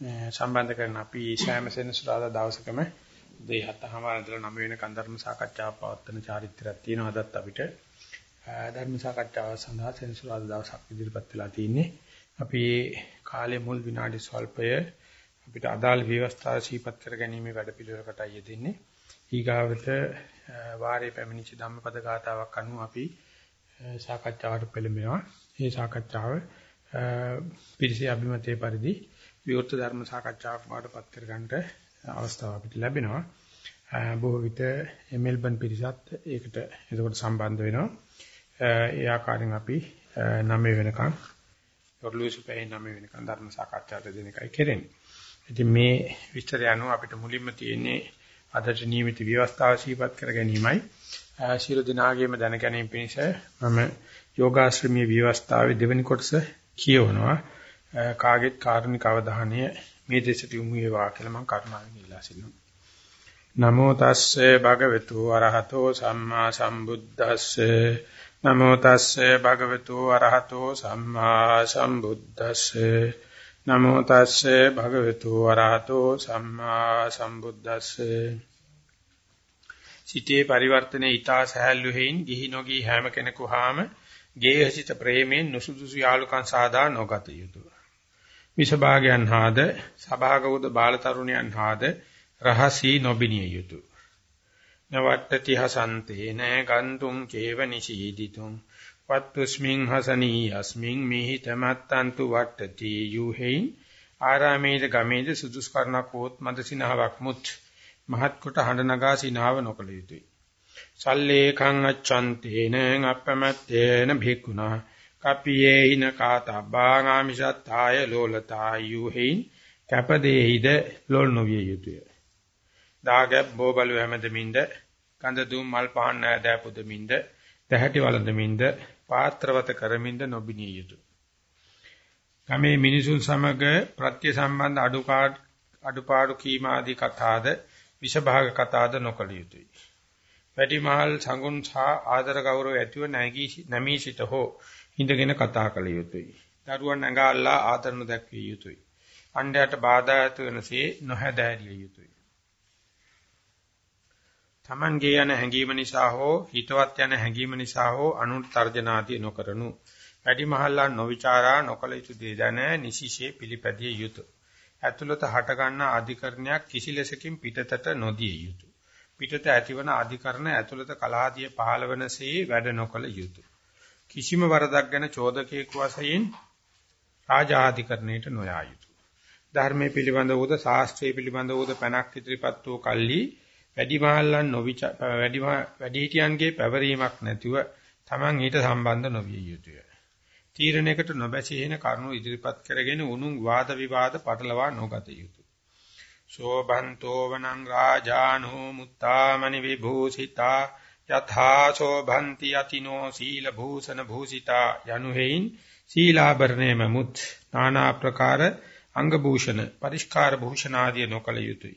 සම්බන්ධ කරන අපි සෑම සෙනසුරාදා දවසකම දෙය හතහමාර ඉඳලා 9 වෙනකන් ධර්ම සාකච්ඡාවක් පවත්වන චාරිත්‍රාක් තියෙනවා. අදත් අපිට ධර්ම සාකච්ඡාව සඳහා සෙනසුරාදා දවසක් ඉදිරිපත් වෙලා තියෙන්නේ. අපි කාලේ මුල් විනාඩි ස්වල්පය අපිට අදාළ ව්‍යවස්ථා ශීපත් කර ගැනීම වැඩපිළිවෙලකට යෙදෙන්නේ. ඊගාවට වාරේ පැමිණිච්ච ධම්මපද ගාතාවක් අනුව අපි සාකච්ඡාවට පෙළඹෙනවා. මේ සාකච්ඡාව පිරිසේ අභිමතයේ පරිදි විවෘත ධර්ම සාකච්ඡාවක් වඩපත් කර ගන්නට අවස්ථාව අපිට ලැබෙනවා. බොහෝ විට මෙල්බන් පිරිසත් ඒකට එතකොට සම්බන්ධ වෙනවා. ඒ ආකාරයෙන් අපි 9 වෙනකන් ඔර්ලුසු පැය 9 වෙනකන් ධර්ම සාකච්ඡාවට දෙන එකයි කෙරෙන්නේ. ඉතින් මේ විස්තරය අනුව අපිට මුලින්ම තියෙන්නේ අදට නියමිත ව්‍යවස්ථාව ශීපත් කර ගැනීමයි. ශිරු දිනාගේම දැන ගැනීම පිණිස මම යෝගාශ්‍රමීය ව්‍යවස්ථාවේ දෙවෙනි කොටස කියවනවා. කාගෙත් කාරුණික අවධානය මේ දෙසට යොමු වේවා කියලා මම කරුණාවෙන් ඉල්ලා සිටිනවා. නමෝ තස්සේ භගවතු අරහතෝ සම්මා සම්බුද්දස්සේ. නමෝ තස්සේ භගවතු අරහතෝ සම්මා සම්බුද්දස්සේ. නමෝ තස්සේ භගවතු අරහතෝ සම්මා සම්බුද්දස්සේ. සිතේ පරිවර්තනයේ ඊතා සහැල්ලු හේයින් ගිහි නොගී හැම කෙනෙකු හාම ගේහසිත ප්‍රේමයෙන් නුසුදුසු යාලුකම් සාදා නොගත යුතුය. විෂභාගයන් හාද සභාගවද බාල තරුණයන් හාද රහසී නොබිනිය යුතුය. නවට්ටති හසන්තේන ගන්තුම් කේව නිශීදිතුම් වත්තුස්මින් හසනී අස්මින් මිහි තමත්තන්තු වට්ටති යුහෙයින් ආරාමේද ගමේද සුදුස් කරණක් වොත් මද සිනහවක් මුත් මහත් කොට හඬ නගා සිනහව නොකළ යුතුය. සල්ලේඛං අච්ඡන්තේන අපමත්තේන භික්ඛුනා කප්පියේ හින කාතබ්බා ආමිෂත්තාය ලෝලතායුහෙයින් කැපදේහිද ලොල් නොවිය යුතුය. දාගැබ් බෝබලු හැමදමින්ද කඳ දුම් මල් පහන් නෑදෑ පුදමින්ද දැහැටි වළඳමින්ද පාත්‍රවත කරමින්ද නොබිනිය යුතුය. ගමේ මිනිසුන් සමග ප්‍රත්‍ය සම්බන්ධ අඩුකාඩ අඩුපාඩු කීම ආදී කතාද විෂභාග කතාද නොකළ යුතුය. වැඩිමහල් සංගුණ සහ ආදර ගෞරව ඇතිව නැගී නැමී සිට හෝ ඉඳගෙන කතා කළ යුතුයි. දරුවන් ඇඟාල්ලා ආදරණ දැක්විය යුතුයි. අණ්ඩයට බාධා ඇති වෙනසේ නොහැදෑරිය යුතුයි. Tamange යන හැඟීම නිසා හෝ හිතවත් යන හැඟීම නිසා හෝ අනුත් තර්ජනාදී නොකරනු. වැඩි මහල්ලා නොවිචාරා නොකල යුතු දේ දැන නිසිසේ පිළිපැදිය යුතුය. ඇතුළත හටගන්නා අධිකරණයක් කිසි ලෙසකින් පිටතට නොදිය යුතුය. පිටත ඇතිවන අධිකරණ ඇතුළත කලහදිය පහළ වනසේ වැඩ නොකළ යුතුය. කිසිම වරදක් ගැන චෝදකයෙකු වශයෙන් රාජාධිකරණයට නොයා යුතුය. ධර්මයේ පිළිබඳවද ශාස්ත්‍රයේ පිළිබඳවද පැනක් ඉදිරිපත් වූ කල්ලි වැඩිමහල්ලන් නොවිච වැඩි වැඩිහිටියන්ගේ පැවරීමක් නැතිව Taman ඊට සම්බන්ධ නොවිය යුතුය. තීරණයකට නොබැසීන කරුණු ඉදිරිපත් කරගෙන උණුන් වාද විවාද පටලවා නොගත යුතුය. සෝබන්තෝ වනං රාජානෝ මුත්තාමනි විභූසිතා යථා සෝභන්ති යතිනෝ සීල භූෂණ භූසිතා යනුහෙයින් සීලාභරණේම මුත් নানা ප්‍රකාර අංග භූෂණ පරිස්කාර භූෂණ ආදී නොකල යුතුය.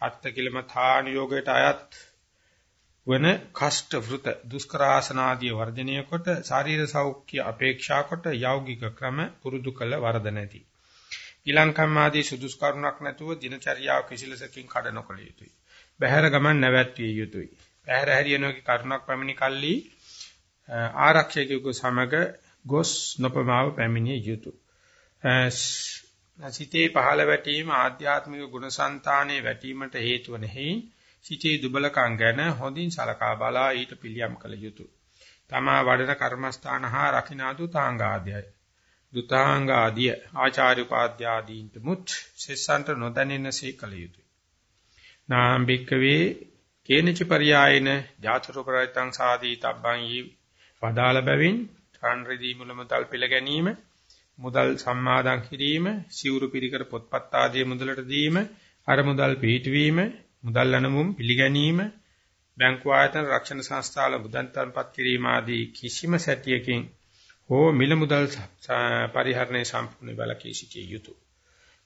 අත්ති කිලමථාන යෝගයට අයත් වන කෂ්ඨ වෘත දුෂ්කරාසන ආදී වර්ධනය කොට ශාරීර සෞඛ්‍ය අපේක්ෂා කොට යෞගික ක්‍රම පුරුදු කළ වරද නැති. ඊලංකම් ආදී සුදුස් කරුණක් නැතුව දිනචර්යාව කිසිලසකින් කඩ නොකළ යුතුය. බහැර ගමන් නැවැත්විය යුතුය. පැහැර හැරියනෝගේ කරුණක් පැමිණි කල්ලි ආරක්ෂකයෙකු සමග ගොස් නොපමාව පැමිණිය යුතුය. සිතේ පහළ වැටීම ආධ්‍යාත්මික ගුණසංතානයේ වැටීමට හේතු වන හේයින් සිතේ දුබලකම් ගැන හොඳින් සලකා බලා ඊට පිළියම් කළ යුතුය. තමා වඩන කර්මස්ථාන හා රකින්නාතු තාංගාදයයි. දුතාංග ආදිය ආචාර්ය උපාධ්‍ය ආදීන්ට මුත් සෙස්සන්ට නොදැනෙනසේ කළ යුතුය. නාම් බික්කවේ කේනච පරියායන ජාතරුපරයතං සාදී තබ්බං ඊ වදාළ බැවින් තරන් රෙදි මුලමුදල් පිළ ගැනීම මුදල් සම්මාදන් කිරීම සිවුරු පිරිකර පොත්පත් ආදී මුදලට දීම අර මුදල් පිහිටවීම මුදල් අනමුම් පිළිගැනීම බැංකු ආයතන රක්ෂණ සංස්ථාවල මුදල් තන්පත් කිරීම ආදී කිසිම සැටියකින් හෝ මිල මුදල් පරිහරණය සම්පූර්ණ බලකී සිටිය යුතුය.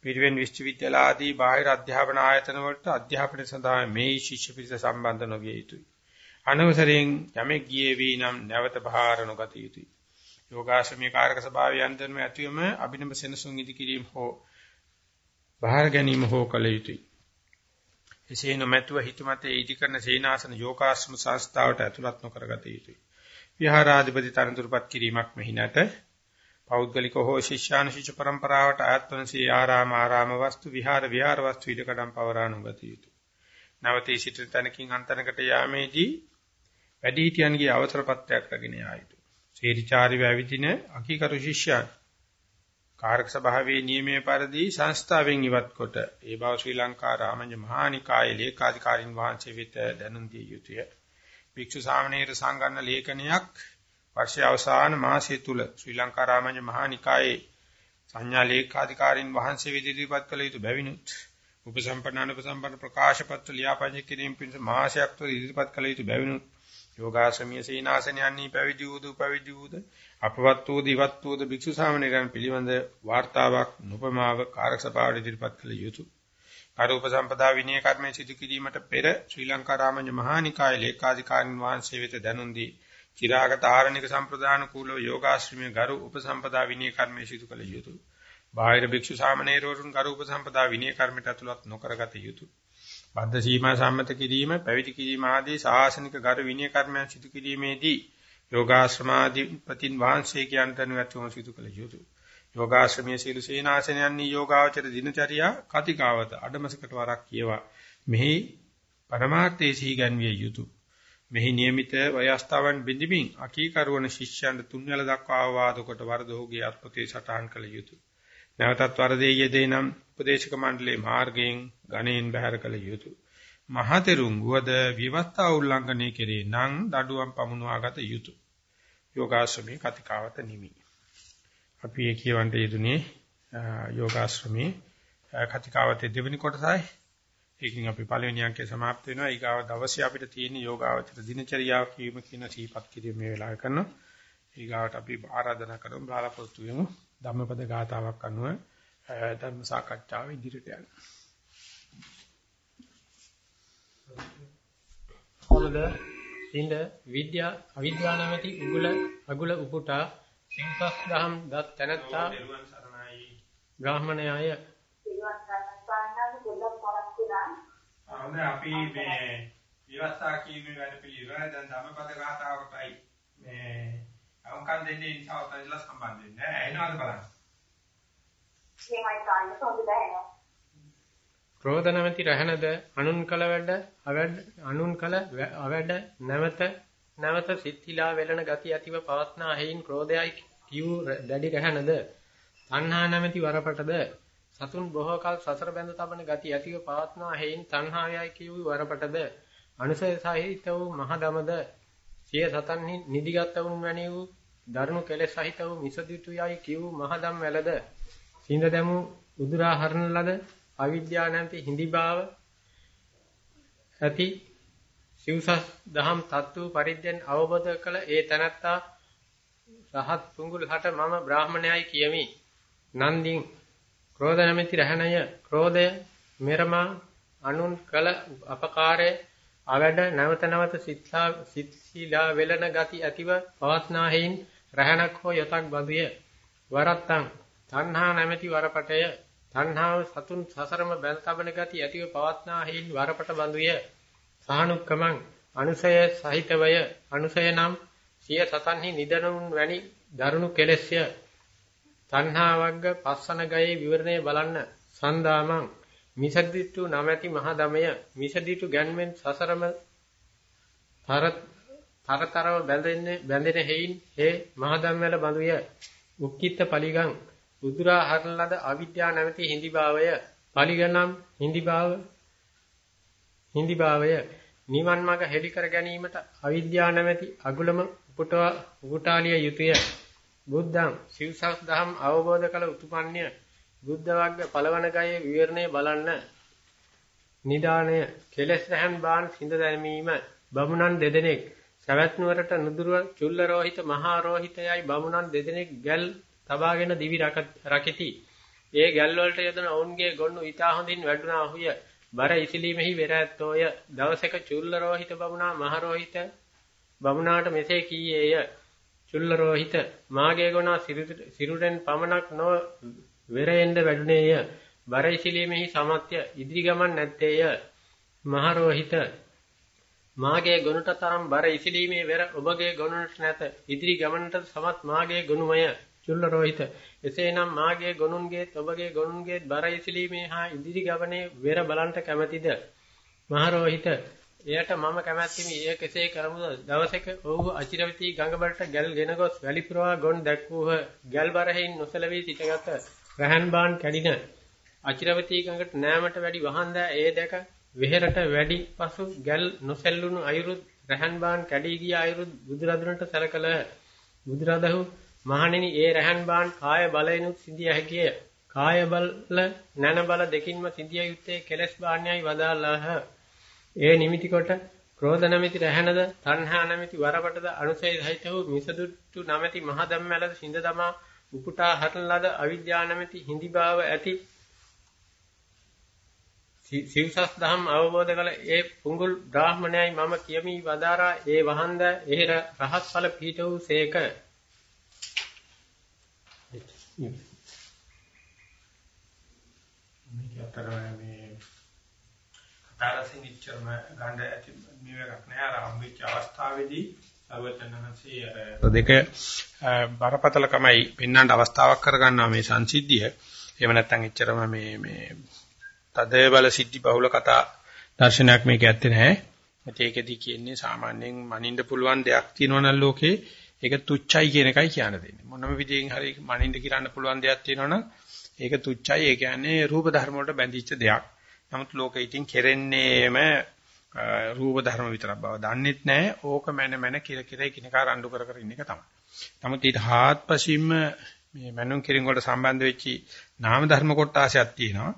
පිරිවෙන් විශ්වවිද්‍යාල ආදී බාහිර අධ්‍යාපන ආයතන වලට අධ්‍යාපනය සඳහා මේ ශිෂ්‍ය පිරිස සම්බන්ධ නොවිය යුතුයි. අනවසරයෙන් යමෙක් ගියේ වී නම් නැවත බහාර නොගත යුතුයි. යෝගාශ්‍රමී කාර්ක සභාවේ යන්ත්‍රම ඇතුයම අභිනව සෙනසුන් ඉදි කිරීම හෝ බාහිර ගැනීම හෝ කළ යුතුය. එසේ නොමැතුව හිතමතේ ඉදි කරන සේනාසන යෝගාශ්‍රම සංස්ථාවට ඇතුළත් නොකරගත යුතුය. විහාරාධිපති තනතුරුපත් කිරීමක් මෙහි නැත. පෞද්ගලික හෝ ශිෂ්‍යානුශිෂ්‍ය પરම්පරාවට අයත් වන සී ආරාම ආරාම වස්තු විහාර විහාර වස්තු ඉදකඩම් පවරා නොගත යුතුය. නවතී සිට තැනකින් අන්තනකට යාමේදී වැඩිහිටියන්ගේ අවසරපත්යක් රැගෙන යා යුතුය. සේරිචාරි වැවිදින අකීකරු ශිෂ්‍යයන් කාර්ක සභාවේ නියමයේ පරිදි සංස්ථාවෙන් ඉවත් කොට ඒ බව ශ්‍රී ලංකා රාමඤ්ඤ මහානිකායේ ලේකාධිකාරින් වහන්සේ වෙත දැනුම් දිය යුතුය. භික්ෂු සාමණේර සංගන්න ලේඛනයක් වර්ෂයේ අවසාන මාසය තුල ශ්‍රී ලංකා රාමඤ්ඤ මහානිකායේ සංඥා ලේකාධිකාරින් වහන්සේ වෙත ඉදිරිපත් කළ යුතු බැවිනුත් උපසම්පන්නන උපසම්පන්න ප්‍රකාශ පත්‍ර ලියාපදිංචි කිරීම පිණිස මාසයක් තුළ ඉදිරිපත් කළ යුතු බැවිනුත් යෝගාශ්‍රමීය සීනාසනයන්හි පැවිදි වූද පැවිදි වූද අපවත් වූ දිවත් වූද භික්ෂු සාමණේරයන් පිළිබඳ වාර්තාවක් නොපමාව කාරක සභාවට ඉදිරිපත් කළ යුතුය. කාරූප සම්පදා විනය කර්මයේ සිදු කිරීමට පෙර ශ්‍රී ලංකා රාමඤ්ඤ මහානිකායේ ලේකාධිකාරින් වහන්සේ වෙත දැනුම් දී චිරාගත ආරණික සම්ප්‍රදාන කූලව යෝගාශ්‍රමයේ ගරු උපසම්පදා විනය කර්මයේ සිදු කළ යුතුය. බාහිර භික්ෂු සාමණේරවරුන් ගරු උපසම්පදා විනය කර්මයට ඇතුළත් නොකරගත යුතුය. බද්ධ සීමා සම්මත කිරීම, පැවිදි කිරීම ආදී සාසනික ගරු විනය කර්මයන් සිදු කිරීමේදී යෝගාශ්‍රමාධිපතින් වහන්සේ කියන්ට අනුවත්වම සිදු කළ යුතුය. යෝගාශ්‍රමයේ සීල සේනාසනයන්හි යෝගාවචර දිනචරියා කතිකාවත අඩමසකට වරක් කියවා. මෙහි පරමාර්ථයේ සීගන්විය යුතුය. මෙහි નિયમિત වයස්තාවන් බිඳිමින් අකීකරුවන ශිෂ්‍යයන්ට තුන්වැල දක්වා ආවාද කොට වරදෝගේ අත්පතේ සටහන් කළ යුතුය. නැවතත් වරදේ යෙදෙනම් උපදේශක මණ්ඩලයේ මාර්ගයෙන් ගණයෙන් බැහැර කළ යුතුය. මහතෙරුන් වද විවස්ථා උල්ලංඝනය කෙරේ නම් දඩුවම් පමුණවාගත යුතුය. යෝගාශ්‍රමයේ කතිකාවත නිමි. අපි ඒ කියවන්ට යෙදුනේ යෝගාශ්‍රමයේ කතිකාවතේ දෙවෙනි කොටසයි. ඒකෙන් අපි පළවෙනි අංකය સમાપ્ત වෙනවා. ඊගාව දවසේ අපිට තියෙන යෝගාවචර දිනචරියාව කීම කියන සීපත් කිරීම මේ වෙලාවේ කරනවා. ඊගාවට අපි ආරාධනා කරමු බාලපොත්තු වෙමු. ධම්මපද ගාතාවක් අනුව ධර්ම සාකච්ඡාව ඉදිරියට යනවා. කොහොමද ඉඳ විද්‍යා අවිද්‍යාව නැමැති උගුල අගුල උපුටා සිංසස් දහම් දත් තැනත්තා බ්‍රාහමණය අය හොඳයි අපි මේ විවස්ථා කීමේ වැඩ පිළිවෙල. දැන් ධම්මපද ගාථාවකටයි මේ අවකන් දෙන්නේ. නිසා ඔතනදලා සම්බන්ධ වෙන්නේ නැහැ. එනවාද බලන්න. මේමයි කාන්න සොඳුදා එනවා. ක්‍රෝධ නැමැති රහනද? අනුන් කල වැඩ අවැඩ අනුන් කල අවැඩ නැවත නැවත සිත්හිලා වෙලන ගති ඇතිව පවත්නා හේයින් ක්‍රෝධයයි කියු දැඩි රහනද? තණ්හා නැමැති වරපටද සතුන් බොහෝ කල සසර බැඳ තබන ගති ඇතිව පවත්නා හේයින් තණ්හාවයි කියු වරපටද? අනුසය සහිත වූ මහදමද? සිය සතන්හි නිදිගත් වුන් වැනි වූ දරුණු කෙලෙස් සහිත වූ මිසදිතුයයි කියු මහදම් වැලද? සිඳ දැමු උදුරා හරන ලද අවිද්‍යාව නැති හිඳිභාව ඇති සිව්සස් දහම් තත්තු පරිද්දෙන් අවබෝධ කළ ඒ තනත්තා රහත් පුඟුල්හට මම බ්‍රාහමණයයි කියමි. නන්දින් ක්‍රෝධ නැමැති රහණය ක්‍රෝධය මෙරමා අනුන් කළ අපකාරය අවැඩ නැවත නැවත සිත්ලා සිත්සීලා වෙලන ගති ඇතිව පවත්නා හේයින් රහණක් හෝ යතක් බඳුය. වරත්තං තණ්හා නැමැති වරපටය තණ්හාව සතුන් සසරම බැඳ තබන ගති ඇතිව පවත්නා හේයින් වරපට බඳුය. සානුක්කමං අනුසය සහිතවය. අනුසය නම් සිය සතන්හි නිදනුන් වැනි දරුණු කෙලෙස්ය. තණ්හා වර්ග පස්සන ගයේ විවරණය බලන්න. සන්දාමං. මිසදිට්ටු නැමැති මහ දමය මිසදිට්ටු ගැන්මෙන් සසරම තර තරතරව බැඳෙන්නේ බැඳෙන හේයින් හේ මහ ධම්මල බඳුය. උක්කිට පලිගං. උදුරා හරන ලද අවිද්‍යාව නැමැති හිඳි භාවය. පලිගනම් හිඳි භාව හිඳි භාවය. නිවන් මාර්ග හෙළි කර ගැනීමට අවිද්‍යාව නැමැති අගුලම උපුටව උගුටාලිය යුතුය. බුද්ධං සිව්සස් දහම් අවබෝධ කළ උතුමන්්‍ය බුද්ධ වර්ග පළවන ගයේ විවරණය බලන්න නිදාණය කෙලස් රහන් බාන් සිඳ දැමීම බමුණන් දෙදෙනෙක් සවැත් නුවරට නුදුර චුල්ල රෝහිත මහා රෝහිතයයි බමුණන් දෙදෙනෙක් ගල් තබාගෙන දිවි රකිති. ඒ ගැල් වලට යදන ඔවුන්ගේ ගොන්නු ඊතා හොඳින් වැඩුණාහුය. බර ඉසිලීමෙහි වෙර ඇත්තෝය. දවසක චුල්ලරෝහිත බමුණා මහරෝහිත බමුණාට මෙසේ කීයේය. චුල්ලරෝහිත මාගේ ගොනා සිරුරෙන් පමණක් නො වෙරෙන්ද වැඩුණේය. බර ඉසිලීමෙහි සමත්ය ඉදිරි ගමන් නැත්තේය. මහරෝහිත මාගේ ගොනුට තරම් බර ඉසිලීමේ වෙර ඔබගේ ගොනුට නැත. ඉදිරි ගමනට සමත් මාගේ ගොනුමය. චුල්ල රෝහිත එසේනම් මාගේ ගොනුන්ගේත් ඔබගේ ගොනුන්ගේත් බර ඉසිලීමේ හා ඉදිරි ගමනේ වෙර බලන්ට කැමැතිද? මහරෝහිත එයට මම කැමැත්තිමි. එය කෙසේ කරමුද? දවසක ඔහු අචිරවති ගඟබඩට ගැල් ගෙන ගොස් වැලි පුරවා ගොන් දැක්වූහ. ගැල් බරෙහින් නොසලවී සිටගත් රහන් බාන් කැඩින අචිරවති ගඟට නෑමට වැඩි වහන් ඒ දැක වෙහෙරට වැඩි පසු ගැල් නොසැල්ලුණු අයුරුත් රහන් බාන් කැඩී ගිය අයුරුත් බුදුරදුනට සැලකලහ. බුදුරදහු මහණෙනි ඒ රහන් බාන් කාය බලයිනුත් සිඳිය හැකිය. කාය බල නැන බල දෙකින්ම සිඳිය යුත්තේ කෙලස් බාණ්‍යයි වදාළාහ. ඒ නිමිති කොට ක්‍රෝධ නැමැති රැහැනද තණ්හා නැමැති වරපටද අනුසය සහිත වූ මිසදුට්ටු නැමැති මහ ධම්මැලද සිඳ තමා උපුටා හටන ලද අවිද්‍යාව නැමැති හිඳි භාව ඇති සිව්සස් දහම් අවබෝධ කළ ඒ පුඟුල් බ්‍රාහ්මණයයි මම කියමි වදාරා ඒ වහන්ද එහෙර රහත් ඵල පිහිට වූ සේක. මේක අතර මේ කතාරසින් ඉච්චරම ගන්න ඇති මේවක් නෑ අර අම්බිච්ච අවස්ථාවේදී අවතනහසේ අර දෙක බරපතලකමයි පෙන්වන්න අවස්ථාවක් කරගන්නවා මේ සංසිද්ධිය. එහෙම නැත්නම් ඉච්චරම මේ මේ තද බල සිද්ධි බහුල කතා දර්ශනයක් මේක ඇත්තේ නැහැ. ඒකෙදි කියන්නේ සාමාන්‍යයෙන් මනින්න පුළුවන් දෙයක් තියෙනවා නම් ලෝකේ ඒක තුච්චයි කියන එකයි කියන්න දෙන්නේ. මොනම විදිහෙන් හරි මනින්න කිරන්න පුළුවන් දෙයක් තියෙනවා නම් ඒක තුච්චයි. ඒ කියන්නේ රූප ධර්ම වලට බැඳිච්ච දෙයක්. නමුත් ලෝකෙ ඉතින් කෙරෙන්නේම රූප ධර්ම විතරක් බව දන්නෙත් නැහැ. ඕක මැන මැන කිර කිර එකිනෙකා රණ්ඩු කර කර ඉන්න එක තමයි. නමුත් ඊට හාත්පසින්ම මේ මනුන් කිරින් වලට සම්බන්ධ වෙච්චි නාම ධර්ම කොටාසයක් තියෙනවා.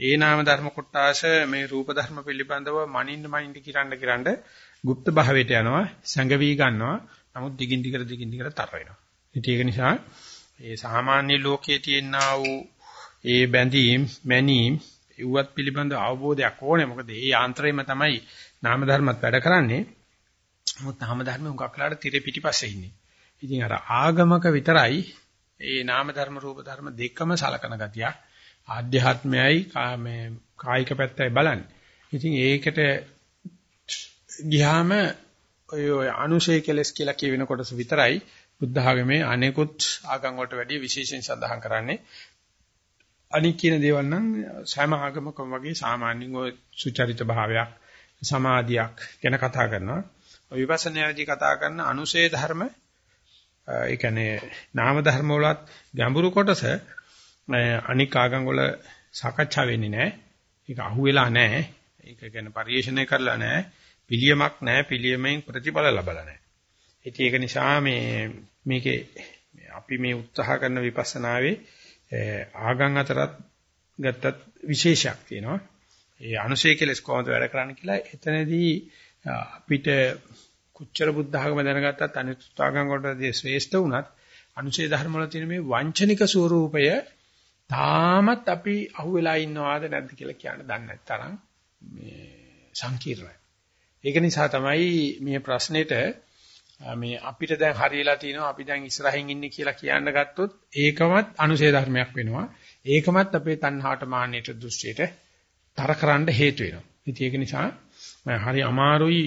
ඒ නාම ධර්ම කොටාස මේ රූප ධර්ම පිළිබඳව මනින්න මනින්න කිරන්න කිරන්න গুপ্ত භාවයට යනවා, සංගවි ගන්නවා. නමුත් දිගින් දිගට දිගින් දිගට තර වෙනවා. ඉතින් ඒක නිසා ඒ සාමාන්‍ය ලෝකයේ තියෙනා වූ ඒ බැඳීම්, මැනීම් ඒවත් පිළිබඳ අවබෝධයක් ඕනේ. මොකද ඒ යාන්ත්‍රයම තමයි නාම ධර්මත් වැඩ කරන්නේ. මොකද නාම ධර්ම උගක් කාලට tire පිටිපස්සේ ඉන්නේ. ඉතින් අර ආගමක විතරයි ඒ නාම ධර්ම රූප ධර්ම දෙකම සලකන ගතියක්. ආධ්‍යාත්මයයි මේ කායික පැත්තයි බලන්නේ. ඉතින් ඒකට ගියාම ඔය ඔය අනුශේ කෙලස් කියලා කියවෙන කොටස විතරයි බුද්ධ ආගමේ අනෙකුත් ආගම් වලට වැඩිය විශේෂයෙන් සඳහන් කරන්නේ අනික් කියන දේවල් නම් සෑම ආගමකම වගේ සාමාන්‍යයෙන් ඔය සුචරිත භාවයක් සමාධියක් ගැන කතා කරනවා. විපස්සනාදී කතා කරන අනුශේ ධර්ම ඒ කියන්නේ නාම ධර්ම වලත් ගැඹුරු කොටස අනික් ආගම් වල සාකච්ඡා වෙන්නේ නැහැ. ඒක අහුවෙලා නැහැ. ඒක ගැන පරිශීලනය කරලා නැහැ. පිළියමක් නැහැ. පිළියමෙන් ප්‍රතිඵල ලබලා නැහැ. ඉතින් ඒක නිසා මේ මේකේ අපි මේ උත්සාහ කරන විපස්සනාවේ ආගම් අතරත් ගත්තත් විශේෂයක් තියෙනවා. ඒ අනුශේ කෙලස් කොහොමද වැඩ කරන්නේ කියලා එතනදී අපිට කුච්චර බුද්ධ ආගම දැනගත්තත් අනිත් ආගම් වලදී ශ්‍රේෂ්ඨ වුණත් අනුශේ ධර්ම වල තියෙන මේ වංචනික ස්වરૂපය තාමත් අපි අහුවෙලා ඉන්නවාද නැද්ද කියලා කියන්න දන්නේ නැතරම් මේ සංකීර්ණයි. ඒක නිසා තමයි මේ ප්‍රශ්නෙට මේ අපිට දැන් හරියලා තිනවා අපි දැන් ඉස්සරහින් ඉන්නේ කියලා කියන්න ගත්තොත් ඒකමත් අනුශේ ධර්මයක් වෙනවා. ඒකමත් අපේ තණ්හාට මාන්නයට දෘෂ්ටියට තරකරන්න හේතු වෙනවා. ඉතින් ඒක නිසා හරි අමාරුයි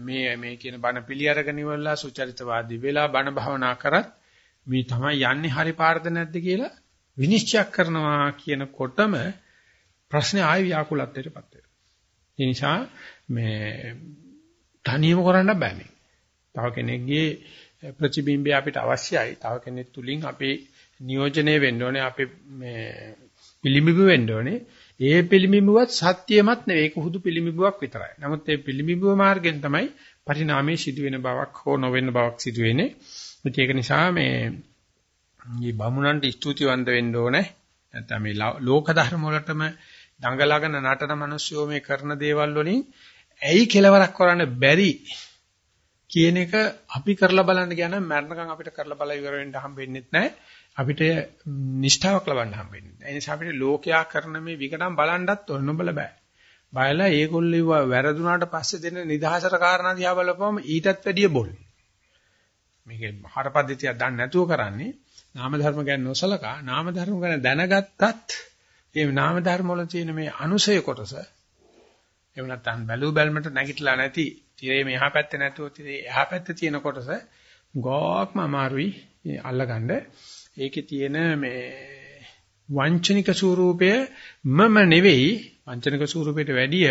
මේ මේ කියන බණ පිළි අරගෙන ඉවරලා සුචරිතවාදී වෙලා බණ භවනා කරත් මේ තමයි යන්නේ හරි පාරද නැද්ද කියලා විනිශ්චය කරනවා කියනකොටම ප්‍රශ්නේ ආයෙ ව්‍යාකුලත්වයටපත් වෙනවා. ඒ නිසා මේ තනියම කරන්න බෑ මේ. තව කෙනෙක්ගේ ප්‍රතිබිම්බය අපිට අවශ්‍යයි. තව කෙනෙක් තුලින් අපේ නියෝජනය වෙන්න ඕනේ. අපේ මේ පිළිඹු වෙන්න ඕනේ. ඒ පිළිඹුවත් සත්‍යමත් නෙවෙයි. ඒක හුදු පිළිඹුවක් විතරයි. නමුත් ඒ පිළිඹුව මාර්ගෙන් තමයි පරිණාමයේ සිදුවෙන බවක් හෝ නොවෙන බවක් සිදුවෙන්නේ. ඒක නිසා මේ මේ බමුණන්ට ස්තුතිවන්ත වෙන්න ඕනේ. නැත්නම් මේ ලෝක ධර්ම වලටම දඟලගෙන නටන මිනිස්සුෝ මේ කරන දේවල් වලින් ඇයි කෙලවරක් කරන්න බැරි කියන එක අපි කරලා බලන්න ගියා නම් මරණකම් අපිට කරලා බල ඉවර වෙන්න හම්බෙන්නේ නැහැ. අපිට නිෂ්ඨාවක් ලබන්න හම්බෙන්නේ නැහැ. ඒ නිසා අපිට ලෝකයා කරන මේ විකටම් බලන්නත් ඕන නොබල බෑ. බයලා ඒගොල්ලෝ වැරදුනාට පස්සේ දෙන නිදහසට කාරණා දිහා බලපුවම ඊටත් වැඩිය බොල්. මේකේ හරපද්ධතියක් දන්නේ නැතුව කරන්නේ නාම ධර්ම ගැන නොසලකා නාම ධර්ම ගැන දැනගත්තත් ඒ නාම ධර්ම වල තියෙන මේ අනුසය කොටස එහෙම නැත්නම් බැලු බැලමට නැගිටලා නැති තිරේ මෙහා පැත්තේ නැතුව තිරේ එහා පැත්තේ තියෙන කොටස ගොක්ම අමාරුයි අල්ලගන්න. ඒකේ තියෙන මේ වංචනික ස්වරූපය මම නෙවෙයි වංචනික ස්වරූපයට වැඩිය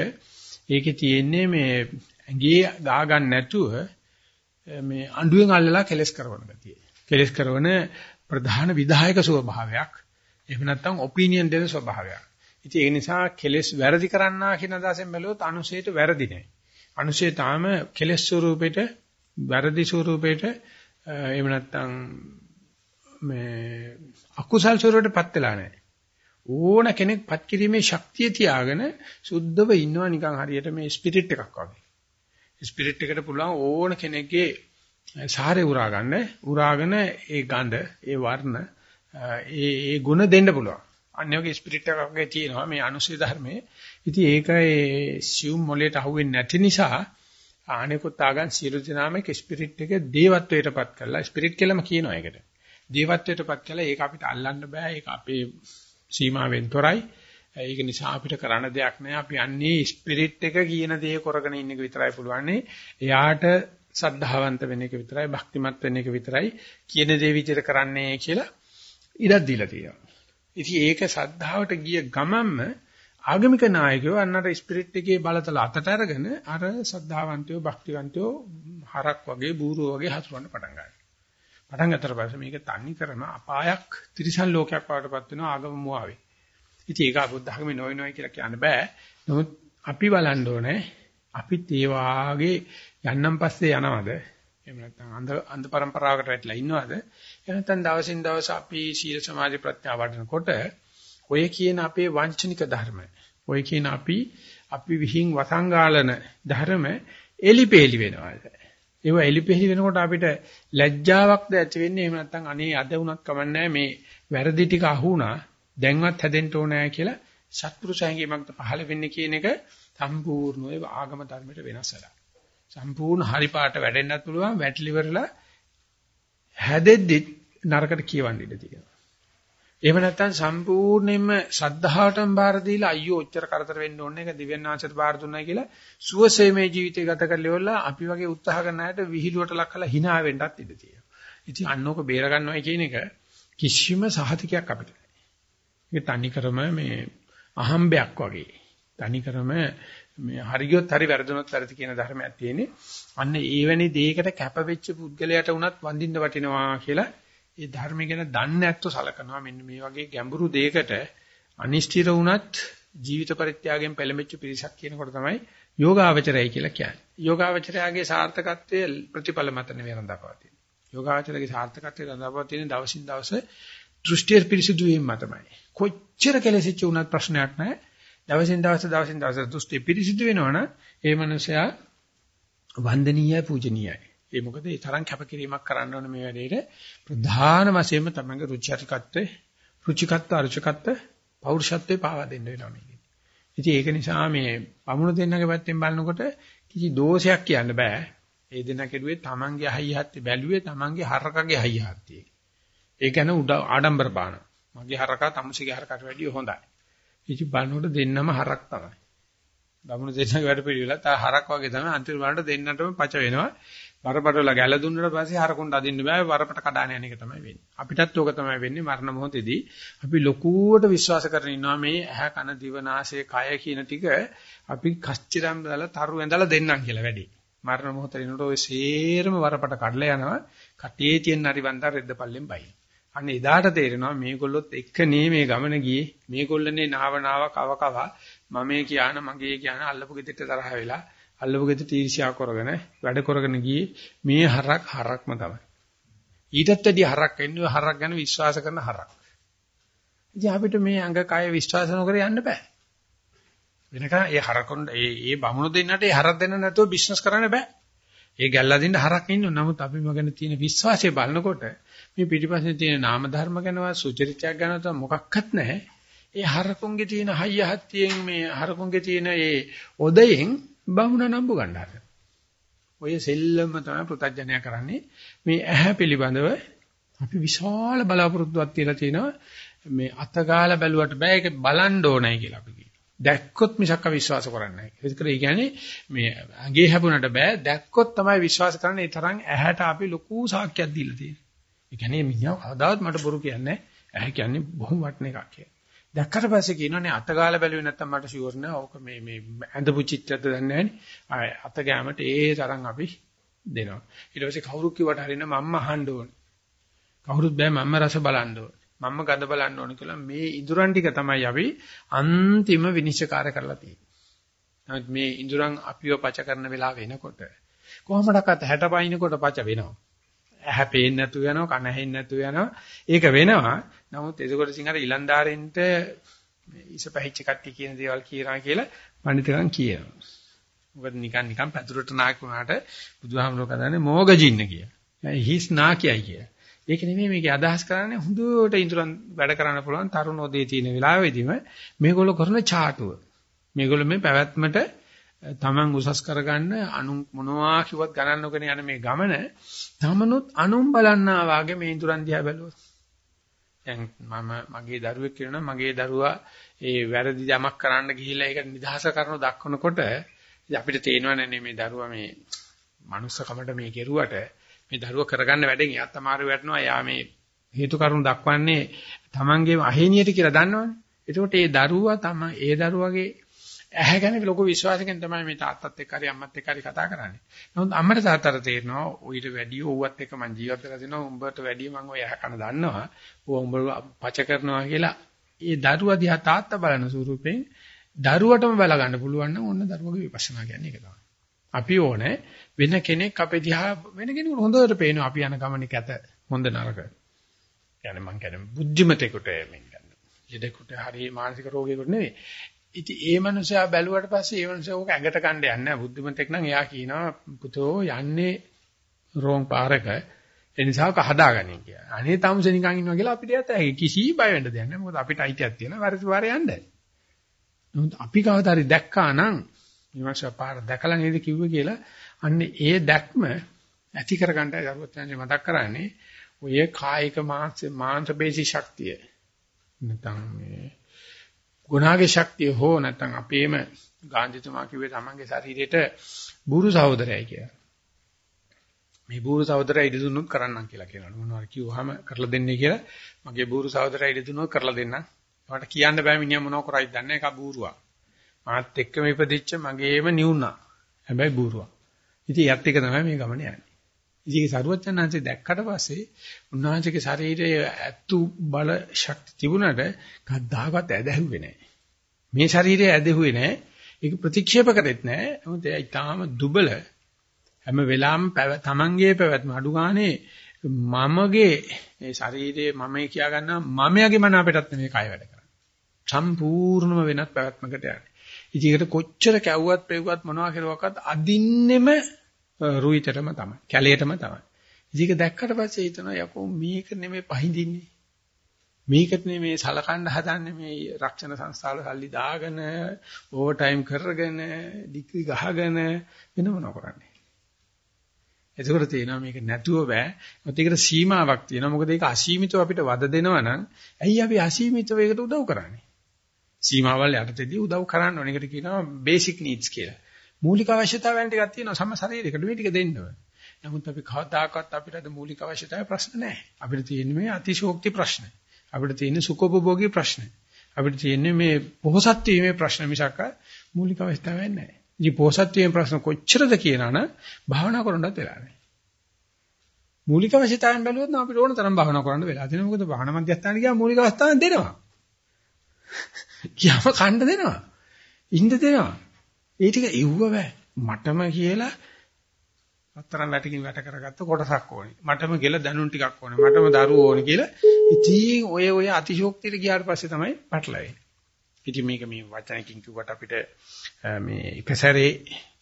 ඒකේ තියෙන්නේ මේ ඇඟේ ගා ගන්න නැතුව මේ අඬුවෙන් අල්ලලා කෙලස් කරන ගතිය. කෙලස් කරන ප්‍රධාන විධායක ස්වභාවයක්. එහෙම නැත්නම් ඔපිනියන් දෙන ස්වභාවයක්. ඉතින් ඒ නිසා කෙලස් වැරදි කරන්නා කියන අදහසෙන් බැලුවොත් අනුශේත වැරදි නෑ. අනුශේ තාම කෙලස් ස්වරූපෙට වැරදි ස්වරූපෙට එහෙම නැත්නම් මේ අකුසල් ස්වරූපෙටපත් වෙලා නැහැ. ඕන කෙනෙක් පත් කිරීමේ ශක්තිය තියාගෙන සුද්ධව ඉන්නවා නිකන් හරියට මේ ස්පිරිට් එකක් වගේ. ස්පිරිට් එකට පුළුවන් ඕන කෙනෙක්ගේ සාරේ උරා ගන්න, උරාගෙන ඒ ගඳ, ඒ වර්ණ, ඒ ඒ ගුණ දෙන්න පුළුවන්. අන්‍යෝගේ ස්පිරිට් එකක් වගේ තියෙනවා මේ අනුසය ධර්මයේ. ඉතින් ඒක ඒ සියුම් මොලේට අහුවෙන්නේ නැති නිසා ආනෙකුත් ආගන් සියලු දෙනාම ස්පිරිට් එක දේවත්වයටපත් කරලා ස්පිරිට් කියලාම කියනවා ඒකට. දේවත්වයටපත් කළා ඒක අපිට අල්ලන්න බෑ ඒක අපේ සීමාවෙන් තොරයි. ඒක නිසා අපිට කරන්න දෙයක් නෑ. අපි අන්නේ ස්පිරිට් එක කියන දේ කරගෙන ඉන්න එක විතරයි පුළුවන්. එයාට සද්ධාවන්ත වෙන එක විතරයි, භක්තිමත් වෙන එක විතරයි කියන දේ විදිහට කරන්නේ කියලා ඉඩක් දීලා තියෙනවා. ඉතින් ඒක සද්ධාවට ගිය ගමන්ම ආගමික නායකයෝ අන්නතර ස්පිරිට් එකේ බලතල අතට අරගෙන අර සද්ධාවන්තයෝ භක්තිවන්තයෝ හරක් වගේ බූරුව වගේ හසුරවන්න පටන් ගන්නවා. පටන් ගත්තට පස්සේ මේක තනි කරම අපායක් තිරිසන් ලෝකයක් වඩටපත් වෙනවා ආගම මුවාවේ. ඉතින් ඒක බුද්ධ ධර්මේ නොයි නොයි කියලා කියන්න බෑ. නමුත් අපි බලන්න ඕනේ අපිත් ඒ වාගේ යන්නම් පස්සේ යනවද? එහෙම නැත්නම් අන්ධ අන්ධ પરම්පරාවකට වැටලා ඉන්නවද? එහෙම නැත්නම් දවසින් දවස අපි සීල සමාධි ප්‍රඥා වඩනකොට ඔය කියන අපේ වංචනික ධර්ම, ඔය කියන අපි අපි විහිං වසංගාලන ධර්ම එලිපෙලි වෙනවාද? ඒව එලිපෙලි වෙනකොට අපිට ලැජ්ජාවක්ද ඇති වෙන්නේ එහෙම නැත්නම් අනේ අද වුණත් කමන්නේ මේ වැරදි ටික අහුණා දැන්වත් හැදෙන්න ඕනෑ කියලා සත්පුරුෂ හැඟීමක්ද පහළ වෙන්නේ කියන එක සම්පූර්ණව ආගම ධර්මයට වෙනස් වෙලා. සම්පූර්ණ හරි පාට වැඩෙන්නත් පුළුවන් වැටලිවරලා හැදෙද්දි නරකට කියවන්න ඉඩ තියෙනවා. එහෙම නැත්නම් සම්පූර්ණයෙන්ම ශද්ධාවටම බාර දීලා අයියෝ ඔච්චර කරදර වෙන්න ඕනේ ඒක දිව්‍යඥාන්සයට බාර දුන්නා කියලා සුවසේ මේ ජීවිතය ගත කරලා අපි වගේ උත්සාහ කරන අයට විහිළුවට ලක් කරලා hina වෙන්නත් ඉඩ තියෙනවා. ඉතින් අන්නෝක බේර ගන්නවයි කියන එක කිසිම සහතිකයක් අපිට නැහැ. ඒක තනිකරම මේ අහම්බයක් වගේ. තනිකරම මේ හරියොත් හරි වැරදුනොත් වැරදි කියන ධර්මයක් තියෙන්නේ. අන්න ඒවැනි දෙයකට කැපවෙච්ච පුද්ගලයාට උනත් වඳින්න වටිනවා කියලා ඒ ධර්මය ගැන දන්නේ නැත්තු සලකනවා මෙන්න මේ වගේ ගැඹුරු දෙයකට අනිෂ්ඨිර වුණත් ජීවිත පරිත්‍යාගයෙන් පෙළඹෙච්ච පිරිසක් කියනකොට තමයි යෝගාවචරයයි කියලා කියන්නේ. යෝගාවචරයාගේ සාර්ථකත්වයේ ප්‍රතිඵල මත නෙවෙයි රඳාපවතින. යෝගාවචරයේ සාර්ථකත්වයේ රඳාපවතින දවසින් දවස දෘෂ්ටිය පිරිසිදු වීම මතමයි. කොච්චර කෙලෙසිච්ච වුණත් ප්‍රශ්නයක් නැහැ. දවසින් දවස දවසින් දවස දෘෂ්ටි පිරිසිදු වෙනවනම් ඒ මනුස්සයා වන්දනීයයි පූජනීයයි. ඒ මොකද ඒ තරම් කැපකිරීමක් කරන්න ඕන මේ වැඩේට ප්‍රධාන වශයෙන්ම තමංග රුචිකාරිකත්වයේ රුචිකත්ව අරුචිකත්ව පෞරුෂත්වේ පාවා දෙන්න වෙනවා මේකේ. ඉතින් ඒක නිසා මේ පමුණු දෙන්නගේ පැත්තෙන් බලනකොට කිසි දෝෂයක් කියන්න බෑ. ඒ දෙන්න කෙරුවේ තමන්ගේ අහියහත් බැලුවේ තමන්ගේ හරකගේ අහියහත් ඒ කියන්නේ උඩ ආඩම්බර බාන. මගේ හරකා තමුසේගේ හරකට වැඩිය හොඳයි. ඉතින් බලනකොට දෙන්නම හරක් තමයි. බමුණු දෙන්නගේ වැඩ පිළිවෙල තා හරක් වගේ තමයි අන්තිම වලට දෙන්නටම පච වෙනවා. වරපටල ගැල දුන්නාට පස්සේ හරකුණ්ඩ අදින්න බෑ වරපට කඩාන යන එක තමයි වෙන්නේ. අපිටත් ඕක තමයි වෙන්නේ මරණ මොහොතේදී අපි ලොකුවට විශ්වාස කරගෙන ඉන්නවා මේ ඇහැ කන දිව නාසය කය කියන ටික අපි කස්චිරම් දාලා තරු ඇඳලා දෙන්නම් කියලා වැඩි. මරණ මොහොතේ නෝට ඔය සේරම වරපට කඩලා යනවා කටේ තියෙන හරි වන්දා රෙද්ද පල්ලෙන් බයි. අන්න එදාට තේරෙනවා මේගොල්ලොත් එක්ක නේ මේ ගමන ගියේ මේගොල්ලනේ නාව නාව කව කව මමේ කියන මගේ කියන අල්ලපු ගෙදරට තරහ වෙලා අල්ලපු ගෙදර තීර්ෂ්‍යා කරගෙන වැඩ කරගෙන ගියේ මේ හරක් හරක්ම තමයි. ඊටත් වැඩි හරක් එන්නේ හරක් ගැන විශ්වාස කරන හරක්. ඉතින් අපිට මේ අංග කය විශ්වාස නොකර යන්න බෑ. වෙනකන් ඒ හරකොන් ඒ ඒ බමුණු දෙන්නට ඒ හරක් දෙන්න නැතුව බිස්නස් කරන්න බෑ. ඒ ගැල්ලා දෙන්න හරක් ඉන්න නමුත් අපි මගන තියෙන විශ්වාසය බලනකොට මේ පිටිපස්සේ තියෙන නාම ධර්ම ගැනවත් සුචරිතයක් ගැනවත් මොකක්වත් නැහැ. ඒ හරකුන්ගේ තියෙන හයිය හත්තියෙන් මේ හරකුන්ගේ තියෙන ඒ ඔදයෙන් බහුණ නම්බු ගන්නවා. ඔය සෙල්ලම තමයි පෘථජ්ජනය කරන්නේ. මේ ඇහැ පිළිබඳව අපි විශාල බලාපොරොත්තුවක් තියලා තිනවා. මේ අතගාලා බැලුවට බෑ ඒක බලන්න ඕනයි කියලා අපි කියනවා. දැක්කොත් මිසක් විශ්වාස කරන්නේ නැහැ. ඒකද ඒ කියන්නේ මේ ඇඟේ හැපුණට බෑ දැක්කොත් තමයි විශ්වාස කරන්නේ. ඒ තරම් ඇහැට අපි ලොකු සාක්කයක් දීලා තියෙනවා. ඒ කියන්නේ මිනිහා කවදාවත් මට බොරු කියන්නේ ඇහැ කියන්නේ බොහොම වටින එකක් කියලා. දැක්කට පස්සේ කියනවානේ අතගාලා බැලුවේ නැත්තම් මට ෂුවර් නෑ. ඕක මේ මේ ඇඳපු චිත්‍රයක්ද දන්නේ නැහැ. අත ගෑමට ඒ තරම් අපි දෙනවා. ඊට පස්සේ කවුරු කිව්වට හරින මම්ම අහන්න ඕනේ. කවුරුත් බෑ මම්ම රස බලන්න ඕනේ. මම්ම ගඳ බලන්න ඕනේ කියලා මේ ඉඳුරන් ටික තමයි අපි අන්තිම විනිශ්චයකාර කරලා තියෙන්නේ. නමුත් මේ ඉඳුරන් අපිව පච කරන වෙලාව වෙනකොට කොහොමඩක්වත් 60 පයින්නකොට පච වෙනවා. ඇහැ පේන්නේ නැතු වෙනවා, කන ඇහෙන්නේ නැතු වෙනවා. ඒක වෙනවා. නමුත් එතකොට සිංහල ඉලන්දාරෙන්ට ඉස පැහිච්ච කට්ටිය කියන දේවල් කියනවා කියලා පඬිතුකම් කියනවා. මොකද නිකන් නිකන් පැතුරට නාක් වුණාට බුදුහාමුදුරුවෝ කතානේ මෝග ජින්න කිය. හිස් නාකියයි කිය. ඒක නෙමෙයි මේකේ අදහස් කරන්නේ හොඳට ඉදurang වැඩ කරන්න පුළුවන් තරුණෝදේ තියෙන වෙලාවෙදිම මේගොල්ලෝ කරන චාටුව. මේගොල්ලෝ මේ පැවැත්මට තමන් උසස් කරගන්න අනු මොනවා කිව්වත් ගණන් නොගෙන යන මේ ගමන තමනුත් අනුන් බලන්නා වාගේ මේ ඉදurang දිහා බැලුවොත්. දැන් මම මගේ දරුවෙක් කියනවා මගේ දරුවා ඒ වැරදි යමක් කරන්න ගිහිල්ලා ඒක නිදහස කරනු දක්වනකොට අපිට තේරෙනවනේ මේ දරුවා මේ මනුස්සකමට මේ කෙරුවට මේ දරුවා කරගන්න වැඩෙන් එයාත් අමාරු වෙනවා එයා මේ හේතු කාරණු දක්වන්නේ තමන්ගේ අහේනියට කියලා දන්නවනේ. එතකොට ඒ දරුවා තම ඒ දරුවගේ ඇහැ ගැන ලොකු විශ්වාසයෙන් තමයි මේ තාත්තත් එක්ක හරි අම්මත් එක්ක හරි කතා කරන්නේ. නමුත් අම්මට තාත්තට තේරෙනවා ඌට වැඩිය ඌවත් එක්ක මං ජීවත් වෙලා තිනවා උඹට වැඩිය මං ඔය ඇහැ කන දන්නවා. ඌ උඹ පච කරනවා කියලා ඒ දරුවා දිහා තාත්තා බලන ස්වරූපෙන් දරුවටම බලා ගන්න පුළුවන් නම් ඔන්න දරුවගේ විපස්සනා කියන්නේ ඒක තමයි. අපි ඕනේ වෙන කෙනෙක් අපේ දිහා වෙන කෙනෙකුට හොඳට පේනවා අපි යන ගමනේ කැත හොඳ නරක. يعني මං කියන්නේ බුද්ධිමතෙකුට මේ කියන්නේ. ලෙඩෙකුට හරි මානසික රෝගියෙකුට නෙවෙයි. ඉතින් ඒ මනුස්සයා බැලුවට පස්සේ ඒ මනුස්සයා ඕක ඇඟට කණ්ඩ යන්නේ නැහැ. බුද්ධිමතෙක් නම් එයා කියනවා පුතෝ යන්නේ රෝං පාරක. ඒ නිසා ඔක හදාගන්න කියලා. අනේ තමුසේ නිකන් ඉන්නවා කියලා අපිට යත කිසි බය වෙන්න දෙයක් නැහැ. මොකද අපිට අයිතියක් තියෙනවා වරද වාරේ යන්න. නමුත් අපි කවදා හරි දැක්කා නම් විමර්ශ පාර දැකලා නේද කිව්වේ කියලා අන්න ඒ දැක්ම ඇති කරගන්නයි දරුවත්යන්ගේ මතක් කරන්නේ ඔය කායික මාංශ මාංශ බේසි ශක්තිය නැත්නම් මේ ගුණාගේ ශක්තිය හෝ නැත්නම් අපේම ගාන්ධිතුමා කිව්වේ තමන්ගේ ශරීරයට බුරු සහෝදරයයි කියලා. මේ බුරු සහෝදරය ඉඩ දුන්නොත් කරන්නම් කියලා කියනවා. මොනවාර කිව්වහම කරලා දෙන්නේ කියලා මගේ බුරු සහෝදරය ඉඩ දුන්නොත් කරලා දෙන්නම්. මට කියන්න බෑ මිනිහා මොනව කරයිද දන්නේ නැහැ. ඒක බූරුවා. මාත් එක්කම ඉපදිච්ච මගේම නිවුණා. හැබැයි බූරුවා. ඉතින් යත් එක තමයි මේ ගමන යන්නේ. ඉතින් සරුවචනාංශේ දැක්කට පස්සේ උන්වහන්සේගේ ශරීරයේ ඇත්තු බල ශක්ති තිබුණට කද්දාකත් ඇදහුවේ නැහැ. මේ ශරීරය ඇදහුවේ නැහැ. ඒක ප්‍රතික්ෂේප කරෙත් නැහැ. නමුත් ඒ ඊටාම දුබල හැම වෙලාවෙම තමන්ගේ පැවැත්ම අඩු ගානේ මමගේ මේ ශරීරයේ මමයි කියා ගන්නවා මමයාගේ මන අපිටත් නෙමෙයි කය වැඩ කරන්නේ. සම්පූර්ණම වෙනත් පැවැත්මකට යන්නේ. ඉතින් ඒකට කොච්චර කැවුවත් පෙව්වත් මොනවා කරුවක්වත් අදින්නෙම රුයිතටම තමයි. කැලේටම තමයි. ඉතින් ඒක දැක්කට පස්සේ හිතනවා යකෝ මේක නෙමෙයි පහඳින්නේ. මේකට නෙමෙයි සලකන්න හදන්නේ මේ රක්ෂණ සංස්ථාවල සල්ලි දාගෙන ඕවර් ටයිම් කරගෙන ඩිග්‍රී ගහගෙන වෙන මොනව කරන්නේ. එතකොට තේනවා මේක නැතුව බෑ. මොකද ඒකට සීමාවක් තියෙනවා. මොකද ඒක අසීමිතව අපිට වද දෙනවා නම් ඇයි අපි අසීමිතව ඒකට උදව් කරන්නේ? සීමාවල් යටතේදී උදව් කරන්න ඕන. ඒකට කියනවා බේසික් නීඩ්ස් කියලා. මූලික අවශ්‍යතාවයන් ටිකක් තියෙනවා සම ශරීරයකට මේ ටික දෙන්න ඕන. නමුත් අපි කවදාකවත් අපිට අද මූලික අවශ්‍යතාවය ප්‍රශ්න නැහැ. අපිට තියෙන්නේ මේ අතිශෝක්ති ප්‍රශ්න. අපිට තියෙන්නේ සුඛෝපභෝගී ප්‍රශ්න. අපිට තියෙන්නේ මේ පොහසත් වීමේ ප්‍රශ්න මිසක් මූලික අවශ්‍යතාවයක් නැහැ. ඉතින් පොහසත් වීමේ ප්‍රශ්න කොච්චරද කියනවනම් භාවනා කරන්නත් වෙලා නැහැ. මූලික අවශ්‍යතාවයන් බැලුවොත් නම් අපිට ඕන තරම් භාවනා කරන්න වෙලා තියෙනවා. මොකද භාවනා මධ්‍යස්ථාන ගියාම මූලික අවස්ථාවන් දෙනවා. ගියාම කණ්ඩ දෙනවා. ඉන්න දෙනවා. ඒ ටික ඉව්ව බෑ. මටම කියලා අතරන් වැටකින් වැට කරගත්ත කොටසක් ඕනේ. මටම ගෙල දැනුම් ටිකක් ඕනේ. මටම දරුවෝ ඕනේ කියලා. ඉතින් ඔය ඔය අතිශෝක්තියට ගියාට පස්සේ තමයි පටලවෙන්නේ. ඉතින් මේක මේ වචනකින් කිව්වට අපිට මේ එකසරේ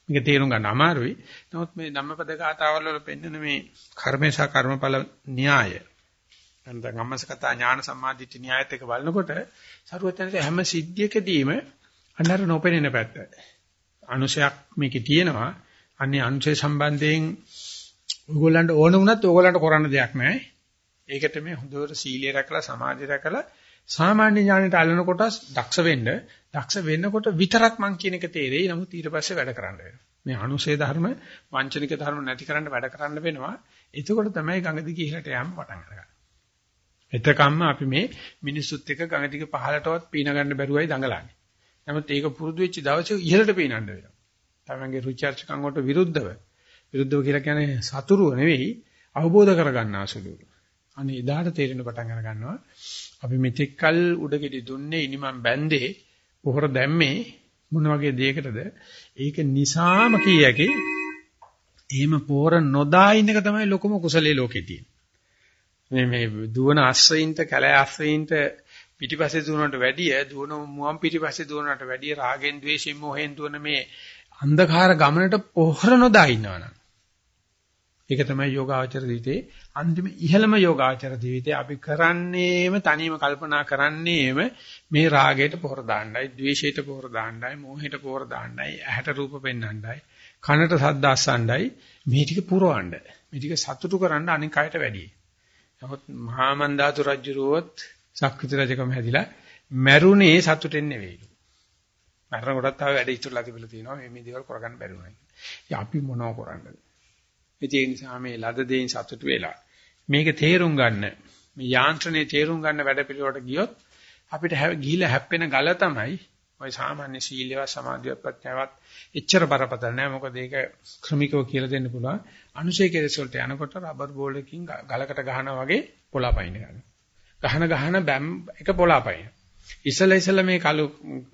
මේක තේරුම් ගන්න අමාරුයි. නමුත් මේ ධම්මපද ගාථාවල වල පෙන්වන මේ කර්මේශා කර්මඵල න්‍යාය නැත්නම් අම්මසකතා ඥාන සම්මාදිට න්‍යායත් එක බලනකොට සරුවචනසේ හැම සිද්ධියකදීම අන්නර නොපෙනෙන පැත්ත. අනුශයක් මේකේ තියෙනවා. අන්නේ අනුශය සම්බන්ධයෙන් ඕගොල්ලන්ට ඕන වුණත් ඕගොල්ලන්ට කරන්න දෙයක් නැහැ. ඒකට මේ හොඳට සීලය රැකලා සමාධිය රැකලා සාමාන්‍ය ඥානෙට අල්ලන කොටස් දක්ෂ වෙන්න දක්ෂ වෙන්නකොට විතරක් මං කියන එක තේරෙයි. නමුත් ඊට පස්සේ වැඩ කරන්න වෙනවා. මේ අනුසේ ධර්ම, වංචනික ධර්ම නැති කරන්න වැඩ කරන්න වෙනවා. එතකොට තමයි ගඟ දිගේ ඉහළට යන්න පටන් අරගන්නේ. එතකම්ම අපි මේ මිනිස්සුත් එක්ක ගඟ දිගේ පහළටවත් පීන ගන්න බැරුවයි දඟලන්නේ. නමුත් ඒක පුරුදු වෙච්ච දවසේ ඉහළට පීනන්න වෙනවා. තමන්ගේ රුචර්චකම් වලට විරුද්ධව. විරුද්ධව කියලා කියන්නේ සතුරුව නෙවෙයි අවබෝධ කරගන්න ආසලු. අනේ එදාට තේරෙන පටන් අර ගන්නවා. අපි මෙතෙක්කල් උඩගෙඩි දුන්නේ ඉනිමන් බැන්දේ පොහොර දැම්මේ මොන වගේ දෙයකටද? ඒක නිසාම කීයකි. එහෙම පොහොර නොදා ඉන්න එක තමයි ලොකුම කුසලයේ ලෝකේ තියෙන්නේ. මේ මේ දුවන අස්සයින්ට කැලෑ අස්සයින්ට පිටිපස්සේ දුවනට වැඩිය දුවන මුවන් පිටිපස්සේ දුවනට වැඩිය රාගෙන් ද්වේෂයෙන් මොහෙන් දුවන මේ අන්ධකාර ගමනට පොහොර නොදා ඉන්නවනම් ඒක තමයි යෝගාචර ජීවිතේ අන්තිම ඉහළම යෝගාචර ජීවිතේ අපි කරන්නේම තනියම කල්පනා කරන්නේම මේ රාගයට පොහොර දාන්නයි, ද්වේෂයට පොහොර දාන්නයි, මෝහයට පොහොර දාන්නයි, ඇහැට රූප පෙන්වන්නයි, කනට ශබ්ද අස්සන්නයි මේ ටික පුරවන්න. මේ ටික සතුටු කරන්න අනික් අයට වැඩි. නමුත් මහා මන්දාතු රජුරුවොත් සක්විති රජකම හැදිලා මැරුණේ සතුටෙන් නෙවෙයි. මරණ කොටත් තව වැඩ ඉතුරුලා තිබිලා තියෙනවා මේ මේ දේවල් කරගන්න බැරි වුණා. අපි මොනව කරන්නද? ඒ නිසා මේ ලද දෙයින් සතුටු වෙලා මේක තේරුම් ගන්න මේ යාන්ත්‍රණයේ තේරුම් ගන්න වැඩ පිළිවෙලට ගියොත් අපිට ගිහිලා හැප්පෙන ගල තමයි ওই සාමාන්‍ය සීලයවත් සමාධියවත් ප්‍රඥාවත් එච්චර බරපතල නෑ මොකද ඒක ක්‍රමිකව කියලා දෙන්න පුළුවන් අනුශේ කෙලස් වලට යනකොට රබර් බෝලකින් ගලකට ගහනවා වගේ පොළාපයින් ගන්නවා ගහන ගහන බැම් එක පොළාපයින් ඉසල ඉසල මේ කළු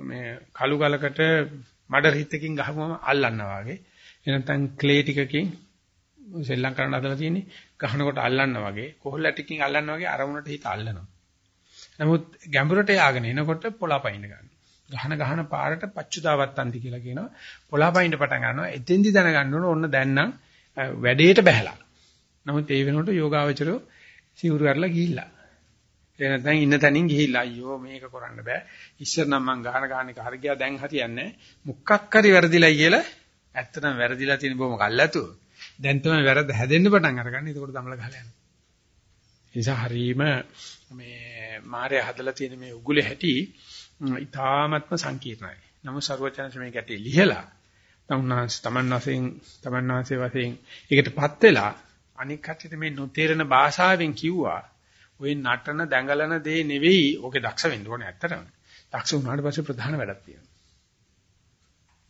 මේ කළු ගලකට මඩ රිත්තකින් ගහපුවම අල්ලන්නවා වගේ එනතන් ක්ලේ ටිකකින් සෙල්ලම් කරන්න හදලා තියෙන්නේ ගහනකොට අල්ලන්න වගේ කොහොල්ල ටිකකින් අල්ලන්න වගේ අරමුණට හිත අල්ලනවා. නමුත් ගැඹුරට ය아가න එනකොට පොළාපයින් ගන්නවා. ගහන ගහන පාරට පච්චුදාවත්තන්ති කියලා කියනවා. පොළාපයින් පටන් ගන්නවා. එතෙන්දි දැනගන්න ඕන ඔන්න දැන් නම් වැඩේට බහැලා. නමුත් ඒ වෙනකොට යෝගාවචරෝ සිවුරු කරලා ගිහිල්ලා. ඒ නැත්නම් ඉන්න තැනින් ගිහිල්ලා අයියෝ මේක කරන්න බෑ. ඉස්සර නම් මං ගාන ගාන එක හරි ගියා දැන් හරියන්නේ මුක්කක් හරි වැරදිලයි කියලා ඇත්තටම වැරදිලා තියෙන බොම කල්ලාතු. දැන් තමයි වැරද්ද හැදෙන්න පටන් අරගන්නේ. ඒකට තමල ගහලා යනවා. නිසා හරීම මේ මාය හදලා තියෙන මේ උගුලේ හැටි ඊ타ත්ම සංකීර්ණයි. නමුත් ਸਰවචනස මේ ගැටේ ලිහලා තමුන්නාස් තමන් වශයෙන් තමන් වශයෙන් ඒකටපත් වෙලා අනික් කටට මේ නොතේරෙන භාෂාවෙන් කිව්වා ওই නටන දැඟලන දේ නෙවෙයි ඕකේ දක්ෂ වෙන්න ඕනේ ඇත්තටම. දක්ෂ වුණාට පස්සේ ප්‍රධාන වැඩක් තියෙනවා.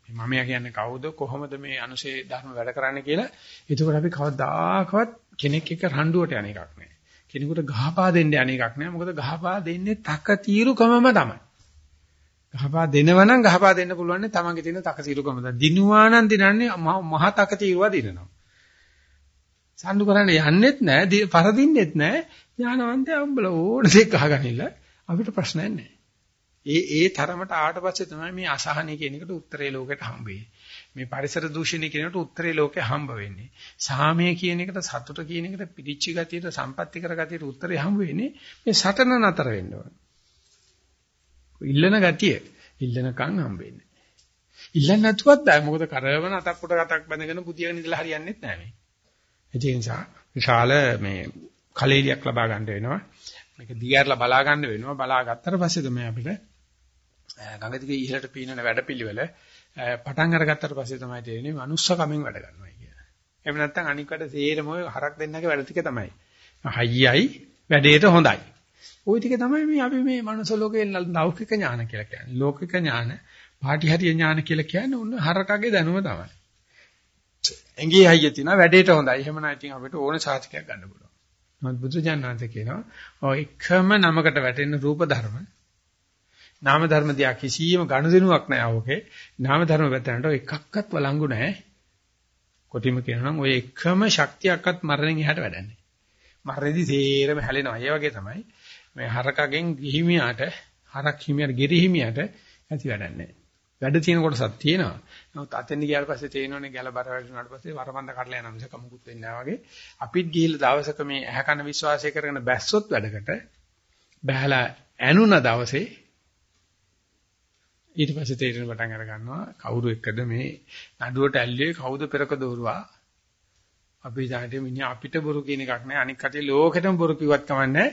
මේ මමයා කියන්නේ කවුද කොහොමද මේ අනුසේ ධර්ම වැඩ කරන්නේ කියලා. ඒකෝර අපි කවදාකවත් කෙනෙක් එක්ක රණ්ඩුවට යන එකක් නෑ. කෙනෙකුට ගහපා දෙන්න යන එකක් නෑ. මොකද ගහපා දෙන්නේ තක తీරුකමම තමයි. ගහපා දෙනවා නම් ගහපා දෙන්න පුළුවන් නේ තමන්ගේ තියෙන තක తీරුකම. දිනුවා නම් දිනන්නේ මහ තක తీරුවා දිනනවා. සම්දු කරන්න යන්නෙත් නෑ පරදින්නෙත් නෑ ඥානවන්තය උඹල ඕන දෙයක් අහගනින්න අපිට ප්‍රශ්නයක් නෑ ඒ ඒ තරමට ආවට පස්සේ තමයි මේ අසහනය කියන එකට උත්තරේ ලෝකෙට හම්බ මේ පරිසර දූෂණය කියන එකට උත්තරේ ලෝකෙ හම්බ වෙන්නේ. සාමය කියන එකට සතුට කියන එකට පිළිච්ච ගතියට සම්පත්‍ති කර ගතියට උත්තරේ හම්බ වෙන්නේ මේ සටන නතර වෙන්න ඕන. ඉල්ලන ගතිය ඉල්ලනකම් හම්බ වෙන්නේ. ඉල්ලන්න නැතුවත් බෑ. මොකද කරවන අතක් කොට අතක් බැඳගෙන පුතියගෙන ඉඳලා හරියන්නේ නැහැ මේ. ඒ නිසා විශාල මේ කලෙලියක් ලබා ගන්න වෙනවා. මේක දිගහැරලා බලා ගන්න වෙනවා. බලා ගත්තට පස්සේ තමයි අපිට ගඟ දිගේ ඉහළට පීනන වැඩපිළිවෙල පටන් අරගත්තට පස්සේ තමයි තේරෙන්නේ මනුස්ස කමෙන් වැඩ ගන්නවා කියලා. එහෙම නැත්නම් අනික් වැඩ සේරම ඔය හරක් දෙන්නගේ වැඩ ටික තමයි. හයියයි වැඩේට හොඳයි. ওই ටික තමයි මේ අපි මේ මනුස්ස ලෝකේ ලෞකික ඥාන කියලා කියන්නේ. ලෞකික ඥාන, පාටිහරිය ඥාන කියලා කියන්නේ උන්න හරකගේ දැනුම තමයි. එංගී හයිය තියෙනවා වැඩේට හොඳයි. එහෙම නැත්නම් අපිට ඕන සාතිකයක් ගන්න පුළුවන්. නමුත් බුදුජානනාථ කියනවා ඔය එකම නමකට වැටෙන රූප ධර්ම නාම ධර්ම දිහා කිසියම් ගනුදෙනුවක් නැහැ ඕකේ. නාම ධර්ම පැත්තට එකක්වත් වළංගු නැහැ. කොටිම කියනවා නම් ඔය එකම ශක්තියක්වත් මරණයෙන් එහාට වැඩන්නේ. මරණයේදී සේරම හැලෙනවා. ඒ වගේ තමයි මේ හරකගෙන් ගිහිමියාට හරක් හිමියාට ගෙරිහිමියාට ඇති වැඩන්නේ. වැඩ තියෙන කොටසක් තියෙනවා. නමුත් අතෙන් ගියාට පස්සේ තේිනවනේ ගැල බර වැටුණාට පස්සේ වරමන්ද කඩලා යන මිසක මොකුත් වෙන්නේ නැහැ වගේ. අපිත් ගිහිල්ලා දවසක මේ ඇහැ කන විශ්වාසය කරගෙන බැස්සොත් වැඩකට බහැලා ඇනුන දවසේ ඊට පස්සේ තේරෙන පටන් අර ගන්නවා කවුරු එක්කද මේ නඩුවට ඇල්ලුවේ කවුද පෙරක දෝරුවා අපි ඊට මිනිහා අපිට බොරු කියන එකක් නෑ අනික් කටේ ලෝකෙටම බොරු කිව්වත් කමන්නේ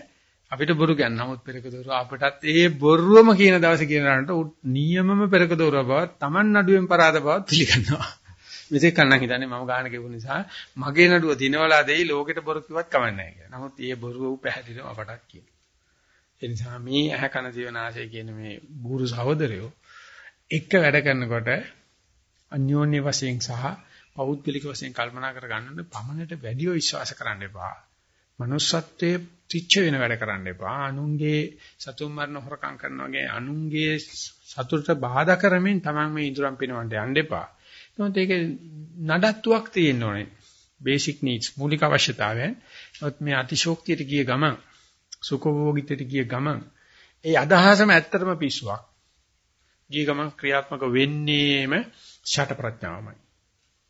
අපිට බොරු කියන්න නමුත් පෙරක දෝරුව අපටත් ඒ බොරුවම කියන දවසේ කියනකට නියමම පෙරක දෝරුව බව Taman නඩුවෙන් පරාද බව පිළිගන්නවා. මෙතෙක් කන්නම් හිතන්නේ මම ගාන කෙවු නිසා මගේ නඩුව දිනවලා දෙයි ලෝකෙට බොරු කිව්වත් කමන්නේ නැහැ කියලා. නමුත් ඒ බොරුව උ පැහැදිලිව අපටත් කියනවා. ඒ නිසා මේ ඇහ කන ජීවනාශය කියන මේ බුරු සහෝදරයෝ එක වැඩ කරනකොට අන්‍යෝන්‍ය වශයෙන් සහ පෞද්ගලික වශයෙන් කල්පනා කර ගන්නොත් පමණට වැඩිව විශ්වාස කරන්න එපා. Manussත්වයේ තිච්ච වෙන වැඩ කරන්න එපා. අනුන්ගේ සතුන් මරණ හොරකම් කරන වගේ අනුන්ගේ සතුටට බාධා කරමින් Taman මේ ඉදurang පිනවන්න යන්න එපා. නමුත් ඒක නඩත්තුවක් තියෙන්න ඕනේ. basic needs මූලික අවශ්‍යතාවයන්. නමුත් මේ අතිශෝක්තියට ගිය ගමන් සුඛභෝගීත්වයට ගිය ගමන් ඒ අදහසම ඇත්තටම පිස්සුවක්. ගිය ගමන් ක්‍රියාත්මක වෙන්නේම ෂට ප්‍රඥාවමයි.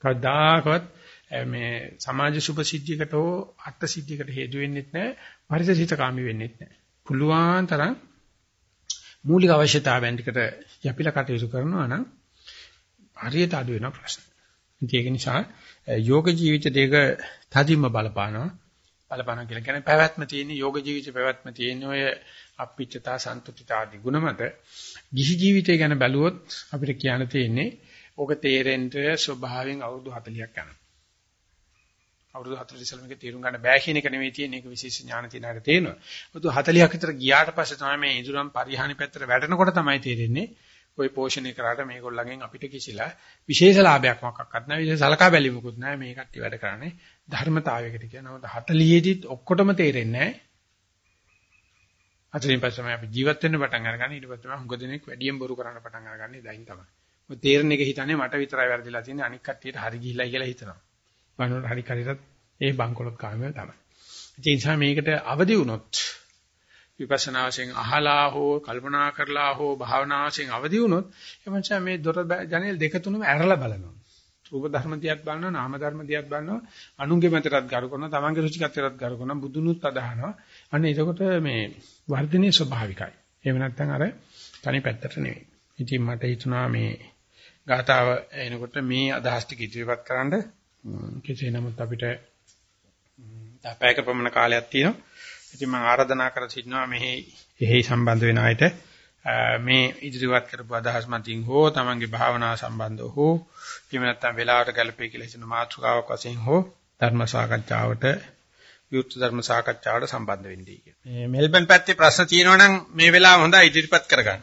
කවදාකවත් මේ සමාජ සුභ සිද්ධියකට හෝ අර්ථ සිද්ධියකට හේතු වෙන්නේ නැහැ. පරිසසිත කාමී වෙන්නේ නැහැ. පුළුවන් තරම් මූලික අවශ්‍යතාවයන් ටිකට යපිලා කටයුතු කරනවා නම් හරියට අඩු වෙන ප්‍රශ්න. ඒක නිසා යෝග ජීවිතයක තදින්ම බලපානවා. බලපානවා කියලා කියන්නේ පැවැත්ම තියෙන යෝග ජීවිත පැවැත්ම තියෙන ඔය අප්පිච්චතා සන්තුතිතා ආදී ගුණ මත ගිහි ජීවිතය ගැන බැලුවොත් අපිට කියන්න තියෙන්නේ ඕක තේරෙන්න ස්වභාවයෙන් අවුරුදු 40ක් යනවා. අවුරුදු 40 ඉස්සෙල්ලා මේක තේරුම් ගන්න බෑ කියන එක නෙවෙයි තියෙන්නේ. ඒක විශේෂ ඥාන තියෙන අයට තේරෙනවා. අවුරුදු 40ක් විතර ගියාට පස්සේ තමයි මේ ඉදුරම් පරිහානි පැත්තට වැටෙනකොට තමයි තේරෙන්නේ ওই පෝෂණය කරාට මේගොල්ලන්ගෙන් අපිට කිසිලා විශේෂ ලාභයක් මොකක්වත් නැහැ. විශේෂ සලකා බැලීමකුත් නැහැ. මේ කට්ටිය වැඩ කරන්නේ ධර්මතාවයකට කියනවා 40 දිත් ඔක්කොටම තේරෙන්නේ නැහැ. අතරින් පස්සේ අපි ජීවත් වෙන්න පටන් අරගන්න. ඊට පස්සේ හුඟ දෙනෙක් වැඩියෙන් බොරු කරන්න පටන් අරගන්නේ. දැන් තමයි. ඔය තේරෙන එක හිතන්නේ මට විතරයි වැරදිලා තියෙන්නේ. අනික් කට්ටියට හරි ගිහිලා කියලා හිතනවා. බලනකොට හරි කරිරත් ඒ බංකොලොත් කාමයේ තමයි. ඒ නිසා මේකට අවදි වුණොත් විපස්සනා වශයෙන් අහලා හෝ කල්පනා කරලා හෝ භාවනා වශයෙන් අවදි වුණොත් එමන්සා මේ දොර ජනෙල් දෙක තුනම ඇරලා බලනවා. රූප ධර්ම දිහත් බලනවා නාම ධර්ම දිහත් බලනවා අනුන්ගේ මතයටත් ගරු කරනවා තමන්ගේ රුචිකත්වයටත් ගරු කරනවා බුදුනුත් අදහනවා. අන්න එතකොට මේ වර්ධනීය ස්වභාවිකයි. එහෙම නැත්නම් අර තනි පැත්තට නෙවෙයි. ඉතින් මට හිතුණා මේ ගාතාව එනකොට මේ අදහස් ටික ඉදිරිපත් කරන්න කෙසේ නමුත් අපිට පැයක පමණ කාලයක් තියෙනවා. ඉතින් මම ආරාධනා කර සිටිනවා මෙහි එහි සම්බන්ධ වෙන අයට මේ ඉදිරිපත් කරපු අදහස් මතින් හෝ තමන්ගේ භාවනාව සම්බන්ධව හෝ එහෙම නැත්නම් වෙලාවට ගැලපෙයි කියලා හිතන මාතෘකාවක් වශයෙන් හෝ ධර්ම සාකච්ඡාවට විවෘත ධර්ම සාකච්ඡාවට සම්බන්ධ වෙන්නයි කියන්නේ. මේ මෙල්බන් පැත්තේ ප්‍රශ්න තියෙනවා නම් මේ වෙලාව හොඳයි ඉදිරිපත් කරගන්න.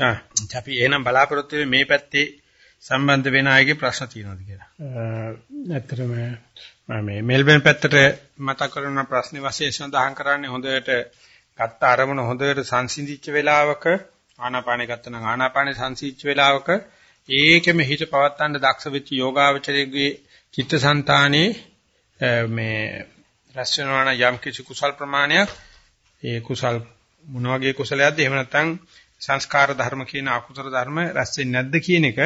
ආ අපි එහෙනම් බලාපොරොත්තු වෙන්නේ මේ පැත්තේ සම්බන්ධ වෙන අයගේ ප්‍රශ්න තියෙනවද කියලා. ඇත්තටම මේ මෙල්බන් පැත්තට මතක් කරන ප්‍රශ්නේ වශයෙන් සඳහන් කරන්නේ හොඳට ගත්ත අරමුණ හොඳට සංසිඳිච්ච වෙලාවක ආනාපානෙ ගත්තනම් ආනාපානෙ සංසිඳිච්ච වෙලාවක ඒකෙම හිත පවත්තන්න දක්ෂ වෙච්ච යෝගාවචරයේ චිත්තසංතානේ මේ රැස් වෙනවන යම් කිසි කුසල් ප්‍රමාණයක් ඒ කුසල් මොන වගේ කුසලයක්ද එහෙම නැත්නම් සංස්කාර ධර්ම කියන අකුසල ධර්ම රැස් වෙන්නේ නැද්ද කියන එක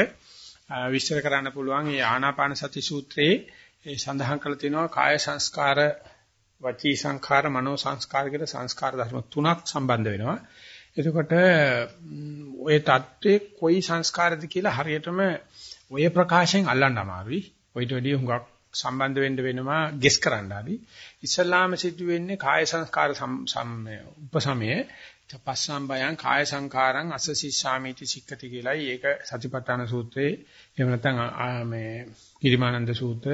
විස්තර කරන්න පුළුවන් මේ ආනාපාන සති සූත්‍රයේ ඒ සඳහන් කරලා තියෙනවා කාය සංස්කාර වචී සංස්කාර මනෝ සංස්කාර කියලා සංස්කාර ධර්ම තුනක් සම්බන්ධ වෙනවා. එතකොට ඔය தત્ත්වයේ කොයි සංස්කාරද කියලා හරියටම ඔය ප්‍රකාශයෙන් අල්ලන්න අමාරුයි. ඔයිට වැඩිය හුඟක් සම්බන්ධ වෙන්න වෙනවා ගෙස් කරන්න හරි. ඉස්ලාම සිදු වෙන්නේ කාය සංස්කාර උපසමයේ පස්සම් බයං කාය සංඛාරං අසසිස්සාමිති සික්කති කියලායි ඒක සතිපට්ඨාන සූත්‍රයේ එහෙම නැත්නම් මේ කිරිමානන්ද සූත්‍ර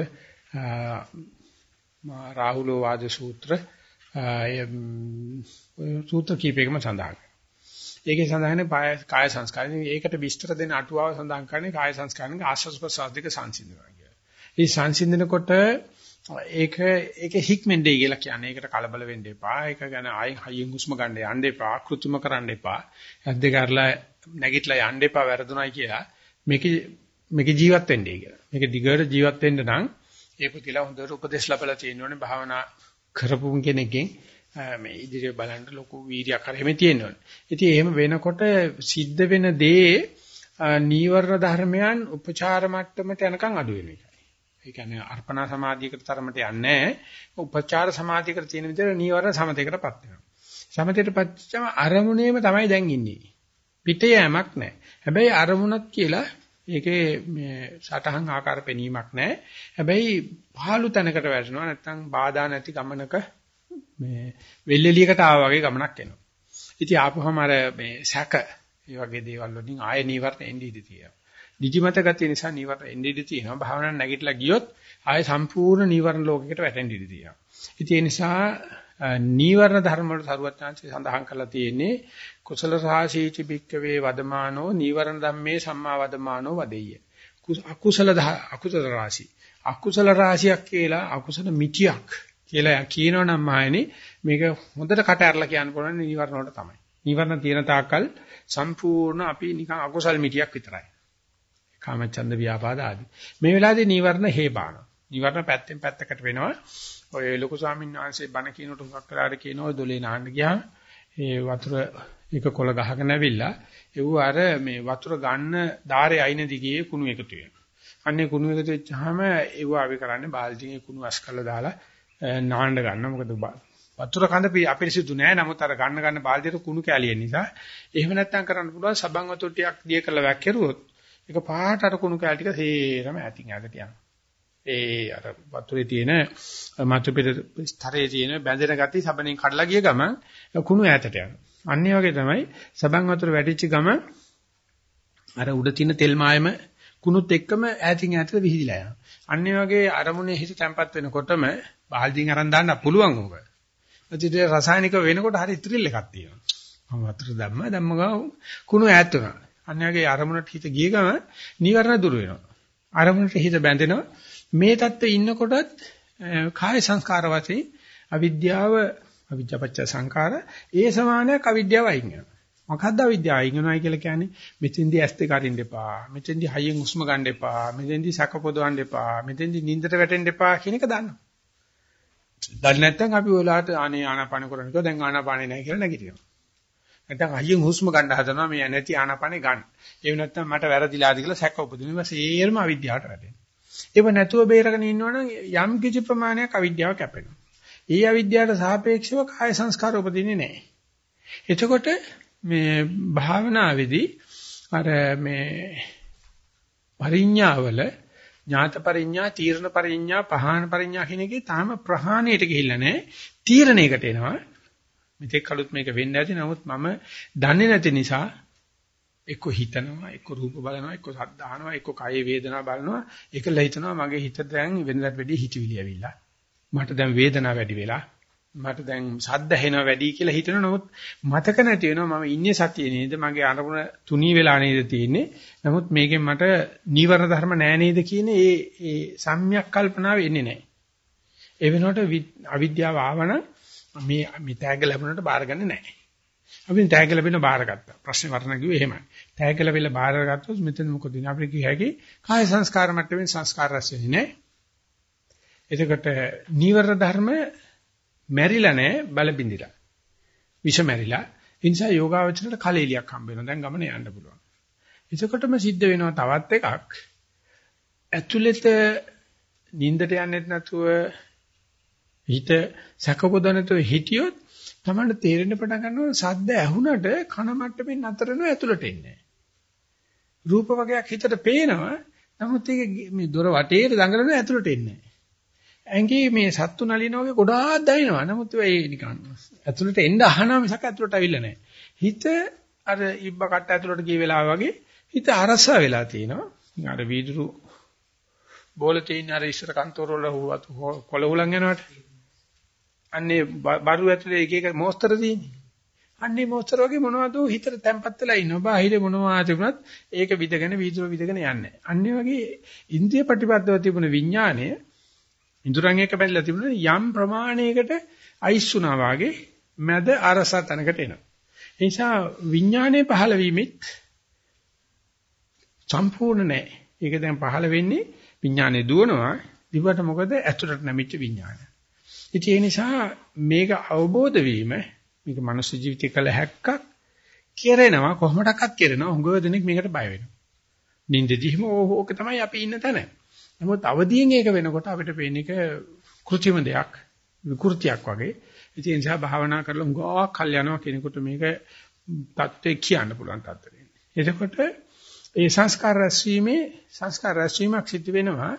රාහුලෝ වාද සූත්‍ර සූත්‍ර කීපයකම සඳහන් ඒකේ සඳහන් කාය සංස්කාරය. ඒකට විස්තර දෙන අටුවාව සඳහන් කරන්නේ කාය සංස්කාරණක ආශ්වාස ප්‍රශ්වාස දෙක සංසිඳනවා කියලා. මේ සංසිඳනකොට ඒක ඒක හික්මෙන්ඩේ කියලා කියන්නේ. ඒකට කලබල වෙන්න එපා. ඒක ගැන ආයෙන් හයියෙන් හුස්ම ගන්න යන්න එපා. කෘත්‍රිම කරන්න එපා. ඇද්ද කරලා නැගිටලා යන්න එපා වැරදුණයි කියලා. මේක මේක ජීවත් වෙන්නයි කියලා. මේක දිගට ජීවත් වෙන්න නම් ඒ පුතිලා හොඳට උපදෙස් ලැබලා තියෙනෝනේ භාවනා කරපු කෙනෙක්ගෙන් මේ ඉදිරිය බලන්න ලොකු වීර්යයක් කරෙමේ තියෙනෝනේ. ඉතින් එහෙම වෙනකොට සිද්ධ වෙන දේ නීවරණ ධර්මයන් උපචාර මට්ටමට යනකම් අඩු වෙන එකයි. ඒ කියන්නේ අර්පණා සමාධියකට තරමට යන්නේ උපචාර සමාධියකට තියෙන විදිහට නීවරණ සමතේකටපත් වෙනවා. සමතේටපත් වෙච්චම අරමුණේම තමයි දැන් ඉන්නේ. පිට යෑමක් නැහැ. හැබැයි අරමුණක් කියලා ඒකේ මේ සටහන් ආකාර පෙනීමක් නැහැ. හැබැයි පහළු තැනකට වැටෙනවා නැත්නම් බාධා නැති ගමනක මේ වෙල්ෙලියකට ආවා වගේ ගමනක් එනවා. ඉතින් ආපුවම අර මේ සැක ඒ වගේ දේවල් වලින් ආය නීවරණ එන්නේ ඉඳී තියෙනවා. නිදිමත ගතිය නිසා නීවරණ එන්නේ ඉඳී තියෙනවා. භාවනාවක් නැගිටලා ගියොත් ආය සම්පූර්ණ නීවරණ ලෝකයකට වැටෙන්න ඉඳී තියෙනවා. ඉතින් ඒ නිසා නීවරණ ධර්ම වල සරුවත්ඥාන්සේ සඳහන් කරලා තියෙන්නේ කුසල රාශීච බික්කවේ වදමානෝ නීවරණ ධම්මේ සම්මා වදමානෝ වදෙය්‍ය. අකුසල අකුසල රාශි. අකුසල රාශියක් කියලා අකුසල මිටියක් කියලා කියනවනම් මායනේ මේක හොඳට කට ඇරලා කියන්න පුළුවන් නීවරණ වලට තමයි. නීවරණ තියෙන තාක්කල් සම්පූර්ණ අපි නිකන් අකුසල් මිටියක් විතරයි. කාමචන්ද ව්‍යාපාද ආදී. මේ වෙලාවේදී නීවරණ හේබාන. නීවරණ පැත්තෙන් පැත්තකට වෙනවා. ඔය ලොකු ස්වාමීන් වහන්සේ බණ කියනකොට හුඟක් වෙලාවට කියනවා දොලේ නාන්න ගියාම ඒ වතුර එක කොළ ගහගෙන ඇවිල්ලා ඒව අර මේ වතුර ගන්න ධාරේ අයින දිගේ කුණු එකතු වෙනවා. අන්නේ කුණු එකතු වෙච්චාම ඒව අපි කරන්නේ බාල්දියේ කුණු අස් කරලා දාලා නාන්න ගන්න. මොකද වතුර කඳ අපිරිසිදු නෑ. නමුත් අර ගන්න ගන්න බාල්දියට කුණු කැලිය නිසා එහෙම නැත්තම් කරන්න පුළුවන් සබන් වතුර ටිකක් දිය කරලා වැක්කිරුවොත් ඒක පාට අර කුණු කැලි ටික සේරම ඇතින් ඈතට යනවා. ඒ අර වතුරේ තියෙන මතු පිට ස්තරයේ තියෙන බැඳෙන ගති සබනෙන් කඩලා ගිය ගමන් කුණු ඈතට යනවා. අනිත් වගේ තමයි සබන් වතුර වැටිච්ච ගමන් අර උඩ තියෙන තෙල් මායම කුණුත් එක්කම ඈතින් ඈතට විහිදිලා යනවා. අනිත් වගේ අරමුණේ හිත තැම්පත් වෙනකොටම බාල්දියෙන් අරන් දාන්න පුළුවන් ඕක. ඒත් රසායනික වෙනකොට හරි ත්‍රිල් එකක් තියෙනවා. මම වතුර දැම්ම දැම්ම ගාව කුණු ඈත් වෙනවා. අනිත් වගේ අරමුණට හිත ගිය ගමන් නීවරණ දුර වෙනවා. අරමුණට හිත බැඳෙනවා. මේ தත්ත්වයේ ඉන්නකොටත් කාය සංස්කාර වශයෙන් අවිද්‍යාව අවිජ්ජාපච්ච සංඛාර ඒ සමානයක් අවිද්‍යාව අයින් වෙනවා. මොකද්ද අවිද්‍යාව අයින් වෙනවයි කියලා කියන්නේ? මෙතෙන්දී ඇස් දෙක අරින්න එපා. මෙතෙන්දී හයියෙන් හුස්ම ගන්න එපා. මෙතෙන්දී සැක පොදවන්න එපා. මෙතෙන්දී නිින්දට වැටෙන්න එපා කියන එක දන්නවා. දන්නේ නැත්නම් අපි ඔයාලට අනේ ආනාපාන කරන්න කිව්වා දැන් ආනාපානේ නැහැ කියලා නැගිටිනවා. නැත්නම් හයියෙන් හුස්ම ගන්න හදනවා මේ නැති ආනාපානේ ගන්න. ඒ නැත්නම් මට වැරදිලාද කියලා සැක උපදිනවා. සේරම අවිද්‍යාවට වැටෙනවා. ඒව නැතුව බේරගෙන ඉන්නවනම් යම් කිසි ප්‍රමාණයක් අවිද්‍යාව කැපෙනවා. ඒ අවිද්‍යාවට සාපේක්ෂව කාය සංස්කාර උපදින්නේ නැහැ. එතකොට මේ භාවනාවේදී අර මේ පරිඥාවල ඥාත පරිඥා, තීරණ පරිඥා, පහාන පරිඥා කියන එකේ තාම ප්‍රහාණයට ගිහිල්ලා නැහැ. තීරණයකට එනවා. මෙතෙක් කලුත් මේක වෙන්නේ නැති. නමුත් මම දන්නේ නැති නිසා එක්ක හිතනවා එක්ක රූප බලනවා එක්ක ශබ්ද අහනවා එක්ක කය වේදනා බලනවා. ඒකල හිතනවා මගේ හිත දැන් වෙනදාට වැඩිය හිතවිලි ඇවිල්ලා. මට දැන් වේදනාව වැඩි වෙලා මට දැන් ශබ්ද ඇහෙනවා වැඩි කියලා හිතනවා. නමුත් මතක නැති වෙනවා මම ඉන්නේ සතියේ නේද? මගේ අරමුණ තුනී වෙලා නේද තියෙන්නේ. නමුත් මේකෙන් මට නීවරණ ධර්ම නෑ නේද කියන ඒ ඒ සම්‍යක් කල්පනාව එන්නේ නෑ. ඒ වෙනකොට අවිද්‍යාව ආවනම් මේ මේ තෑග්ග ලැබුණට බාරගන්නේ නැහැ අපි තෑග්ග ලැබෙන බාරගත්තා. ප්‍රශ්නේ වර්ණ කිව්වේ එහෙමයි. තෑග්ග ලැබෙලා බාරගත්තොත් මෙතන මොකද වෙන්නේ? අපිට කිය හැකි කාය සංස්කාර මට්ටමින් සංස්කාර රැස් වෙන්නේ නැහැ. එතකොට නීවර ධර්ම මැරිලා නැහැ බල බින්දිලා. විෂ මැරිලා. ඒ නිසා යෝගාවචරයට කලෙලියක් හම්බ වෙනවා. දැන් ගමන යන්න පුළුවන්. එතකොටම සිද්ධ වෙනවා තවත් එකක්. ඇතුළත නින්දට යන්නෙත් නැතුව හිත සැකපොදනතෝ හිටියොත් තමයි තේරෙන්න පටන් ගන්නවා සද්ද ඇහුනට කන මට්ටමින් නතර වෙනවා ඇතුළට එන්නේ. රූප වර්ගයක් හිතට පේනවා නමුත් ඒක මේ දොර වටේට දඟලන ඇතුළට එන්නේ නැහැ. ඇඟේ මේ සත්තු නලින වගේ ගොඩාක් දැනෙනවා. නමුත් ඒ නිකන් ඇතුළට එන්න අහනවා මිසක් ඇතුළට අවිල්ල නැහැ. හිත අර ඉබ්බ කට්ට ඇතුළට ගිය වෙලාව වගේ හිත අරසා වෙලා තිනවා. අර වීදුරු බෝල තියෙන අර ඉස්සර කන්තෝර වල කොළ හුලං යනවට අන්නේ බරු ඇතුලේ එක එක මොස්තර තියෙන්නේ. අන්නේ මොස්තර වගේ මොනවද හිතට තැම්පත් වෙලා ඉන්නවා. බාහිර මොනවා තිබුණත් ඒක විදගෙන වීදුර විදගෙන යන්නේ. අන්නේ වගේ ඉන්ද්‍රිය ප්‍රතිපදව තිබුණ විඥාණය ඉඳුරන් එක බැලලා තිබුණ යම් ප්‍රමාණයකට අයිස් වුණා වාගේ මැද අරස තැනකට එනවා. ඒ නිසා විඥානයේ පහළ වීමෙත් සම්පූර්ණ නැහැ. ඒක දැන් පහළ වෙන්නේ විඥානේ දුවනවා. දිවට මොකද ඇතුළට නැමිච්ච විඥානය. ඉතින් ඒ නිසා මේක අවබෝධ වීම මේක මනුස්ස ජීවිතේ කළ හැක්කක් කෙරෙනවා කොහොමඩක්වත් කෙරෙනවා හුඟව දෙනෙක් මේකට බය වෙනවා. නින්දදීම ඕක තමයි අපි ඉන්න තැන. නමුත් අවදියෙන් ඒක වෙනකොට අපිට පේන එක කෘත්‍රිම දෙයක් විකෘතියක් වගේ. ඉතින් ඒ නිසා භාවනා කරලා හුඟක් කල් යනවා කෙනෙකුට මේක தත්ත්වය කියන්න පුළුවන් தත්ත්වෙ. එතකොට ඒ සංස්කාර රැස්වීමේ සංස්කාර රැස්වීමක් සිද්ධ වෙනවා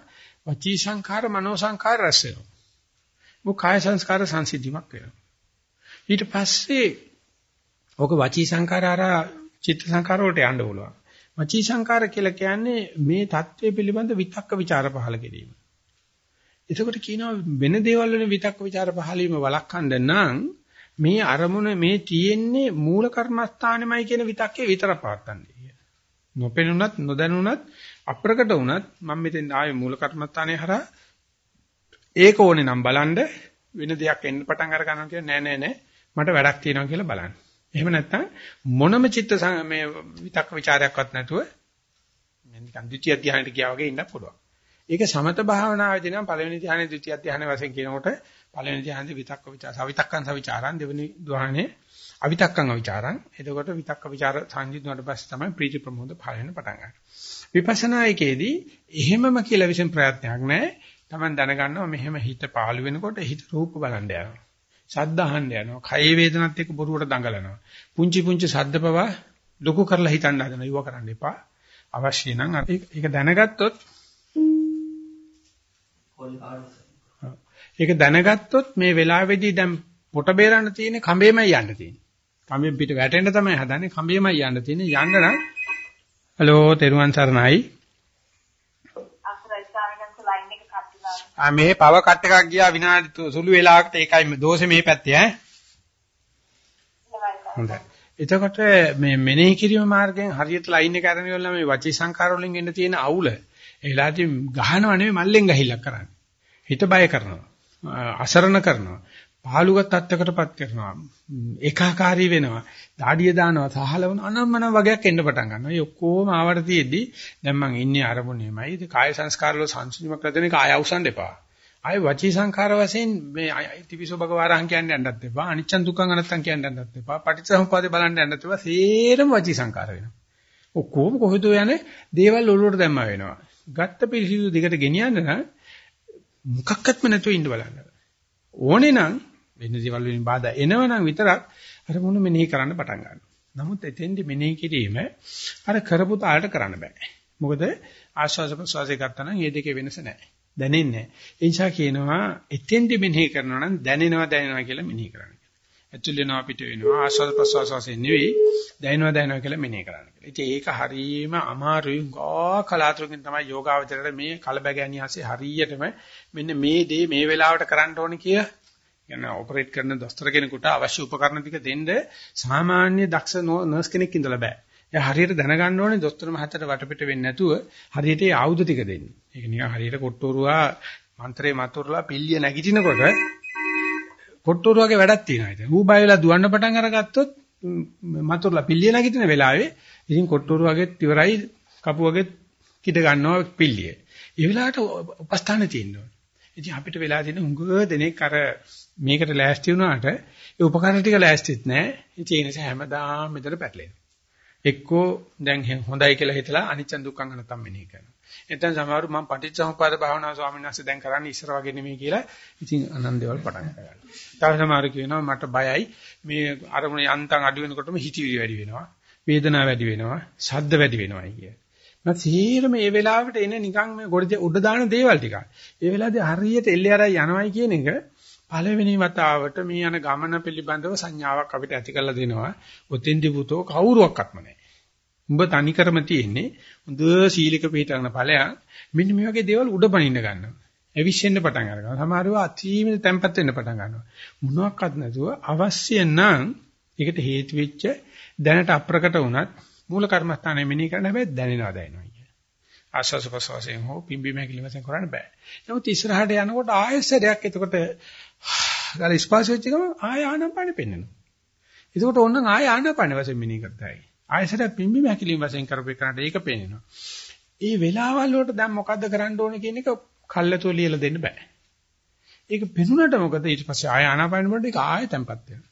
වචී සංඛාර මනෝ සංඛාර රැස් වෙනවා. මොක කාය සංස්කාර සංසිද්ධියක් වෙනවා. ඊට පස්සේ ඕක වචී සංකාර හරහා චිත්ත සංකාර වලට යන්න පුළුවන්. වචී සංකාර කියලා කියන්නේ මේ தત્ත්වය පිළිබඳ විතක්ක ਵਿਚාර පහළ කිරීම. එතකොට කියනවා වෙන දේවල් වලින් විතක්ක ਵਿਚාර පහළ වීම වළක්වන්න නම් මේ අරමුණ මේ තියෙන්නේ මූල කර්මස්ථානෙමයි කියන විතක්කේ විතර පාත්තන්නේ කියලා. නොපෙනුනත් නොදැනුනත් අප්‍රකට වුණත් මම මෙතෙන් ආයේ මූල කර්මස්ථානේ හරහා ඒක ඕනේ නම් බලන්න වෙන දෙයක් එන්න පටන් අර ගන්නවා කියන්නේ නෑ නෑ නෑ මට වැඩක් තියෙනවා කියලා බලන්න. එහෙම නැත්නම් මොනම චිත්ත මේ විතක්ක ਵਿਚාරයක්වත් නැතුව නිකන් ද්විතිය ධානයට ගියා වගේ ඉන්න පුළුවන්. ඒක සමත භාවනාවේදී නම් පළවෙනි ධානයේ ද්විතිය ධානයේ වශයෙන් කියනකොට පළවෙනි ධානයේ විතක්ක ਵਿਚාර සවිතක්කං සවිචාරං දෙවෙනි ධානයේ අවිතක්කං අවිචාරං. එතකොට විතක්ක ਵਿਚාර සංජිතුනට පස්සේ තමයි ප්‍රීති ප්‍රමෝද පහළ වෙන පටන් ගන්න. විපස්සනා එකේදී එහෙමම කියලා විශේෂ ප්‍රයත්නයක් නැහැ. Taman දැනගන්නවා මෙහෙම හිත පාළු වෙනකොට හිත රූප බලන්න යනවා. ශබ්ද අහන්න යනවා. කය වේදනත් එක්ක බොරුවට දඟලනවා. පුංචි පුංචි ශබ්ද පවා ලොකු කරලා හිතන්න හදන ඉව කරන්න එපා. අවශ්‍ය නම් ඒක දැනගත්තොත් ඒක දැනගත්තොත් මේ වෙලාවේදී දැන් පොට බේරන්න තියෙන කඹේමයි යන්න තියෙන්නේ. කඹෙන් පිට වැටෙන්න තමයි හදන්නේ කඹේමයි යන්න තියෙන්නේ. යන්න නම් හලෝ තෙරුවන් සරණයි. අසරයි ස්වාමීන් ලයින් එක කට්ටිලා. ආ මේ පව කට් එකක් ගියා විනාඩි සුළු වෙලාවකට ඒකයි දෝෂේ මේ පැත්තේ ඈ. හොඳයි. එතකොට මේ මෙනෙහි කිරීම මාර්ගයෙන් හරියට ලයින් එක අරගෙන ඉවරලා මේ වචී සංකාර වලින් එන්න තියෙන අවුල එලාදී ගහනව නෙමෙයි මල්ලෙන් ගහිල්ලක් කරන්නේ. හිත බය කරනවා. අසරණ කරනවා. පහළුගත් තත්ත්වකටපත් කරනවා. ඒකාකාරී වෙනවා. දාඩිය දානවා. සහලවන අනම්මන වගේක් එන්න පටන් ගන්නවා. මේ ඔක්කොම ආවට තියෙද්දි දැන් මං ඉන්නේ අරමුණේමයි. ඒ කාය සංස්කාර වල සංසිඳීමක් ලැබෙන එක ආය අවසන් දෙපා. ආය වචී සංඛාර වශයෙන් මේ තිවිසෝ භගවාරහන් කියන්නේ යන්නත් එපා. අනිච්චන් දුක්ඛං අනත්තං කියන්නේ යන්නත් එපා. පටිච්චසමුප්පාදේ බලන්න යන්නත් එපා. සේරම වචී සංඛාර වෙනවා. ඔක්කොම කොහෙද යන්නේ? දේවල් ඔළුවට දැම්මා වෙනවා. ගත්ත පිළිසිදු දිගට ගෙනියන්න නම් මොකක්වත්ම නැතුව ඉන්න බලන්න. ඕනේ නම් වෙන දේවල් වලින් බාධා එනවනම් විතරක් අර මොන මෙනෙහි කරන්න පටන් ගන්නවා. නමුත් එතෙන්දි මෙනෙහි කිරීම අර කරපු තාලට කරන්න බෑ. මොකද ආශ්වාස ප්‍රශ්වාසය ගත්තා නම් මේ දෙකේ වෙනස නැහැ. දැනෙන්නේ නැහැ. ඒ නිසා කියනවා එතෙන්දි මෙනෙහි කරනවා නම් දැනෙනවා දැනෙනවා කියලා මෙනෙහි කරන්න. ඇතුල් වෙනවා පිට වෙනවා ආශ්වාස ප්‍රශ්වාස වශයෙන් නෙවෙයි දැනෙනවා දැනෙනවා කියලා මෙනෙහි කරන්න කියලා. ඉතින් ඒක හරීම අමාරුයි. ගා කලාතුරකින් තමයි යෝගාවචරයට මේ කලබගැනියසේ හරියටම මෙන්න මේ දේ මේ වෙලාවට කරන්න ඕනේ කිය කියන ඔපරේට් කරන දොස්තර කෙනෙකුට අවශ්‍ය උපකරණ ටික දෙන්න සාමාන්‍ය දක්ෂ නර්ස් කෙනෙක් ඉඳලා බෑ. එයා හරියට දැනගන්න ඕනේ දොස්තර මහත්තයට වටපිට වෙන්නේ නැතුව හරියට ඒ ආයුධ ටික දෙන්න. ඒක නිකන් හරියට කොට්ටෝරුවා මන්ත්‍රේ මතුරුලා පිල්ලිය නැගිටිනකොට කොට්ටෝරු වගේ වැඩක් තියෙනවා ඉතින්. ඌ බය වෙලා දුවන්න පටන් අරගත්තොත් මතුරුලා පිල්ලිය නැගිටින වෙලාවේ ඉතින් කොට්ටෝරු වගේත් ඉවරයි කපු වගේත් කිඩ ගන්නවා පිල්ලිය. ඒ වෙලාවට උපස්ථාන තියෙනවා. ඉතින් අපිට වෙලා තියෙන හුඟ දෙනෙක් අර මේකට ලෑස්ති වුණාට ඒ උපකරණ ටික ලෑස්තිත් නැහැ. ඉතින් ඒ නිසා හැමදාම මෙතන පැටලෙනවා. එක්කෝ දැන් හොඳයි කියලා හිතලා අනිච්ච දුක්ඛං අනත්තම් මෙනෙහි කරනවා. එතෙන් සමහරව මම පටිච්චසමුප්පාද භාවනාව ස්වාමීන් වහන්සේ දැන් කරන්නේ ඉස්සර වගේ නෙමෙයි කියලා ඉතින් අනන්ත දේවල් පටන් ගන්නවා. තව සමහර කියනවා මට බයයි මේ අරමුණ යන්තම් අඩු වෙනකොටම හිතවිලි වැඩි වෙනවා. වේදනාව වැඩි වෙනවා. ශබ්ද වැඩි වෙනවා කිය. මම සීරම මේ වෙලාවට එන නිකන් මේ ගොඩ උඩ දාන දේවල් ටික. ඒ වෙලාවේදී හරියට එල්ලේ අරයි යනවයි කියන එක පළවෙනි වතාවට මේ යන ගමන පිළිබඳව සංඥාවක් අපිට ඇති කරලා දෙනවා. ඔතෙන්දි පුතෝ කවුරුවක්වත්ම නැහැ. උඹ තනිකරම තියෙන්නේ හොඳ සීලික පිටරන ඵලයක්. මෙන්න මේ වගේ දේවල් උඩ පනින්න ගන්නවා. ඇවිස්සෙන්න පටන් ගන්නවා. සමහරව අතීමිත තැම්පත් වෙන්න පටන් ගන්නවා. මොනවාක්වත් නැතුව අවශ්‍ය නම් ඒකට හේතු වෙච්ච දැනට අප්‍රකට වුණත් මූල කර්මස්ථානයේ මෙනෙහි කරන්න හැබැයි දැනෙනවා දැනෙනවා කිය. ආස්වාස ප්‍රසවාසයෙන් හෝ පිම්බි මහැකිලි වශයෙන් කරන්න බෑ. නමුත් ඉස්සරහට යනකොට ආයෙසරයක් එතකොට ගාල ස්පාස් වෙච්ච ගම ආය ආනපානෙ පෙන්වෙනවා. එතකොට ඕනනම් ආය ආනපානෙ වශයෙන් මෙනෙහි කරතයි. ආයෙසර පිම්බි මහැකිලි වශයෙන් කරපේ කරාට ඒක පේනවා. ඒ වෙලාවල් වලට දැන් මොකද්ද කරන්න ඕනේ කියන එක කල්ලාතෝ ලියලා දෙන්න බෑ. ඒක පෙනුනට මොකද ඊට පස්සේ ආය ආනාපාන වලට ඒක ආයෙ තැම්පත් වෙනවා.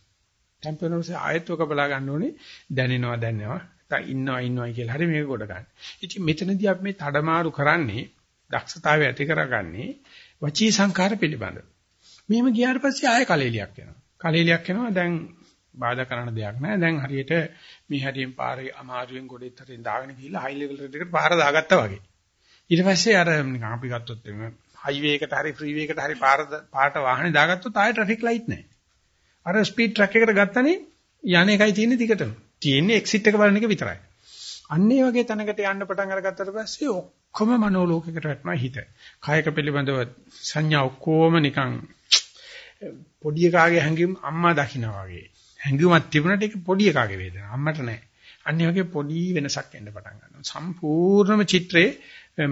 තැම්පත් වෙනකොට ආයෙත් ඔක බලා ගන්න ඕනේ දැනෙනවා දැනෙනවා. තා ඉන්නවා ඉන්නවා කියලා හරි මේක කොට ගන්න. ඉතින් මෙතනදී අපි මේ තඩමාරු කරන්නේ දක්ෂතාවය ඇති කරගන්නේ වචී සංකාර පිළිබඳව. මෙහෙම ගියාට පස්සේ ආයෙ කලෙලියක් වෙනවා. කලෙලියක් වෙනවා දැන් බාධා කරන දෙයක් නෑ. දැන් හරියට මේ හැටියෙන් පාරේ අමාරුවෙන් ගොඩෙත් හරින් දාගෙන ගිහිල්ලා හයි ලෙවල් එකකට පාර දාගත්තා වගේ. ඊට පස්සේ අර නිකන් අපි ගත්තොත් එimhe හයිවේ එකට හරි ෆ්‍රීවේ එකට හරි පාර පාට වාහනේ දාගත්තොත් ආයෙ ට්‍රැෆික් ලයිට් නෑ. අර ස්පීඩ් ට්‍රක් එකකට ගත්තනේ යන්නේ එකයි තියෙන්නේ දිගටම. තියෙන්නේ එක්සිට් එක බලන එක විතරයි. අන්න ඒ වගේ තැනකට යන්න පටන් අරගත්තට පස්සේ ඔක්කොම මනෝලෝකයකට වැටෙනවා හිත. කායක පිළිබඳව සංඥා ඔක්කොම නිකන් පොඩි එකාගේ හැඟීම් අම්මා දකින්නවා වගේ. හැඟීමක් තිබුණට ඒක පොඩි එකාගේ වේදනාවක්. අම්මට නෑ. අන්න ඒ වගේ පොඩි වෙනසක් එන්න පටන් ගන්නවා. සම්පූර්ණම චිත්‍රේ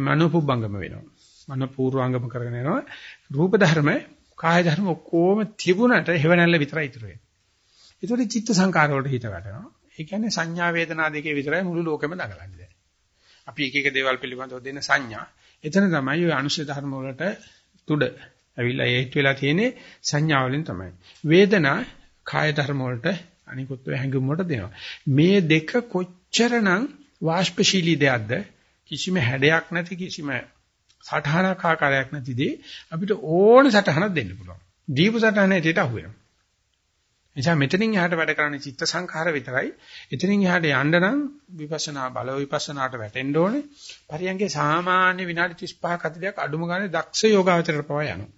මනෝපුබ්බංගම වෙනවා. මනෝපූර්වාංගම කරගෙන යනවා. රූප ධර්ම, කාය ධර්ම ඔක්කොම තිබුණට හේවණල්ල විතරයි ඉතුරු වෙන්නේ. ඒතකොට චිත්ත සංකාර වලට හිත වැටෙනවා. ඒ කියන්නේ සංඥා වේදනා දෙකේ විතරයි මුළු ලෝකෙම දඟලන්නේ. අපි එක එක දේවල් පිළිබඳව දෙන සංඥා. එතන තමයි ওই අනුශය ධර්ම වලට තුඩ ඇවිල්ලා ඒත් වෙලා තියෙන්නේ සංඥා වලින් තමයි. වේදනා කාය ධර්ම වලට අනිකුත් හැඟුම් වලට දෙනවා. මේ දෙක කොච්චරනම් වාෂ්පශීලී දෙයක්ද කිසිම හැඩයක් නැති කිසිම සටහනක් ආකාරයක් නැතිදී අපිට ඕන සටහනක් දෙන්න පුළුවන්. දීපු සටහන ඇටට අහු වෙනවා. නිසා මෙතනින් එහාට වැඩ කරන්නේ චිත්ත සංඛාර විතරයි. එතනින් එහාට යන්න නම් විපස්සනා බල විපස්සනාට වැටෙන්න ඕනේ. පරියන්ගේ සාමාන්‍ය විනාඩි 35ක අතදයක් අඩුම ගානේ දක්ෂ යෝගාවචරයට පවා යනවා.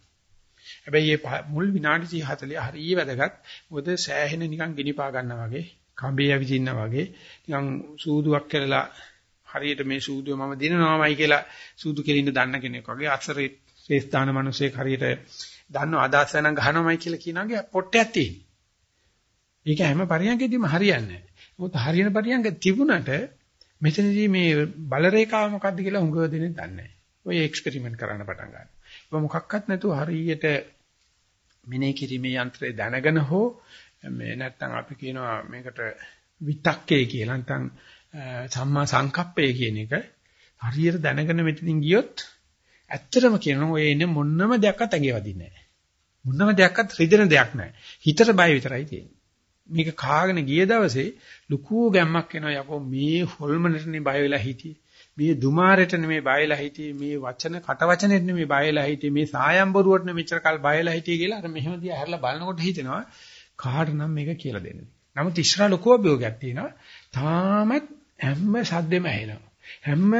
හැබැයි මේ මුල් විනාඩි 30 40 හරිය වැදගත්. මොකද සෑහෙන නිකන් ගිනිපා ගන්නවා වගේ, කඹේ ඇවිදින්නා වගේ, නිකන් සූදුවක් කියලා හරියට මේ සූදුව මම දිනනවාමයි කියලා සූදු කෙලින්න දන්න කෙනෙක් වගේ අක්ෂරේ ශ්‍රේෂ්ඨාන මිනිසෙක් හරියට දන්නව අදාස වෙනන් ගහනවාමයි කියලා කියනවාගේ පොට්ටයක් තියෙනවා. ඒක හැම පරියන්කෙදීම හරියන්නේ නැහැ. මොකද හරියන පරියන්ක තිබුණට මෙතනදී මේ බල රේඛාව මොකද්ද කියලා හුඟව දෙන්නේ දන්නේ නැහැ. ඔය එක්ස්පෙරිමන්ට් කරන්න පටන් ගන්නවා. ඒක මොකක්වත් නැතුව හරියට මෙනේ කිරීමේ යන්ත්‍රය දැනගෙන හෝ මේ නැත්තම් අපි කියනවා මේකට විතක්කේ කියලා නැත්තම් සම්මා සංකප්පය කියන එක හරියට දැනගෙන මෙතනින් ගියොත් ඇත්තටම කියනවා ඔය එන්නේ මොන්නම දෙයක්වත් ඇඟේ වදින්නේ නැහැ. මොන්නම දෙයක්වත් රිදෙන දෙයක් නැහැ. හිතට බය විතරයි තියෙන්නේ. මේක කාගෙන ගිය දවසේ ලুকু ගැම්මක් එනවා යකෝ මේ හොල්මනටනේ බය වෙලා හිටියේ මේ දුමාරෙට නෙමේ බයලා හිටියේ මේ වචන කට වචනෙට නෙමේ බයලා හිටියේ මේ සායම්බරුවට නෙමෙයි මෙච්චර කල් බයලා හිටියේ කියලා අර මෙහෙම දිහා හැරලා බලනකොට හිතෙනවා කාට නම් මේක කියලා දෙන්නද නමුත් ඉස්සරහ ලොකු අභියෝගයක් තියෙනවා. තාමත් හැම සද්දෙම ඇහෙනවා. හැම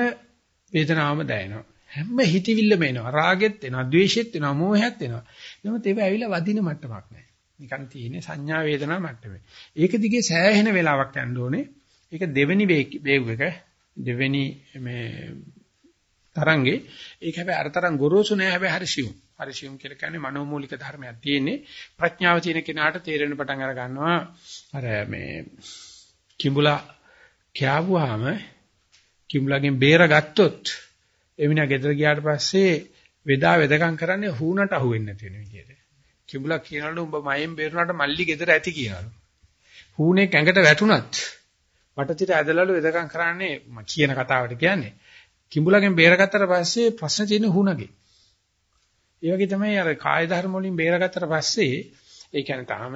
වේදනාවම දැනෙනවා. හැම හිතවිල්ලම එනවා. රාගෙත් එනවා ද්වේෂෙත් එනවා මෝහයත් එනවා. නමුත් ඒව ඇවිල්ලා වදින මට්ටමක් නැහැ නිකන් තියෙන්නේ සංඥා වේදනා මට්ටමේ. ඒක දිගේ සෑහෙන වෙලාවක් යන්න ඕනේ. ඒක දෙවෙනි වේග් එක දෙවෙනි මේ තරංගේ ඒක හැබැයි අර තරම් ගොරෝසු නෑ හැබැයි හරි සියුම්. හරි සියුම් කියලා කියන්නේ මනෝමූලික ධර්මයක් තියෙන්නේ. ප්‍රඥාව තියෙන කෙනාට තේරෙන පටන් අර ගන්නවා අර මේ කිඹුලා කෑවුවාම කිඹුලාගෙන් බේරගත්තොත් එවිනා ගෙදර ගියාට පස්සේ වෙදා වෙදකම් කරන්නේ හුණට අහුවෙන්නේ නැති වෙන විදියට. කිඹුලා කියනවලු උඹ මයෙන් බේරුණාට මල්ලි ගෙදර ඇති කියනවලු. හූනේ කැඟට වැටුණත් වටතිට ඇදලලු එදකම් කරන්නේ මම කියන කතාවට කියන්නේ. කිඹුලාගෙන් බේරගත්තට පස්සේ ප්‍රශ්න තියෙන හුණගේ. ඒ වගේ තමයි අර කාය ධර්ම වලින් බේරගත්තට පස්සේ ඒ කියන්නේ තාම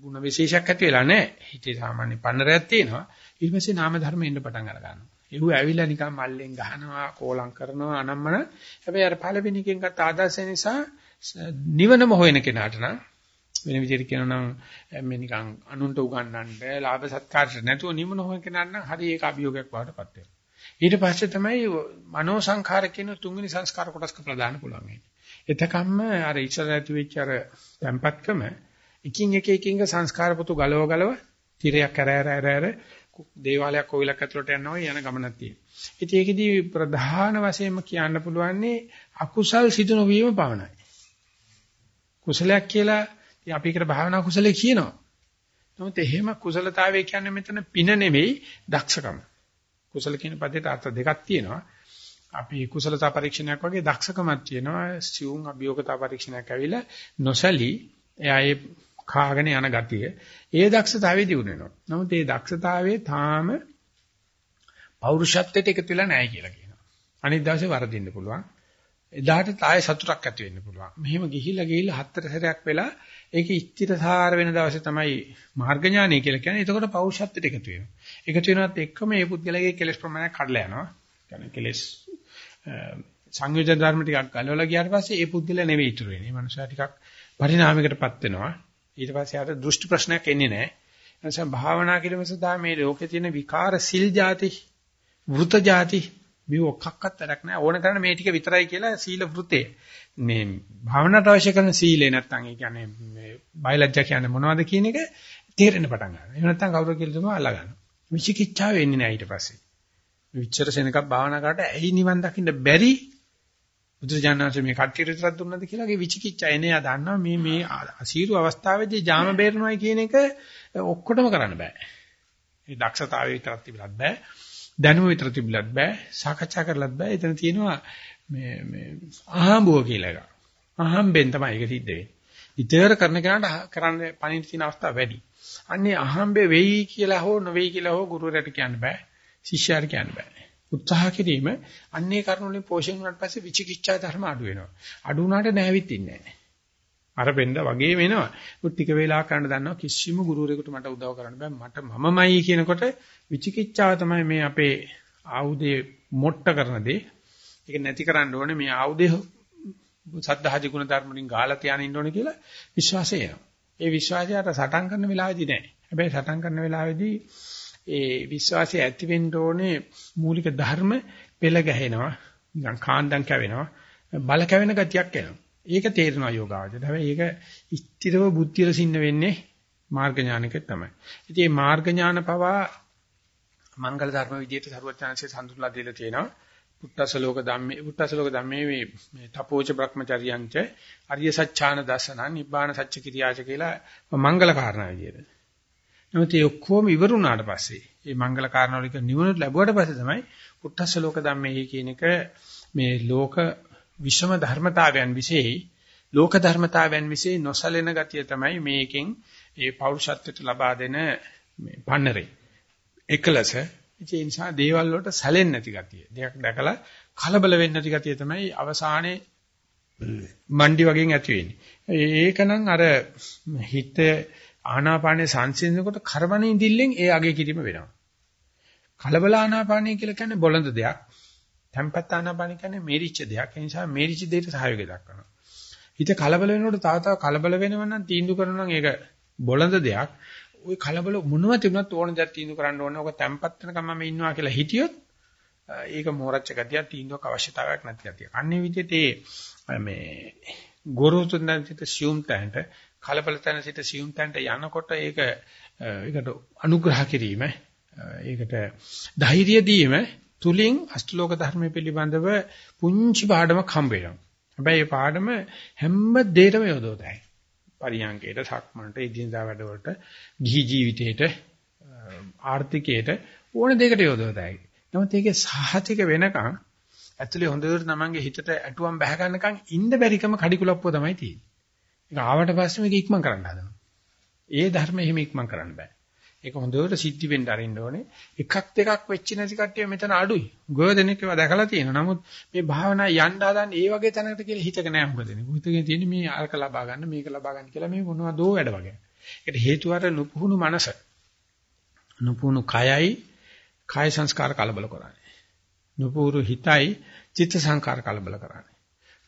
ಗುಣ විශේෂයක් ඇති වෙලා නැහැ. හිතේ සාමාන්‍ය පන්නරයක් තියෙනවා. ඊට පස්සේ නාම ධර්ම එන්න පටන් අර ගන්නවා. ඒව ඇවිල්ලා නිකන් මල්ලෙන් ගහනවා, කෝලම් කරනවා, අනම්මන. හැබැයි අර පළවෙනි එකෙන් ගත්ත ආදර්ශය නිසා නිවනම හොයන කෙනාට නම් වෙන විදිහට කියනවා නම් මේ නිකන් අනුන්ට උගන්වන්න ලාභ සත්කාරට නැතුව නිවන හොයන කෙනාට නම් හරි ඒක අභියෝගයක් බවට පත් වෙනවා. ඊට පස්සේ තමයි මනෝ සංඛාර කියන තුන්වෙනි සංස්කාර කොටස්ක ප්‍රදාන පුළුවන් වෙන්නේ. එතකම්ම අර ඉස්සර ඇති වෙච්ච අර tempatකම එකින් එක එකින් සංස්කාර පුතු ගලව ගලව තිරයක් ඇර ඇර ඇර ඇර දේවාලයක් කොවිලක් ඇතුළට යනවා යන ගමනක් තියෙනවා. ඉතින් ඒකෙදී ප්‍රධාන වශයෙන්ම කියන්න පුළුවන්නේ අකුසල් සිදු නොවීම පමණයි. කුසලයක් කියලා අපි ඒකට භාවනා කුසලයේ කියනවා. නමුත් එහෙම කුසලතාවය කියන්නේ මෙතන පින නෙවෙයි දක්ෂකම. කුසල කියන පදයට අර්ථ දෙකක් තියෙනවා. අපි කුසලතා පරීක්ෂණයක් වගේ දක්ෂකමක් තියෙනවා. සියුම් අභියෝගතා පරීක්ෂණයක් ඇවිල්ලා නොසලී එයා ඒ කාගෙන යන ගතිය. ඒ දක්ෂතාවය දිනු වෙනවා. නමුත් ඒ දක්ෂතාවයේ තාම පෞරුෂත්වයට එකතු වෙලා නැහැ කියලා කියනවා. අනිත් දවසේ වරදින්න පුළුවන්. එදාට තාය සතුටක් ඇති වෙන්න පුළුවන්. මෙහෙම ගිහිල්ලා ගිහිල්ලා හතර සැරයක් වෙලා ඒක ස්ථිරසාර වෙන දවසේ තමයි මාර්ග ඥානය කියලා කියන්නේ. එතකොට පෞරුෂත්වයට එකතු වෙනවා. එකතු වෙනවත් එක්කම මේ පුද්ගලයාගේ කෙලෙස් ප්‍රමාණය කඩලා යනවා. කියන්නේ කෙලෙස් සංයෝජන ධර්ම ටිකක් ගලවලා ගියාට පස්සේ ඒ පුද්ගලයා නෙවෙයි ඉතුරු වෙන්නේ. මේ මනුස්සයා ටිකක් පරිණාමයකටපත් වෙනවා. ඊට පස්සේ ආට දෘෂ්ටි ප්‍රශ්නයක් එන්නේ නැහැ. එනිසා භාවනා කිරීම සඳහා මේ ලෝකේ තියෙන විකාර සිල් ಜಾති, වෘත ಜಾති මේ ඔක්කක්වත් වැඩක් නැහැ. ඕන කරන මේ ටික විතරයි කියලා සීල වෘතේ. මේ භාවනාවට අවශ්‍ය කරන සීලේ නැත්තම් ඒ කියන්නේ මේ බයලජ්ජා කියන්නේ මොනවද කියන එක තේරෙන්න පටන් ගන්නවා. එහෙම නැත්තම් කවුරු කියලා තුමා අල්ලා ගන්නවා. විචිකිච්ඡාව එන්නේ නැහැ ඊට පස්සේ. විචතර සෙනකක් භාවනා කරලා ඇයි නිවන් දකින්න බැරි බුදුරජාණන්සේ මේ කට්ටියට විතරක් දුන්නද කියලාගේ විචිකිච්ඡා එනේ ආ දන්නවා මේ මේ අසීරු අවස්ථාවේදී ජාම බේරනවායි කියන එක ඔක්කොටම කරන්න බෑ. මේ දක්ෂතාවය විතරක් තිබිලත් බෑ. දැනුම විතර තිබිලත් බෑ. සාකච්ඡා කරලත් බෑ. එතන තියෙනවා මේ මේ අහඹුව කියලා එක. අහම්බෙන් තමයි ඒක සිද්ධ වෙන්නේ. ඉතර කරන කෙනාට කරන්න පණින්න තියෙන අවස්ථා වැඩි. අන්නේ අහම්බේ වෙයි කියලා හෝ නොවේයි කියලා හෝ ගුරුවරයාට කියන්න බෑ. ශිෂ්‍යයාට කියන්න බෑ. උත්සාහ කිරීම අන්නේ කරුණුලින් පෝෂණය වුණාට පස්සේ විචිකිච්ඡා ධර්ම අඩු වෙනවා. අඩු වුණාට නැවිත් ඉන්නේ නැහැ. අර වෙන්න වගේ වෙනවා. උත් ටික වෙලා කරන්න දන්නවා කිසිම ගුරුවරයෙකුට මට උදව් කරන්න බෑ. මට මමමයි කියනකොට විචිකිච්ඡාව තමයි මේ අපේ ආයුධේ මොට්ට කරන දේ. ඒක නැති කරන්න ඕනේ. මේ ආයුධේ සද්ධාජි ගුණ ධර්ම වලින් ගාලා තියාගෙන ඉන්න ඕනේ කියලා විශ්වාසය එනවා. ඒ විශ්වාසයට සටන් කරන වෙලාවෙදී නෑ. හැබැයි සටන් කරන වෙලාවේදී ඒ විශ්වාසය ඇති වෙන්න ඕනේ මූලික ධර්ම පෙළ ගැහෙනවා. නිකන් කාන්දම් කැවෙනවා. බල කැවෙන ගතියක් එනවා. ඒක තේරෙනවා යෝගාවචරයට. හැබැයි ඒක ස්ථිරව බුද්ධියට සින්න වෙන්නේ මාර්ග ඥානකෙ තමයි. ඉතින් මේ මාර්ග ඥාන පවා මංගල ධර්ම විදියට සරුවචාන්සේ සඳුන්ලා දීලා තියෙනවා. පුත්තස ලෝක ධම්මේ පුත්තස ලෝක ධම්මේ මේ මේ තපෝච භ්‍රමචර්යංච අරිය සත්‍යාන දසන නිබ්බාන සත්‍ය කිරියාච කියලා මංගල කාරණා විදියට. නමුත් ඒ ඔක්කොම ඉවර වුණාට පස්සේ මේ මංගල කාරණා වලින් නිවන ලැබුවට පස්සේ තමයි පුත්තස ලෝක ධම්මේ කියන එක මේ ලෝක විෂම ධර්මතාවයන් විශේෂයි ලෝක ධර්මතාවයන් විශේෂ නොසලෙන ගතිය තමයි මේකෙන් ඒ පෞරුෂත්වයට ලබා දෙන මේ පන්නරේ එකලස ඒ නිසා දේවල් වලට සැලෙන්නේ නැති ගතිය. දෙයක් දැකලා කලබල වෙන්නේ නැති ගතිය තමයි අවසානයේ මණ්ඩි වගේ ඇති වෙන්නේ. ඒකනම් අර හිත ආනාපානේ සංසිඳනකොට කර්මණේ ඉඳිල්ලෙන් ඒ අගේ කිරීම වෙනවා. කලබල ආනාපානේ කියලා කියන්නේ බොළඳ දෙයක්. tempat ආනාපානේ කියන්නේ මේරිච්ච දෙයක්. ඒ නිසා මේරිච්ච දෙයට සහයෝගය දක්වනවා. හිත කලබල වෙනකොට තව තව කලබල වෙනව නම් තීන්දුව කරනවා නම් ඒක බොළඳ දෙයක්. ওই කලබල මොනව තිබුණත් ඕන දෙයක් තීන්දුව කරන්න ඕනේ. ඔක tempat වෙනකම් මම ඉන්නවා කියලා හිතියොත් ඒක මෝරච්ච ගතියක් තීන්දුවක අවශ්‍යතාවයක් නැති ගතියක්. අන්නේ විදිහට මේ ගොරෝසුන් දැන් සිට සියුම් තැනට කලබල තැන සිට සියුම් තැනට යනකොට ඒක ඒකට අනුග්‍රහ කිරීම ඒකට ධෛර්යය දීම තුලින් අෂ්ටලෝක ධර්මයේ පිළිබඳව පුංචි පාඩමක් හම්බ වෙනවා. හැබැයි මේ පාඩම හැම දෙයකම යොදවතයි. පරියංගයට, සක්මනට, එදිනදා වැඩවලට, ගිහි ජීවිතේට, ආර්ථිකයට ඕන දෙයකට යොදවතයි. නමුත් ඒකේ සහතික වෙනකන් ඇතුලේ හොඳට තමන්ගේ හිතට ඇටුවම් බහ ගන්නකන් ඉන්න බැරිකම කඩිකුලප්පුව තමයි තියෙන්නේ. ඒක ආවට පස්සේ මේක ඉක්මන් කරන්න හදනවා. ඒ ධර්ම එහෙම ඉක්මන් කරන්න බෑ. ඒක හොඳට සිද්ධි වෙන්න අරින්න ඕනේ. එකක් දෙකක් වෙච්ච නැති කට්ටිය මෙතන අඩුයි. ගොඩනෙක් ඒවා දැකලා තියෙනවා. නමුත් මේ භාවනා යන්න හදන ඒ වගේ තැනකට කියලා හිතක නෑ මොකද නේ. හිතකේ තියෙන්නේ මේ අරක ලබා ගන්න මේක ලබා ගන්න කියලා මේ මොනවදෝ වැඩ වගේ. ඒකට හේතුව අර නුපුහුණු මනස. නුපුහුණු කයයි කාය සංස්කාර කලබල කරන්නේ. නුපුහුණු හිතයි චිත්ත සංකාර කලබල කරන්නේ.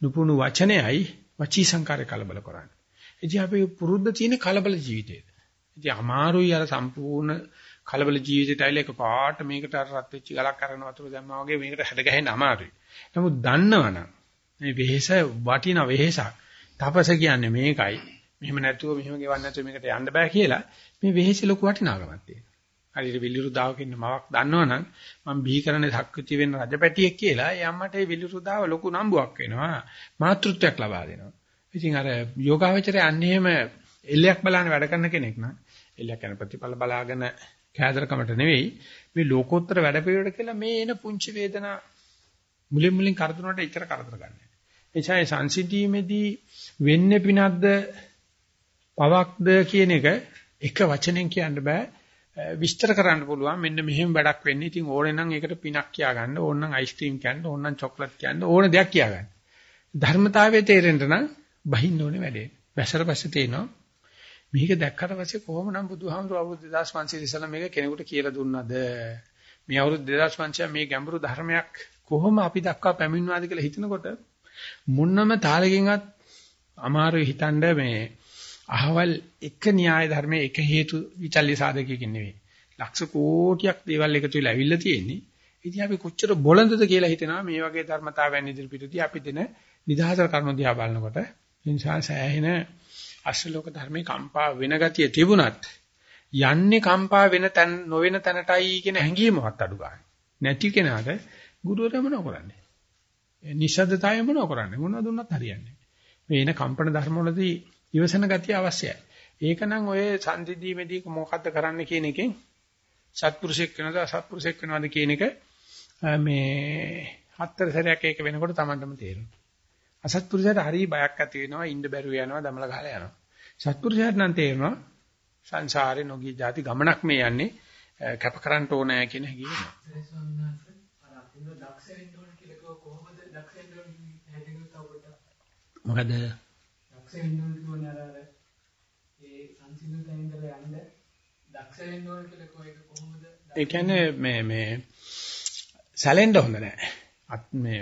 නුපුහුණු වචනයයි වචී සංකාරය කලබල කරන්නේ. ඉතින් අපි පුරුද්ද තියෙන කලබල ජීවිතේද. ඉතින් අමාරුයි අර සම්පූර්ණ කලබල ජීවිතයට ඇවිල්ලා එක පාට මේකට අර රත් වෙච්ච ගලක් අරගෙන වතුර දැම්මා වගේ මේකට හැඩ ගැහෙන්න අමාරුයි. නමුත් දන්නවනම් මේ වෙහෙස වටින වෙහෙසක්. තපස කියන්නේ මේකයි. මෙහෙම නැතුව මෙහෙම ගෙවන්න නැතුව මේකට යන්න බෑ කියලා මේ වෙහෙසි ලොකු වටිනාකමක් තියෙනවා. හරියට විලිරු දාවක ඉන්න මවක් දන්නවනම් මම බිහි කරන්නේ සක්විති වෙන රජපැටියෙක් කියලා ඒ අම්මට ඒ විලිරු දාව ලොකු නම්බුවක් වෙනවා මාතෘත්වයක් ලබා දෙනවා ඉතින් අර යෝගාවචරය අන්නේම එල්ලයක් බලන්න වැඩ කරන කෙනෙක් නම් එල්ලයක් යන ප්‍රතිඵල බලාගෙන කෑදරකමට නෙවෙයි මේ ලෝකෝත්තර වැඩ පිළිවෙලට කියලා මේ එන පුංචි වේදනා මුලින් මුලින් කරදරනට එච්චර කරදර ගන්න. එචා ඒ සංසිද්ධියේදී වෙන්නේ පිනක්ද පවක්ද කියන එක එක වචනෙන් කියන්න බෑ. විස්තර කරන්න පුළුවන් මෙන්න මෙහෙම වැඩක් වෙන්නේ. ඉතින් ඕනේ නම් ඒකට පිනක් කියා ගන්න, ඕන නම් අයිස්ක්‍රීම් කියන්න, ඕන නම් චොක්ලට් කියන්න, ඕන දෙයක් කියා ගන්න. ධර්මතාවයේ තේරෙන්න නම් බහින්න ඕනේ වැඩේ. වැසර පස්සේ තේනවා මේක දැක්කට පස්සේ කොහොමනම් බුදුහාමුදුරුවෝ අවුරුදු 2500 ඉස්සෙල්ලා මේක කෙනෙකුට කියලා දුන්නද? මේ අවුරුදු 2500 මේ ගැඹුරු ධර්මයක් කොහොම අපි දක්වා පැමිණුවාද කියලා හිතනකොට මුන්නම තාලකින්වත් අමාරුයි හිතන්න මේ අහවල් එක න්‍යාය ධර්මයේ එක හේතු විචල්්‍ය සාධකයකින් නෙවෙයි. ලක්ෂ කෝටියක් දේවල් එකතු වෙලා ඇවිල්ලා තියෙන්නේ. ඉතින් අපි කොච්චර බොළඳද කියලා හිතනවා මේ වගේ ධර්මතාවයන් ඉදිරිපිටදී අපි දෙන නිදහස කර්ම දිහා බලනකොට ඉන්සා සෑහෙන අශ්ලෝක ධර්මේ කම්පා වෙන ගතිය තිබුණත් යන්නේ කම්පා වෙන තැන නොවන තැනටයි කියන හැඟීමවත් අඩු ගන්න. නැති කෙනාට ගුරුවරයා මොනව කරන්නේ? නිශ්ශබ්දතාවය මොනව කරන්නේ? මොනවද දුන්නත් හරියන්නේ නැහැ. මේ එන කම්පන ධර්ම වලදී ඉවසන ගතිය අවශ්‍යයි. ඒකනම් ඔය සංසිද්ධීමේදී මොකද්ද කරන්න කියන එකෙන් සත්පුරුෂෙක් වෙනවද අසත්පුරුෂෙක් වෙනවද කියන එක මේ හතර සැරයක් ඒක වෙනකොට Tamanටම තේරෙනවා. අසත්පුරුෂයාට හරි බයක් ඇති වෙනවා, ඉන්න බැරුව යනවා, දමල ගහලා යනවා. සත්පුරුෂයාට නම් තේරෙනවා සංසාරේ නොගිය જાති ගමනක් මේ යන්නේ කැප කරන්න ඕනෑ කියන හැඟීම. මොකද දක්ෂ වෙන්න ඕන කියන්නේ අර අර ඒ සංසිඳුතෙන් ඉඳලා යන්න දක්ෂ වෙන්න ඕන කියලා කොහේක කොහොමද ඒ කියන්නේ මේ මේ සැලෙන්න හොඳ නැහැ. මේ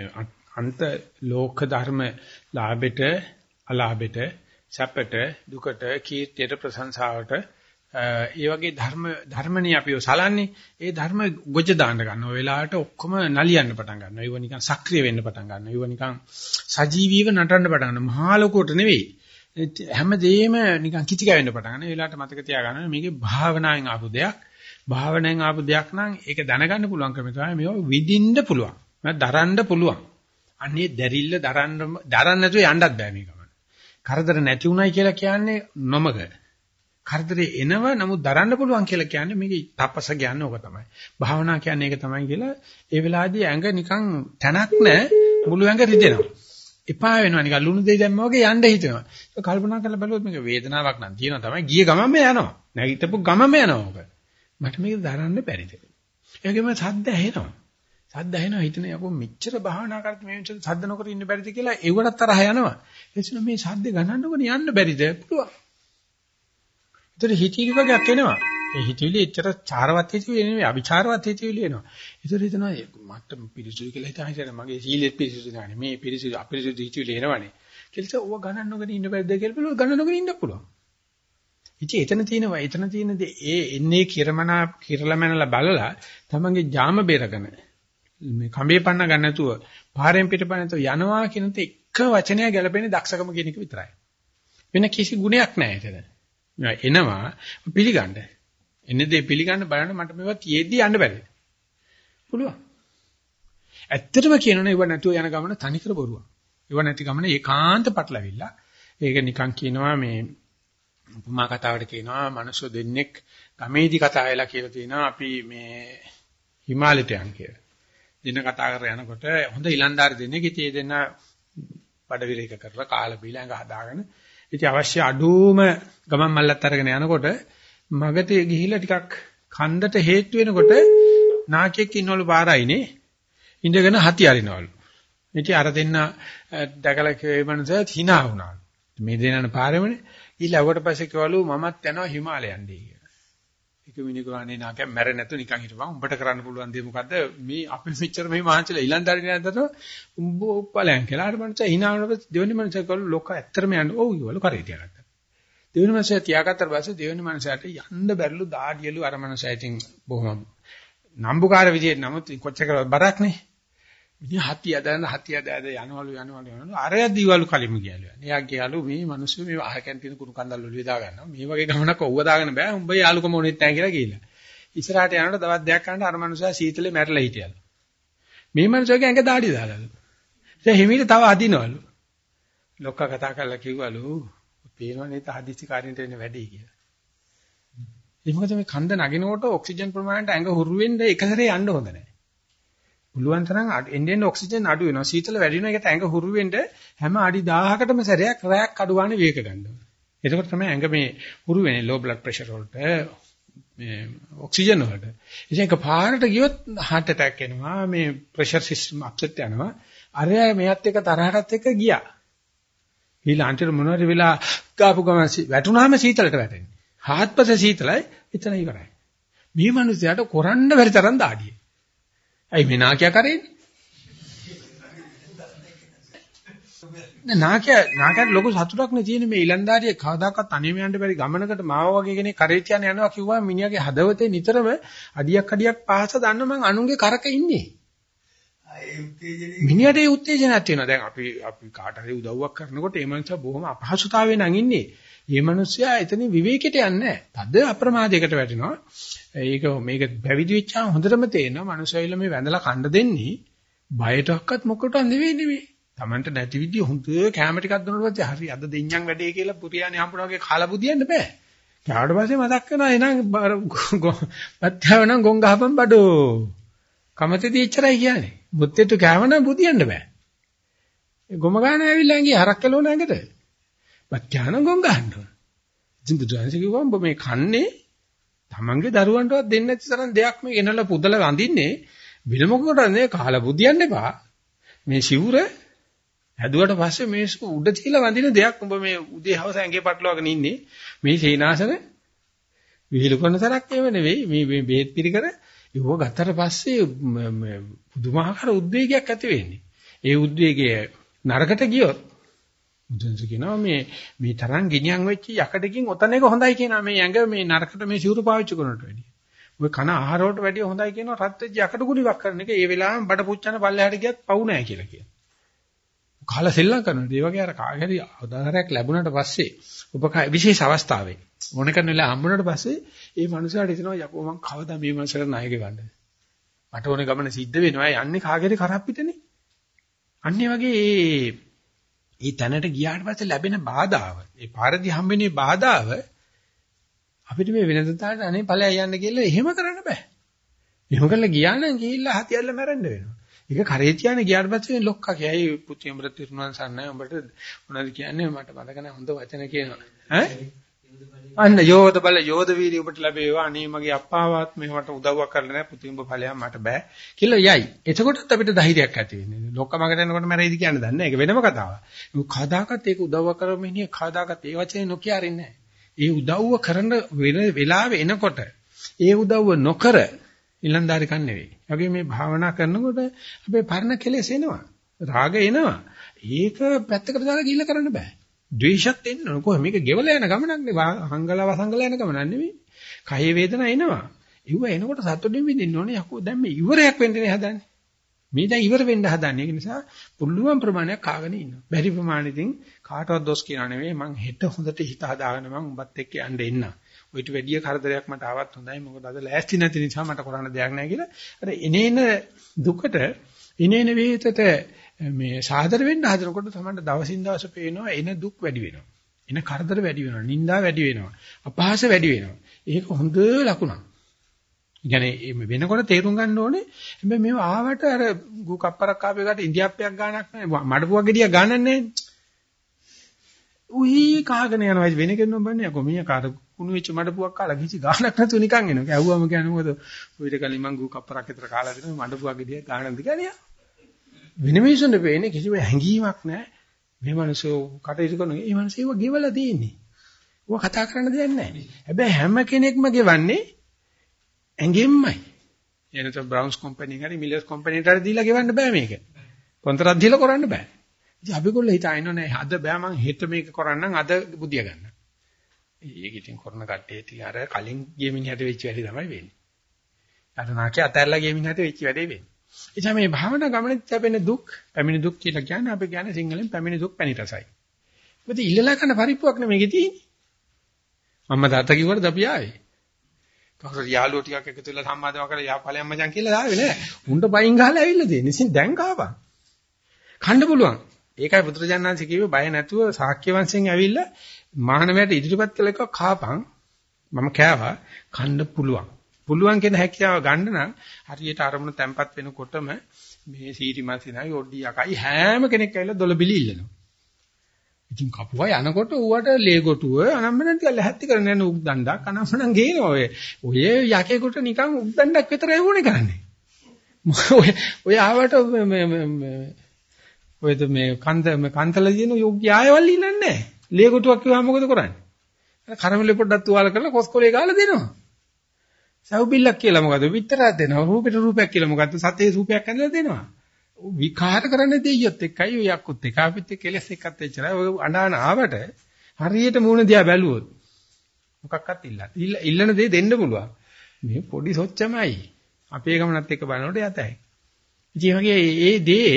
අන්ත ලෝක ධර්ම ලාභෙට අලාභෙට සැපට දුකට කීර්තියට ප්‍රශංසාවට ඒ වගේ ධර්ම ධර්මනේ අපිව සලන්නේ ඒ ධර්ම ගොජ දාන්න ගන්න. ඔය වෙලාවට ඔක්කොම නලියන්න පටන් ගන්නවා. ඒව නිකන් සක්‍රිය වෙන්න පටන් ගන්නවා. ඒව නිකන් සජීවීව නටන්න පටන් ගන්නවා. මහා ලෝකෝට නෙවෙයි. හැමදේම නිකන් කිචි කැවෙන්න පටන් ගන්නවා. ඒ වෙලාවට මතක තියාගන්න මේකේ භාවනාවෙන් ආපු දෙයක්. භාවනාවෙන් ආපු දෙයක් නම් ඒක දැනගන්න පුළුවන් ක්‍රමය තමයි මේව විඳින්න පුළුවන්. මම දරන්න පුළුවන්. අනේ දැරිල්ල දරන්න දරන්න නැතුව යන්නත් බෑ මේකම. කරදර නැති උනායි කියලා කියන්නේ නොමග. කරදරේ එනව නමුත් දරන්න පුළුවන් කියලා කියන්නේ මේක තපස කියන්නේ ඕක තමයි. භාවනා කියන්නේ ඒක තමයි කියලා ඒ වෙලාවේදී ඇඟ නිකන් තැනක් නැහැ මුළු ඇඟ රිදෙනවා. එපා වෙනවා නිකන් ලුණු දෙයි දැම්ම වගේ යන්න හිතෙනවා. ඒක කල්පනා කරලා බලුවොත් මේක වේදනාවක් නම් තියෙනවා තමයි. ගිය ගමන්ම යනවා. නැගිටපු ගමන්ම යනවා ඕක. මට මේක දරන්න බැරිද? ඒකෙම සද්ද ඇහෙනවා. සද්ද ඇහෙනවා හිතන යකෝ මෙච්චර භාවනා කරත් මේ මෙච්චර සද්ද නොකර ඉන්න බැරිද කියලා ඒවට තරහ යනවා. එතන මේ සද්ද ගණන්නකොනේ යන්න බැරිද? පුළුවන්. ඒතර හිතීලි වගේක් එනවා. ඒ හිතවිලි එච්චර චාරවත් හිතවිලි නෙවෙයි අවිචාරවත් හිතවිලි එනවා. ඒතර හිතනවා මට පිරිසුදු කියලා හිතා හිතන මගේ සීලෙත් පිරිසුදු නෑනේ. මේ පිරිසුදු අපිරිසුදු හිතවිලි එනවනේ. කියලා ඕව ගණන් නොගෙන ඉන්න බැරිද කියලා බලුවා ගණන් නොගෙන ඉන්න පුළුවන්. ඉතින් එතන තියෙනවා එතන තියෙන ඒ එන්නේ කිරමනා කිරලමනලා බලලා තමන්ගේ ජාම බේරගෙන මේ කඹේ පන්න ගන්න නැතුව පාරෙන් පිටපන්න නැතුව යනවා කියන තේ එක වචනය ගැලපෙන්නේ දක්ෂකම කියන එක විතරයි. වෙන කිසි ගුණයක් නැහැ එතන. එනවා පිළිගන්න. එන්නේ දේ පිළිගන්න බලන්න මට මේවා තියේදී යන්න බැහැ. පුළුවන්. ඇත්තටම කියනවනේ ඉව නැතුව යන ගමන තනිකර බොරුවක්. ඉව නැති ගමන ඒකාන්ත පටලවිල්ල. ඒක නිකන් කියනවා මේ උපමා කතාවට කියනවා මිනිස්සු දෙන්නෙක් ගමේදී කතා වෙලා කියලා තියෙනවා අපි මේ හිමාලයට යන් කියලා. දින කතා කර යනකොට හොඳ ඊලන්දාර දෙන්නෙක් ඉතින් දෙන්න බඩ විරේක කරලා කාලා බීලා ඇඟ හදාගෙන ඉතින් අවශ්‍ය අඩුම ගමන් මල්ලත් අරගෙන යනකොට මගට ගිහිල්ලා ටිකක් කන්දට හේතු වෙනකොට නාකියෙක් ඉන්නවලු පාරයිනේ ඉඳගෙන හති අරිනවලු. ඉතින් අර දෙන්න දැකලා ඒ මනුස්සයා hina වුණා. මේ දෙන්නන පාරෙමනේ. ඊළඟට පස්සේ කිව්වලු මමත් යනවා හිමාලයන් දී කියලා. එක මිනිකුරානේ නාකය මැරෙ නැතු නිකන් හිටපන්. උඹට කරන්න පුළුවන් දේ මොකද්ද? මේ අපි මෙච්චර මේ මහන්සිලා ඊලන්දාරි නැද්දට උඹ උප්පලයන් කියලා. අර මනුස්සයා hina වුණාට දෙවෙනි මනුස්සයා කිව්වලු ලෝක ඇත්තටම යන්න. ඔව් කිව්වලු කරේ තියාගත්තා. දෙවෙනි මනුස්සයා තියාගත්තට පස්සේ දෙවෙනි මනුස්සයාට යන්න බැරිලු දාඩියලු අර මනුස්සයා ඉතින් බොහොම නම්බුකාර විදියට නමුත් කොච්චර බරක් නේ. ඉතින් හතිය දැන හතිය දැද යනවලු යනවලු යනවලු අරය දීවලු කලින්ම ගියලු. එයා ගියලු මේ මිනිස්සු මේ අහකෙන් තියෙන කුණු කන්දල් වල විදා ගන්නවා. මේ වගේ ගමනක් ඔව්ව දාගෙන බෑ. උඹ යාළුකම ඕනෙත් නැහැ කියලා කියලා. ඉස්සරහට යනකොට දවස් දෙකක් කරනකොට අර මිනිසා සීතලේ මැරලා හිටියලු. මේ මිනිසාගේ ඇඟ දාඩි දාලාලු. දැන් හිමීට තව අදිනවලු. ලොක්කා කතා කරලා කිව්වලු පේනවනේ තහදිසි කාරින්ට එන්නේ වැඩි කියලා. ඒ මොකද මේ කන්ද නගිනකොට ඔක්සිජන් ප්‍රමාණයට ඇඟ හුරු වෙන්න එක සැරේ යන්න හොඳ නැහැ. පුළුවන් තරම් එන්නේ ඔක්සිජන් අඩු වෙනවා. සීතල වැඩි වෙනවා. ඒකට ඇඟ හුරු වෙන්න හැම අඩි 1000කටම සැරයක් රැයක් අඩු ගන්න වේග ගන්නවා. එතකොට තමයි ඇඟ මේ හුරු වෙන්නේ low blood pressure වලට මේ ඔක්සිජන් වලට. ඉතින් ඒක පාරට ගියොත් heart attack එනවා. මේ pressure system upset යනවා. අරය මෙයත් එක තරහටත් එක ගියා. ඊළඟට මොනවාරි වෙලා ගාපු ගමන් වැටුනහම සීතලට වැටෙන්නේ. හාත්පස සීතලයි එතන ඉවරයි. මේ මිනිස්යාට කරන්න බැරි තරම් දාඩිය. ඇයි මේ නාකියා කරේන්නේ? නෑ නාකිය නාකියට ලොකු සතුටක් නේ තියෙන්නේ මේ ඊලන්දාරියේ කවදාකවත් අනේම යන්න බැරි ගමනකට මාව වගේ කෙනෙක් කරේ තියන යනවා කිව්වා මිනිහාගේ හදවතේ නිතරම අඩියක් අඩියක් පහස දන්න මං අනුන්ගේ කරක ඉන්නේ. මිනිහට ඒ උත්තේජනයක් තියෙනවා. දැන් අපි අපි කාට හරි උදව්වක් කරනකොට ඒ මනුස්සයා බොහොම අපහසුතාවයෙන් නම් ඉන්නේ. මේ මනුස්සයා එතනින් විවේකයට යන්නේ නැහැ. තද අප්‍රමාදයකට වැටෙනවා. ඒක මේක පැවිදි වෙච්චාම හොඳටම තේරෙනවා මනුස්සයයිල මේ වැඳලා කණ්ඩ දෙන්නේ බයටවත් මොකටවත් නෙවෙයි නෙවෙයි. Tamanට නැති විදිය හොඳ කැම ටිකක් දුන්නාට පස්සේ හරි අද දෙඤ්ඤම් වැඩේ කියලා පුරියානේ හම්බුනා වගේ කාලා බුදියන්න බෑ. ඊට පස්සේ මතක් වෙනවා එහෙනම් පත්‍යාව නම් ගොන් ගහපන් බඩෝ. කමතේදී එච්චරයි කියන්නේ. මුත්තේට කෑම නම් බුදියන්න බෑ. ගොම ගන්න ඇවිල්ලා ඇඟේ හරක් කළෝ නැඟට. පත්‍යාන ගොන් ගන්න ඕන. ඉතින් බුදුහාමසේ කිව්වා උඹ මේ කන්නේ තමන්ගේ දරුවන්ටවත් දෙන්නේ නැති තරම් දෙයක් මේ ගෙනල්ලා පුදලා වඳින්නේ වෙන මොකකටද නේ කාලා බුදියන්න එපා. මේ සිවුර හැදුවට පස්සේ මේ උඩ තියලා වඳින දෙයක් උඹ මේ උදේ හවස ඇඟේ පටලවාගෙන ඉන්නේ. මේ සීනාසන විහිළු කරන තරක් ඒව නෙවෙයි. මේ මේ බේත් පිළිකර ඉව ගත්තට පස්සේ පුදුමාකාර උද්වේගයක් ඇති වෙන්නේ. ඒ උද්වේගය නරකට ගියොත් බුදුන්ස කියනවා මේ මේ තරම් ගිනියම් වෙච්ච යකඩකින් ඔතන එක හොඳයි කියනවා මේ ඇඟ මේ නරකට මේ සිවුරු පාවිච්චි කරනට වැඩිය. ඔය කන ආහාර වලට වැඩිය හොඳයි කියනවා රත් වෙච්ච යකඩ කුඩිවක් කරන එක ඒ වෙලාවෙම බඩ පුච්චන පල්ලෙහාට ගියත් පවු නැහැ කියලා කියනවා. කාලා සෙල්ලම් කරනවා. ඒ වගේ අර කාගේ හරි උදාහරණයක් ලැබුණාට පස්සේ ඔබ විශේෂ අවස්ථාවේ මොන කරන වෙලාව හම්බුනට පස්සේ ඒ මනුස්සයාට හිතෙනවා යකෝ මං කවදා මේ මනුස්සයාට ණය ගෙවන්නද? මට ඕනේ ගමන සිද්ධ වෙනවා. යන්නේ කාගේද කරප්පිටනේ. අන්නේ වගේ ඒ ඒ තැනට ගියාට පස්සේ ලැබෙන බාධාව, ඒ පාරදී හම්බෙන්නේ බාධාව අපිට මේ වෙනදතාවට අනේ ඵලයන් යන්න කියලා එහෙම කරන්න බෑ. එහෙම කරලා ගියා නම් ගිහිල්ලා හතියල්ල මැරෙන්න වෙනවා. ඒක කරේ තියානේ ගියාට පස්සේ ලොක්කා කියයි පුතේ උඹට තිරුණාන් සන්නයි උඹට මොනවද කියන්නේ මට මතක නැහැ හොඳ වචන කියනවා. ඈ අන්න යෝධ බල යෝධ වීර්ය ඔබට ලැබේවා. අනේ මගේ අප්පාවත් මෙහෙමට උදව්වක් කරලා නැහැ. පුතිඹ ඵලයක් මට බෑ. කියලා යයි. එතකොටත් අපිට ධෛර්යයක් ඇති වෙන්නේ. ලොක්ක මගට එනකොට මැරෙයිද කියන්නේ දන්නේ නැහැ. ඒක වෙනම කතාවක්. ඒක කදාකත් ඒක උදව්ව කරම ඉන්නේ කදාකත් ඒ වචනේ නොකිය අරින්නේ ඒ උදව්ව කරන වෙලාවෙ එනකොට ඒ උදව්ව නොකර ඉලන්දාරි කන් නෙවෙයි. වගේ මේ භාවනා කරනකොට අපේ පරණ කෙලෙස් එනවා. රාග එනවා. ඒක පැත්තකට දාලා ගිහිල්ලා කරන්න බෑ. ද්වේෂත් එන්න ඕන. කොහොම මේක ගෙවලා යන ගමනක් නේ. හංගලා වසංගලා යන ගමනක් නෙමෙයි. කය වේදනා එනවා. ඉව එනකොට සතුටින් විඳින්න ඕනේ. යකෝ දැන් මේ ඉවරයක් වෙන්නේ හදන්නේ. මේ දැන් ඉවර වෙන්න හදන්නේ. ඒ නිසා පුළුවන් ප්‍රමාණයක් කාගෙන ඉන්නවා. බැරි ප්‍රමාණෙකින් කාටවත් දොස් කියනා නෙවෙයි. මං හෙට හොඳට හිත හදාගෙන මං උඹත් එක්ක යන්න එන්න. ඔයිට වැඩි කරදරයක් මට ආවත් හොඳයි. මොකද අද ලෑස්ති නැති නිසා මට කරන්න දෙයක් නැහැ කියලා. අර එනේන දුකට එනේන වේතට මේ සාදර වෙන්න හදනකොට තමයි දවසින් දවස පේනවා එන දුක් වැඩි වෙනවා. එන කරදර වැඩි වෙනවා. නිന്ദා වැඩි වෙනවා. අපහාස වැඩි වෙනවා. ඒක හොඳ ලකුණක්. يعني වෙනකොට තේරුම් ගන්න ඕනේ හැබැයි මේව ආවට අර ගු කප්පරක් ආපේකට ඉන්දියාප්පයක් ගානක් නැහැ. මඩපුවක් ගෙඩිය ගානක් නැහැ. උහි කාගෙන යනවා වෙන කෙනෙක් බන්නේ යකෝ මීයා කාට කුණු වෙච්ච මඩපුවක් කාලා කිසි ගාණක් නැතුව නිකන් එනවා. ඇහුවම කියන්නේ මොකද? ඌ ඊට කලින් මං ගු කප්පරක් විතර කාලා දෙනවා මඩපුවක් ගෙඩිය ගානක්ද කියලා. වෙන මිනිසුන්ට වෙන්නේ කිසිම හැඟීමක් නැහැ. මේ මිනිස්සු කටයුතු කරන මේ මිනිස්සු ඒව ගෙවලා තියෙන්නේ. ඌව කතා කරන්න දෙයක් නැහැ. හැබැයි හැම කෙනෙක්ම ගෙවන්නේ ඇඟෙන්මයි. එනතෝ බ්‍රවුන්ස් කම්පැනි එකේ මිලර්ස් කම්පැනි එකට දීලා ගෙවන්න බෑ මේක. කොන්ත්‍රාත් දීලා කරන්න බෑ. ඉතින් අපිගොල්ල හිතාගෙන නෑ අද බෑ මං හෙට මේක කරන්නම් අද බුදිය ගන්න. ඒක ඉතින් කරන කට්ටිය ඉතින් අර කලින් ගේමින් හැට වෙච්ච වැඩි තමයි වෙන්නේ. අර නාකිය අතැරලා ගේමින් හැට වෙච්ච වැඩේ වෙන්නේ. එතන මේ භාවනා ගමනේදී ලැබෙන දුක්, පැමිණි දුක් කියලා කියන්නේ අපි කියන්නේ සිංහලෙන් පැමිණි දුක් පැණි රසයි. මොකද ඉල්ලලා කරන පරිප්පුවක් නෙමෙයි තියෙන්නේ. මම තාත්තා කිව්වට අපි ආවේ. කවුරු යාළුවෝ ටිකක් එකතු වෙලා සම්මාදම කරලා යා ඵලයන් මචං කියලා ආවේ නෑ. උන්ට පයින් ගහලා ඇවිල්ලා තියෙන්නේ. ඉතින් දැන් කාපන්. කන්න පුළුවන්. ඒකයි පුත්‍රජානන්සේ කිව්වේ බය නැතුව ශාක්‍ය වංශයෙන් ඇවිල්ලා මානවයට ඉදිරිපත් කළ එක කාපන්. මම කෑවා කන්න පුළුවන්. පුළුවන් කියන හැකියාව ගන්න නම් හරියට අරමුණ තැම්පත් වෙනකොටම මේ සීටි මාසිනයි ඔඩ්ඩි යකයි හැම කෙනෙක් ඇවිල්ලා දොළ බිලි ඉල්ලනවා. ඉතින් කපුවා යනකොට ඌට ලේගොටුව අනම්මනම් ටික ලැහැත්ති කරන යන උක් දණ්ඩක් අනම්මනම් ගේනවා ඔය. ඔය යකේකට නිකන් උක් දණ්ඩක් විතරයි වුණේ කරන්නේ. ඔය ඔය ආවට මේ ඔයද මේ කන්ද මේ කන්තල දින යෝග්‍ය ආයවල් ඉන්නන්නේ නැහැ. ලේගොටුවක් කිව්වම මොකද කරන්නේ? කරමිලේ පොඩ්ඩක් තුවාල කරලා කොස්කොලේ ගාලා දෙනවා. සව් බිල්ලක් කියලා මොකද? විතරක් දෙනවා. රූපෙට රූපයක් කියලා මොකද්ද? සතේ රූපයක් ඇඳලා දෙනවා. විකාර කරන දෙයියොත් එක්කයි ඔය යක්කුත් එක අපිත් එක්ක කෙලස් එක්කත් එච්චරයි. ඔය අඬාන ආවට හරියට මූණ දිහා බැලුවොත් මොකක්වත් ඉල්ලන්න. ඉල්ලන දේ දෙන්න පුළුවන්. මේ පොඩි සොච්චමයි. අපේ ගමනත් එක්ක බලනකොට යතයි. ඉතින් වගේ ඒ දේ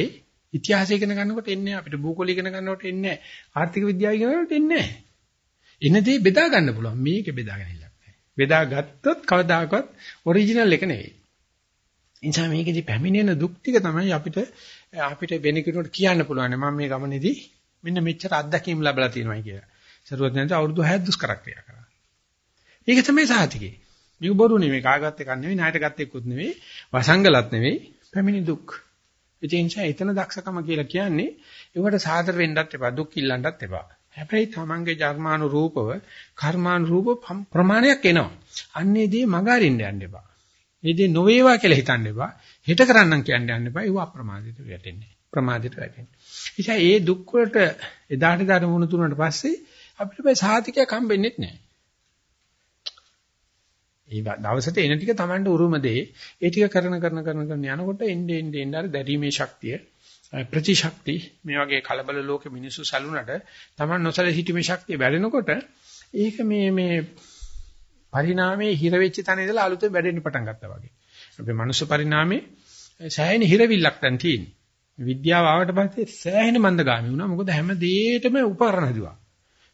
ඉතිහාසය ඉගෙන ගන්නකොට එන්නේ අපිට භූගෝල ඉගෙන ගන්නකොට එන්නේ ආර්ථික විද්‍යාව ඉගෙන ගන්නකොට එන්නේ එන දේ බෙදා ගන්න පුළුවන්. මේක බෙදාගෙන ඉල්ලක් නැහැ. බෙදා ගත්තොත් කවදාකවත් ඔරිජිනල් එක නෙවෙයි. එනිසා මේකෙදි පැමිණෙන දුක් ටික තමයි අපිට අපිට වෙන කෙනෙකුට කියන්න පුළුවන්. මම මේ ගමනේදී මෙන්න මෙච්චර අත්දැකීම් ලැබලා තියෙනවා කියලා. සරුවත් නැන්ද අවුරුදු 6 දුෂ්කර ක්‍රියා කරා. ඒක තමයි සාහිතිකේ. මේක බොරු නෙමෙයි කාගවත් එකක් නෙමෙයි ණයට ගත්ත එක්කුත් නෙමෙයි වසංගලත් නෙමෙයි පැමිණි දුක්. ඒ නිසා එතන දක්ෂකම කියලා කියන්නේ ඒවට සාදර වෙන්නත් එපා දුක් ඉල්ලන්නත් එපා. හැබැයි තමන්ගේ ජර්මානු රූපව කර්මානු රූප ප්‍රමාණයක් එනවා. අන්නේදී මග අරින්න යන්න එපා. ඒ දේ නොවේවා කියලා හිතන්න එපා. හිත කරන්නම් කියන්න යන්න එපා. ඒව අප්‍රමාදිත වැටෙන්නේ. ප්‍රමාදිත වැටෙන්නේ. එනිසා ඒ දුක් වලට එදාට දාට මුණ තුනට පස්සේ අපිට බයි සාහිතිකයක් හම්බෙන්නේ නැහැ. ඒ දවසට එන ටික Tamanට උරුම දෙේ. ඒ ටික කරන කරන කරන කරන යනකොට එන්නේ එන්නේ එන්නේ අර දැරීමේ ශක්තිය ප්‍රතිශක්ති මේ වගේ කලබල ලෝකෙ මිනිස්සු සැලුනට Taman නොසල හිටීමේ ශක්තිය වැඩෙනකොට ඒක මේ මේ පරිණාමයේ හිර වෙච්ච තැන ඉඳලා අලුතෙන් වැඩෙන්න පටන් ගත්තා වගේ. අපේ මනුස්ස පරිණාමයේ සෑහෙන හිරවිල්ලක් දැන් තියෙන්නේ. විද්‍යාව ආවට පස්සේ සෑහෙන මන්දගාමී වුණා. මොකද හැම දෙයකටම උපකරණ හදුවා.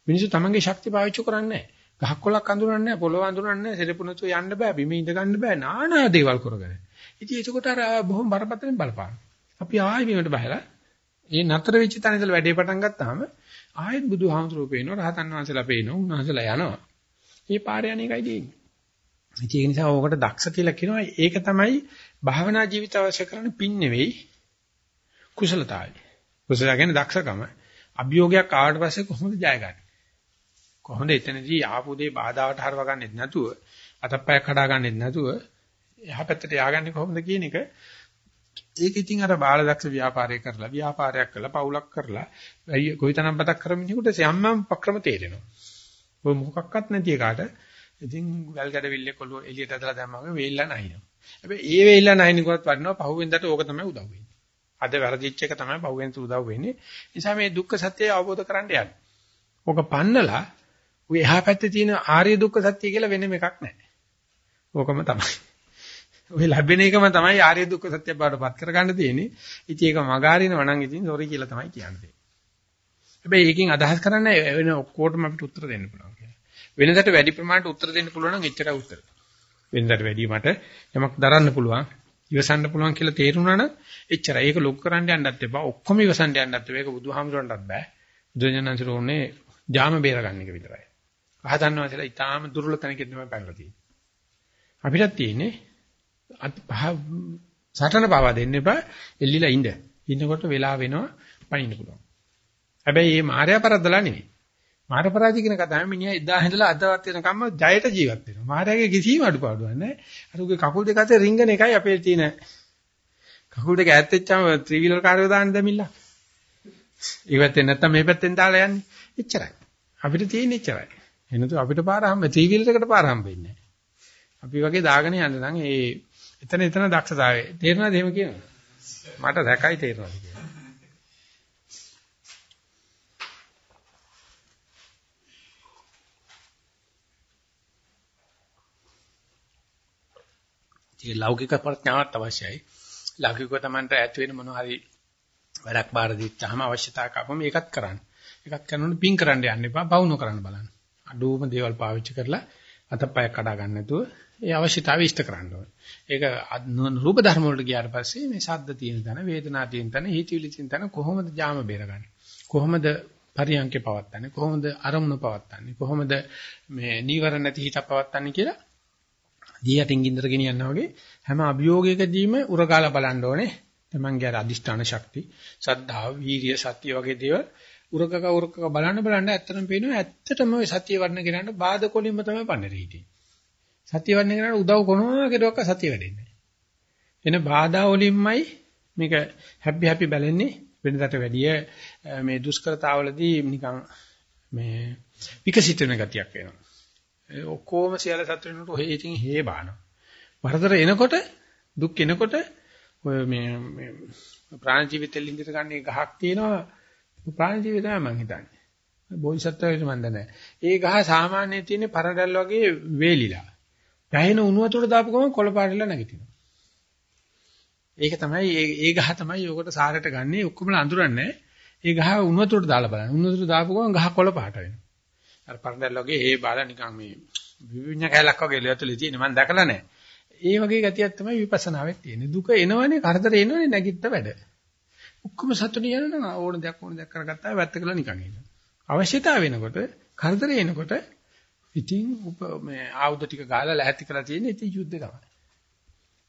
මිනිස්සු තමන්ගේ ශක්තිය පාවිච්චි කරන්නේ නැහැ. ගහක් කොලක් අඳුරන්නේ නැහැ, පොළොව අඳුරන්නේ නැහැ, සෙරපුනතු යන්න බෑ, බිම ඉඳ ගන්න බෑ, নানা දේවල් කරගෙන. ඉතින් ඒකට අර බොහොම බරපතලෙන් බලපාන. අපි ආයෙ බිමට බහලා ඒ නතර වෙච්ච තැන ඉඳලා වැඩේ පටන් ගත්තාම ආයෙත් බුදුහාමුදුරුවෝ පේනවා, රහතන් වහන්සේලා පේනවා, උන්වහන්සේලා යනවා. මේ පාර යන එකයි තියෙන්නේ. ඒ නිසා ඕකට දක්ෂ කියලා කියනවා. ඒක තමයි භාවනා ජීවිත අවශ්‍ය කරන පින් නෙවෙයි කුසලතාවය. කුසල කියන්නේ දක්ෂකම. අභියෝගයක් ආවට පස්සේ කොහොමද ජයගන්නේ? කොහොමද එතනදී ආපු දේ බාධාවට හරව ගන්නෙත් නැතුව අතප්පයක් කඩා ගන්නෙත් නැතුව එහා පැත්තට ය아가න්නේ කොහොමද කියන එක ඒක ඉතින් අර බාලදක්ෂ ව්‍යාපාරය කරලා ව්‍යාපාරයක් කරලා පවුලක් කරලා කොයිතරම් බතක් කරමිනෙකුට සම්මම් පක්‍රම තේරෙනවා. ඔය මොකක්වත් නැති එකාට ඉතින් වැල් ගැඩවිල්ලේ කොළුව එළියට ඇදලා දැම්මම වේල්ලා නැහිනවා. හැබැයි ඒ වේල්ලා නැහිනකොත් වටිනවා පහුවෙන්දට ඕක තමයි උදව් වෙන්නේ. අද වැරදිච්ච එක තමයි පහුවෙන්ද උදව් වෙන්නේ. නිසා මේ දුක්ඛ සත්‍යය අවබෝධ කරගන්න යන්න. ඕක පන්නලා ඔය එහා පැත්තේ තියෙන ආර්ය දුක්ඛ සත්‍ය කියලා වෙනම එකක් නැහැ. ඕකම තමයි. ඔය ලැබෙන එකම තමයි ආර්ය දුක්ඛ සත්‍ය බවට පත් කරගන්න තියෙන්නේ. ඉතින් ඒක මගාරිනව නම් ඉතින් සෝරි කියලා තමයි කියන්නේ. හැබැයි ඒකෙන් අදහස් කරන්නේ වෙන ඔක්කොටම අපිට උත්තර දෙන්න පුළුවන් කියලා. වෙනදට වැඩි ප්‍රමාණයට උත්තර දෙන්න පුළුවන් නම් එච්චරයි උත්තර. වෙනදට වැඩි මට යමක් දරන්න පුළුවන්, ඉවසන්න පුළුවන් කියලා තේරුණා නම් එච්චරයි. ඒක ලොක් කරන්න යන්නත් එපා. ඔක්කොම ඉවසන්න යන්නත් එපා. ඒක බුදුහාමුදුරන්ටත් බෑ. බුදුජනන්සරෝනේ ජාම බේරගන්න එක විතරයි. රහතන් වහන්සේලා ඊටාම දුර්වල තැනකින් තමයි පැනලා තියෙන්නේ. අපිටත් තියෙන්නේ සටන පාවා දෙන්න එපා එල්ලිලා ඉන්න. ඉන්නකොට වෙලා වෙනවා පනින්න පුළුවන්. හැබැයි මේ මායя පරද්දලා නෙවෙයි. මාර පරාජය කියන කතාව මිනිහා එදා හිඳලා අදවත් වෙනකම්ම ජයට ජීවත් වෙනවා. මායාගේ කිසිම අඩුපාඩුවක් නැහැ. අර උගේ කකුල් දෙක අතර රින්ගන එකයි අපේ තියෙන කකුල් දෙක ඈත් වෙච්චාම ත්‍රිවිලර් කාර්යය දාන්න දෙමිල්ල. ඊවැත්තෙන් නැත්තම් මේ පැත්තෙන් දාලා යන්නේ. එච්චරයි. අපිට තියෙන්නේ එච්චරයි. එනතු අපිට පාර හම්බ ත්‍රිවිලරයකට පාර හම්බෙන්නේ නැහැ. අපි වගේ දාගෙන යන්න නම් ඒ එතන එතන දක්ෂතාවය. තේරෙනවද එහෙම කියනවා? මට දැකයි තේරෙනවා කියලා. ඒ ලෞකික ප්‍රඥාවක් අවශ්‍යයි. ලෞකිකව Tamanට ඈත් වෙන මොන හරි වැඩක් බාර දීච්චාම අවශ්‍යතාවක අපම ඒකත් කරන්න. ඒකත් කරනොත් පින් කරන්න යන්න එපා, බවුනෝ කරන්න බලන්න. අඩුවම දේවල් පාවිච්චි කරලා අතපය කඩා ගන්න නැතුව ඒ අවශ්‍යතාවය ඉෂ්ට කරන්න ඕනේ. ඒක රූප ධර්ම වලට ගියාට පස්සේ මේ ශබ්ද තියෙන තැන, වේදනා තියෙන තැන, හිතවිලි තියෙන තැන කොහොමද ජාම බේරගන්නේ? කොහොමද පරියන්කේ පවත්තන්නේ? කොහොමද අරමුණ පවත්තන්නේ? කොහොමද මේ නීවරණ නැති හිත පවත්තන්නේ කියලා දී යටින් ගින්දර ගෙනියනවා වගේ හැම අභියෝගයකදීම උරගාලා බලන්න ඕනේ. තමන්ගේ අර අදිෂ්ඨාන ශක්ති, සද්ධා, වීරිය, සත්‍ය වගේ දේවල් උරකක උරකක බලන්න බලන්න ඇත්තටම පේනවා ඇත්තටම ওই සත්‍ය වර්ණ කෙනාට බාධක වලින්ම තමයි පන්නේ හිටියේ. සත්‍ය වර්ණ කෙනාට උදව් කරනවා කියලාක සත්‍ය වැඩෙන්නේ. එන බාධා වලින්මයි මේක හැපි හැපි බැලෙන්නේ වෙනදට වැඩිය මේ දුෂ්කරතාවලදී නිකන් මේ විකසිත වෙන ගතියක් වෙනවා. ඔක්කොම සියල්ල සතුට වෙනකොට ඔහේ ඉතින් හේ බානවා. වරදර එනකොට දුක් එනකොට ඔය මේ මේ ප්‍රාණජීවිතෙල් ඉඳිට ගන්න ගහක් තියෙනවා ප්‍රාණජීවි තමයි මං හිතන්නේ. බෝධිසත්වයට මන් දන්නේ. ඒ ගහ සාමාන්‍යයෙන් තියෙන පරඩල් වගේ වේලිලා. පැහැෙන උණු වතුර දාපු ගමන් කොළ පාටලා නැගිටිනවා. ඒක තමයි ඒ ගහ තමයි යෝකට සාරයට ගන්නෙ ඔක්කොම අඳුරන්නේ. ඒ ගහ උණු වතුරට දාලා බලන්න. උණු වතුර දාපු ගමන් ගහ කොළ පාට වෙනවා. අර පරඩල් වගේ ඒ බාල නිකන් මේ විවිඤ්ඤ කැලක් වගේ එළියතුලේ තියෙන මම දැකලා නැහැ. ඒ වගේ ගතියක් තමයි විපස්සනාවෙත් තියෙන්නේ. දුක එනවනේ, කරදර එනවනේ නැගිට වැඩ. ඔක්කොම සතුටින් යනනම් ඕන දෙයක් ඕන දෙයක් කරගත්තා වැත්ත කළා නිකන් ඉන්න. අවශ්‍යතාව වෙනකොට, කරදර එනකොට ඉතින් මේ ආයුධ ටික ගාලා ලැහැත්ති කරලා තියෙන ඉතින් යුද්ධ තමයි.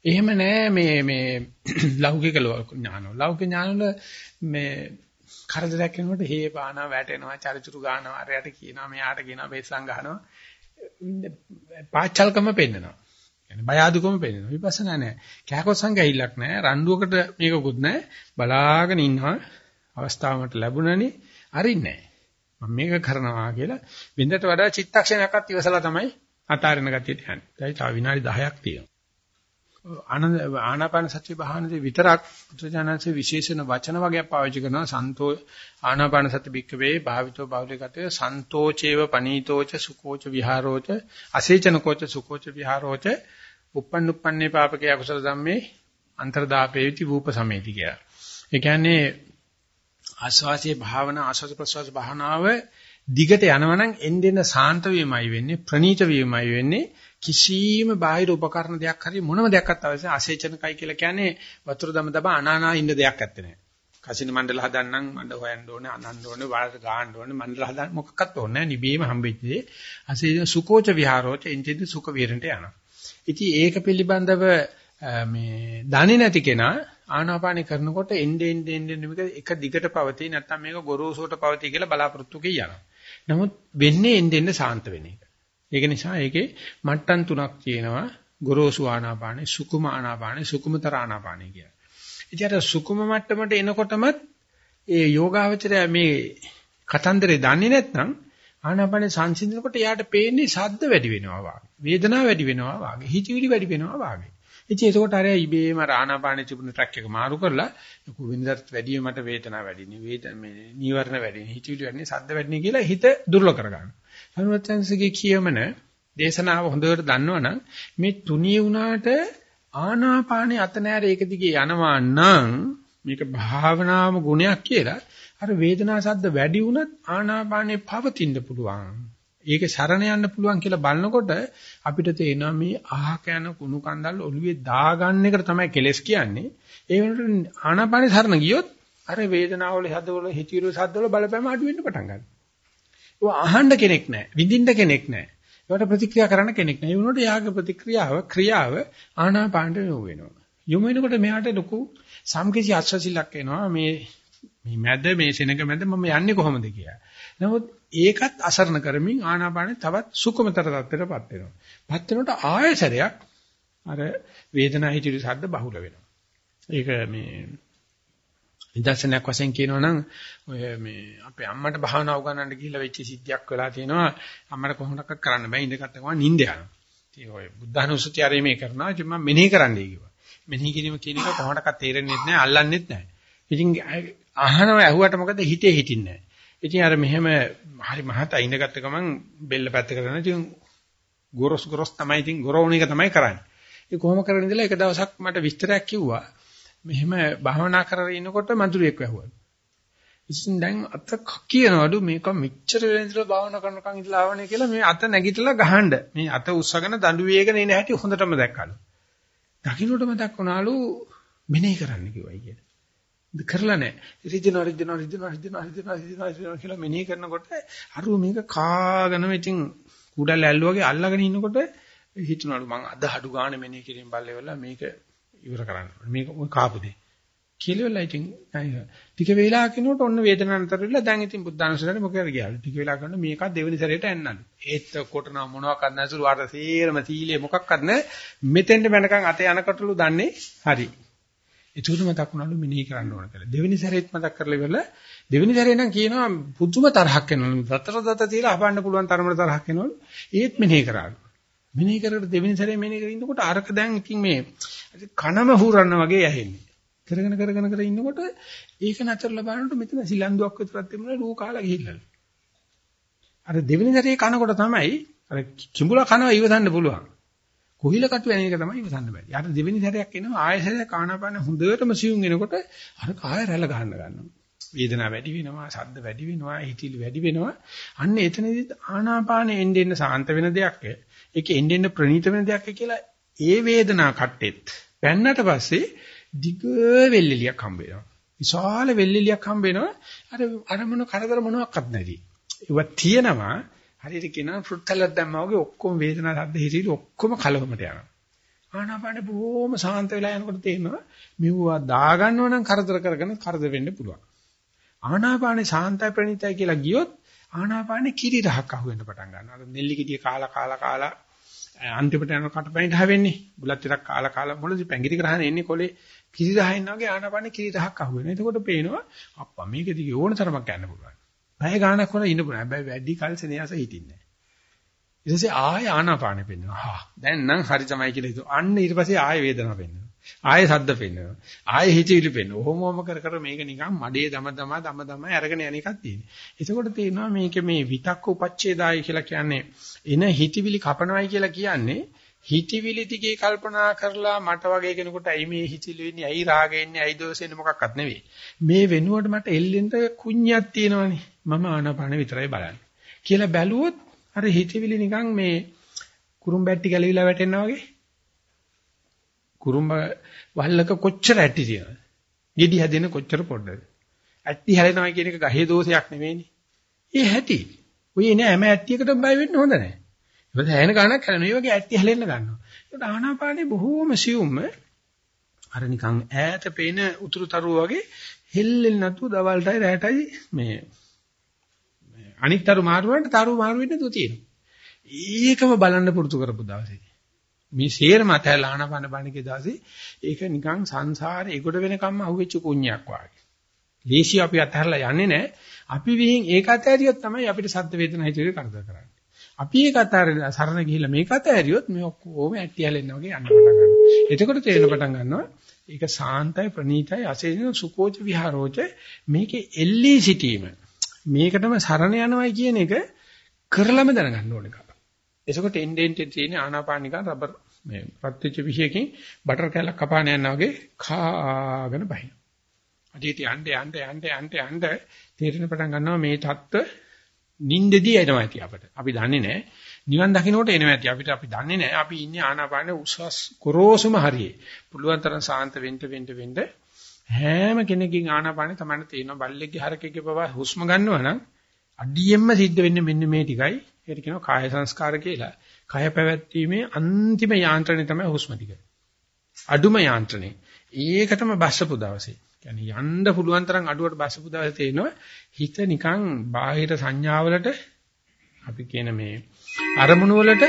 එහෙම නෑ මේ මේ ලෞකික ඥාන. ලෞකික ඥාන වල මේ කරදරයක් වෙනකොට හේ පානා වැටෙනවා, චරිචුරු ගන්නවා, අරයට කියනවා, මෙයාට කියනවා, බේසම් ගන්නවා. පාචල්කම පෙන්නනවා. يعني බය අදුකම පෙන්නනවා. විපස්සනා නෑ. කෑකොත් සංගහිල්ලක් නෑ. රණ්ඩුවකට මේකකුත් නෑ. බලාගෙන ඉන්නවා. අවස්ථාවකට ලැබුණනේ අරින්නේ නෑ. මම මේක කරනවා කියලා වෙනදට වඩා චිත්තක්ෂණයක්වත් ඉවසලා තමයි අතාරින ගතියට යන්නේ. ඒයි තව විනාඩි 10ක් තියෙනවා. ආනන්ද ආනාපාන සති භාවනාවේ විතරක් පුත්‍රජානන්සේ විශේෂණ වචන වගේක් පාවිච්චි කරනවා සන්තෝ ආනාපාන සති බික්කවේ භාවිතෝ බාහුලිකතේ සන්තෝචේව පනීතෝච සුකෝච විහාරෝච අසේචනකෝච සුකෝච විහාරෝච uppannuppanne පාපකේ අකුසල ධම්මේ අන්තර්දාපේති වූප සමේති කියලා. ඒ කියන්නේ ආස්වාසියේ භාවනා ආස්වාද ප්‍රසවාස භාවනාව දිගට යනවනම් එන්නෙන සාන්ත වීමයි වෙන්නේ ප්‍රනීත වීමයි වෙන්නේ කිසියම් බාහිර උපකරණ දෙයක් හරි මොනම දෙයක්වත් අවශ්‍ය අසේචනකයි කියලා කියන්නේ වතුර දම දබ අනානා ඉන්න දෙයක් ඇත්තේ නැහැ. කසින මණ්ඩල හදන්නම් මණ්ඩ හොයන්න ඕනේ අනන්න ඕනේ වාරට ගහන්න ඕනේ මණ්ඩල හදන්න මොකක්වත් ඕනේ නැහැ නිබීම හම්බෙච්ච දේ. අසේ සුකෝච විහාරෝච එන්ජින් සුඛ විහරණට යනවා. ඉතින් ඒක පිළිබඳව මේ දන්නේ නැති කෙනා ආනාපානි කරනකොට එnde end end මේක එක දිගට පවතී නැත්නම් මේක ගොරෝසුවට පවතී කියලා බලාපොරොත්තු කියනවා. නමුත් වෙන්නේ end end සාන්ත වෙන එක. ඒක නිසා ඒකේ මට්ටම් තුනක් තියෙනවා. ගොරෝසු ආනාපානෙ, සුකුම ආනාපානෙ, සුකුමතර ආනාපානෙ කියලා. ඉතින් අර සුකුම මට්ටමට එනකොටමත් ඒ යෝගාවචරය මේ කතන්දරේ දන්නේ නැත්නම් ආනාපානෙ සංසිඳනකොට යාට පේන්නේ ශබ්ද වැඩි වෙනවා වාගේ. වේදනාව වැඩි වෙනවා වාගේ. හිතවිලි වැඩි වෙනවා වාගේ. ඉතින් ඒකෝට අර ඉබේම ආනාපානෙ තිබුණ ට්‍රැක් එක මාරු කරලා කුවින්දත් වැඩි මට වේදනාව වැඩි නේ. වේද මේ නීවරණ වැඩි නේ. හිතවිලි වැඩි නේ. ශබ්ද වැඩි නේ කියලා හිත දුර්ල කරගන්නවා. හනුවත්යන්සේගේ කියමන දේශනාව හොඳට දන්නවනම් මේ තුනිය වුණාට ආනාපානෙ අත නෑර ඒක දිගේ යනවා නම් මේක භාවනාවම ගුණයක් කියලා අර වේදනා සද්ද වැඩි වුණත් ආනාපානෙ පවතින්න පුළුවන්. ඒක සරණ යන්න පුළුවන් කියලා බලනකොට අපිට තේරෙනවා මේ අහක යන කුණු කන්දල් ඔළුවේ දාගන්න එකට තමයි කෙලස් කියන්නේ. ඒ වෙනකොට ආනාපානෙ සරණ ගියොත් අර වේදනාවල හදවල හිතිරු සද්දවල බලපෑම අඩු වෙන්න පටන් ගන්නවා. ඒක අහන්න කෙනෙක් නැහැ. විඳින්න කෙනෙක් නැහැ. ඒකට ප්‍රතික්‍රියා කරන්න කෙනෙක් නැහැ. ඒ වුණොත් යාගේ ප්‍රතික්‍රියාව ක්‍රියාව ආනාපානට යොමු වෙනවා. යොමු වෙනකොට මෙයාට ලොකු සම්කිසි අස්වැසිල්ලක් එනවා මේ මේ මැද මේ සෙනඟ මැද මම යන්නේ කොහොමද කියලා. නමුත් ඒකත් අසරණ කරමින් ආනාපානෙ තවත් සුකුමතර තත්ත්වයටපත් වෙනවා. පත් වෙනකොට ආයසරයක් අර වේදනා හිතිරි සද්ද බහුල වෙනවා. ඒක මේ නිදර්ශනයක් වශයෙන් කියනවා නම් ඔය මේ අපේ අම්මට භාවනා උගන්වන්න ගිහිල්ලා වෙච්ච සිද්ධියක් වෙලා තියෙනවා අම්මට කොහොමදක් කරන්න බෑ ඉඳගත්ත ගමන් නිින්ද යනවා. ඉතින් ඔය බුද්ධානුස්සතිය ආරේ මේ කරනවා ඉතින් මම මෙනෙහි කරන්නයි කිව්වා. මෙනෙහි කිරීම කියන එක කොහොමඩක්වත් තේරෙන්නේ නැහැ අල්ලන්නෙත් නැහැ. ඉතින් අහනව ඇහුවට මොකද හිතේ හිටින්නේ නැහැ. ඉතින් අර මෙහෙම හරි මහත ඉඳගත්ත ගමන් බෙල්ල පැත්ත කරගෙන ඉතින් ගොරොස් ගොරොස් තමයි ඉතින් ගොරෝණ එක තමයි කරන්නේ. ඒ කොහොම කරගෙන ඉඳලා එක දවසක් මට විස්තරයක් කිව්වා. මෙහෙම භාවනා කරගෙන ඉනකොට මధుරයක් වැහුවා. ඉතින් දැන් අත කියනවලු මේක මෙච්චර වෙලා ඉඳලා භාවනා කරනකන් ඉඳලා ආවනේ කියලා මේ අත නැගිටලා ගහන්න. මේ අත උස්සගෙන දඬු වේගන එන හැටි හොඳටම දැක්කලු. දකින්නට මතක් වුණාලු මෙනෙහි කරන්න කිව්වයි කියලා. කරලා නැහැ. රිදිනවා රිදිනවා රිදිනවා රිදිනවා රිදිනවා රිදිනවා කියලා මෙනෙහි කරනකොට අරු මේක කාගෙන ඉතින් කුඩල් ඇල්ලුවාගේ අල්ලගෙන ඉන්නකොට හිතනවලු මං අද හඩු ගාන මෙනෙහි කිරීම බල්ලේවලා මේක ඉවර කරන්න ඕනේ. මේක ඔය කාපු දෙය. කියලා ඉතින් ටික වෙලාවක් යනකොට ඔන්න වේදනාවක් අතර දැන් ඉතින් බුද්ධානුසරණය මොකද ගියාලු. ටික වෙලාවක් කරනකොට මේක දෙවෙනි සැරේට එන්නලු. ඒත් කොටන මොනවාක්වත් නැසුළු ආට සීරම සීලේ මොකක්වත් නැ මෙතෙන්ට මනකන් අත යනකොටලු දන්නේ හරි. ඒතුළු මතක් වුණාලු මිනී කරන්න ඕන කියලා. දෙවෙනි සැරේත් මතක් කරලා ඉවරලා දෙවෙනි සැරේ නම් කියනවා පුදුම තරහක් එනවලු. දතර දත තියලා අහන්න පුළුවන් තරමට තරහක් එනවලු. ඒත් මිනී කරාලු. මෙනෙහි කරකට දෙවෙනි සැරේ මෙනෙහි කර ඉන්නකොට අරක දැන් ඉතින් මේ කනම හුරන්න වගේ ඇහෙන්නේ. කරගෙන කරගෙන කර ඉන්නකොට ඒක නැතරලා බලනකොට මෙතන සිලන්දුවක් විතරක් තිබුණා රූ කාලා ගිහිල්ලා. අර දෙවෙනි දරේ කනකොට තමයි අර කිඹුලා කනවා ඉවසන්න පුළුවන්. කොහිල කටු වෙන එක තමයි ඉවසන්න බැරි. යාට දෙවෙනි සැරයක් එනවා ආයෙසරයක් කානාපාන හොඳටම සියුම් වෙනකොට අර කාය රැළ ගන්න ගන්නවා. වේදනාව වැඩි වෙනවා, ශබ්ද වැඩි වෙනවා, හිතිලි වැඩි වෙනවා. අන්න එතනදී ආනාපානෙ එන්න එන්න සාන්ත වෙන දෙයක්. ඒක එන්න එන්න ප්‍රණීත වෙන දෙයක් කියලා ඒ වේදනා කට්ටෙත් පැන්නට පස්සේ දිග වෙල්ලිලියක් හම්බ වෙනවා. විශාල වෙල්ලිලියක් හම්බ වෙනවා. අර අරමුණු කරදර මොනවත් නැති. ඒවා තියෙනවා. හරියට කියනවා ෆෘට් සලාඩ් දැම්මා වගේ ඔක්කොම වේදනා සද්ද හිතිලි ඔක්කොම කලවමට යනවා. ආනාපානෙ බොහොම සාන්ත වෙලා යනකොට තේරෙනවා මෙවුවා දාගන්නව නම් කරදර කරගෙන කරදර වෙන්න පුළුවන්. ආනාපානේ සාන්තයි ප්‍රණීතයි කියලා ගියොත් ආනාපානේ කිරි රහක් අහුවෙන්න පටන් ගන්නවා. අර නෙල්ලි ගෙඩිය කාලා කාලා කාලා අන්තිමට යන කටපැණිට හැවෙන්නේ. බුලත් ටිකක් කාලා කාලා මොළදි පැංගිරි කරහන එන්නේ කොලේ කිරි රහ ඉන්නා වගේ ආනාපානේ කිරි රහක් අහුවෙනවා. එතකොට පේනවා අප්පා මේක දිගේ ඕන තරමක් යන්න පුළුවන්. පැය ගාණක් වල ඉන්න පුළුවන්. හැබැයි වැඩි කල් සෙනෙහස හිටින්නේ නැහැ. ඊට පස්සේ ආය ආනාපානෙ පෙන්නවා. හා දැන් නම් හරි තමයි කියලා හිතුවා. අන්න ඊට පස්සේ ආය වේදනාව පෙන්නවා. ආයෙ සද්ද පෙන්නවා. ආයෙ හිතවිලි පෙන්නවා. ඔහොම ඔහොම කර කර මේක නිකන් මඩේ දම දම දම දම අරගෙන යන එකක් තියෙනවා. එතකොට තේරෙනවා මේක මේ විතක්ක උපච්ඡේදාය කියලා කියන්නේ එන හිතවිලි කපනවයි කියලා කියන්නේ හිතවිලි ටිකේ කල්පනා කරලා මට වගේ කෙනෙකුට ඇයි මේ හිතවිලි වෙන්නේ ඇයි රාගෙ එන්නේ ඇයි දෝෂෙ එන්නේ මොකක්වත් නෙවෙයි. මේ වෙනුවට මට එල්ලෙන්න කුණ්‍යක් තියෙනවනේ. මම ආනාපාන විතරයි බලන්නේ. කියලා බැලුවොත් අර හිතවිලි නිකන් මේ කුරුම්බැට්ටි ගැලවිලා වැටෙනවා වගේ කුරුම්බ වල්ලක කොච්චර ඇටි තියෙනවද? ගෙඩි හැදෙන කොච්චර පොඩ්ඩද? ඇටි හැලෙනවා කියන එක ගහේ දෝෂයක් නෙවෙයිනේ. ඒ හැටි. ඔය එන හැම ඇට්ටියකටම බය වෙන්න හොඳ නැහැ. මොකද හැෙන ගණක් හැලෙනවා. ඒ වගේ ඇටි හැලෙන්න ගන්නවා. ඒකට ආනාපානේ බොහෝම සියුම්ම අර නිකන් ඈත පේන උතුරු තරුව වගේ හෙල්ලෙන්නේ නැතුව දවල්ටයි රැටයි මේ අනිත් තරු මාරු වුණාට තරු මාරු වෙන්නේ නැතුව තියෙනවා. ඒකම බලන්න පුරුදු කරපු දවසේ. මේ සේරම අතහැරලා ආනපන බණිකේ දාසේ ඒක නිකන් සංසාරේ ඒකට වෙනකම්ම අහුවෙච්ච කුණ්‍යක් වාගේ. ලේසි අපි අතහැරලා යන්නේ නැහැ. අපි විහිං ඒක අතහැරියොත් තමයි අපිට සද්ද වේදනා හිතේ කරදර කරන්නේ. අපි ඒක අතහැරලා සරණ ගිහිල්ලා මේක අතහැරියොත් මේ ඔක්කොම ඇටි හැලෙන්න වගේ යන්න පටන් ගන්නවා. එතකොට තේරෙන පටන් ගන්නවා ඒක සාන්තයි ප්‍රණීතයි අසේන සුකෝච විහාරෝච මේකේ එල්ලී සිටීම. මේකටම සරණ යනවයි කියන එක කරලම දැනගන්න ඕනේ කම. එසකොට එන්ඩෙන්ටේ තියෙන ආනාපානික රබර් මේ ප්‍රත්‍යච විශයකින් බටර් කැලක් කපාන යනවා වගේ කාගෙන බහින. අදීට යන්න යන්න යන්න යන්න යන්න තීරණ පටන් ගන්නවා මේ தත්ත නිින්දෙදී එනවා ඇති අපිට. අපි දන්නේ නැහැ. නිවන් දකින්නකොට එනවා ඇති. අපිට අපි දන්නේ නැහැ. අපි ඉන්නේ ආනාපානේ උසස් ගොරෝසුම හරියේ. පුළුවන් තරම් සාන්ත වෙන්න වෙන්න වෙන්න හැම කෙනෙක්ගේ ආනාපානේ තමයි තියෙනවා. බල්ලෙක්ගේ හරකෙක්ගේ පවා හුස්ම ගන්නවා නම් අඩියෙන්ම සිද්ධ වෙන්නේ මෙන්න මේ ටිකයි. ඒකට කියනවා කාය සංස්කාර කියලා. කය පැවැත්වීමේ අන්තිම යාන්ත්‍රණය තමයි හුස්ම ටික. අඩුම යාන්ත්‍රණය. ඒකටම බස්සපු දවසේ. කියන්නේ යන්න පුළුවන් තරම් අඩුවට බස්සපු දවසේ තේිනවා හිත නිකන් බාහිර සංඥාවලට අපි කියන මේ අරමුණු වලට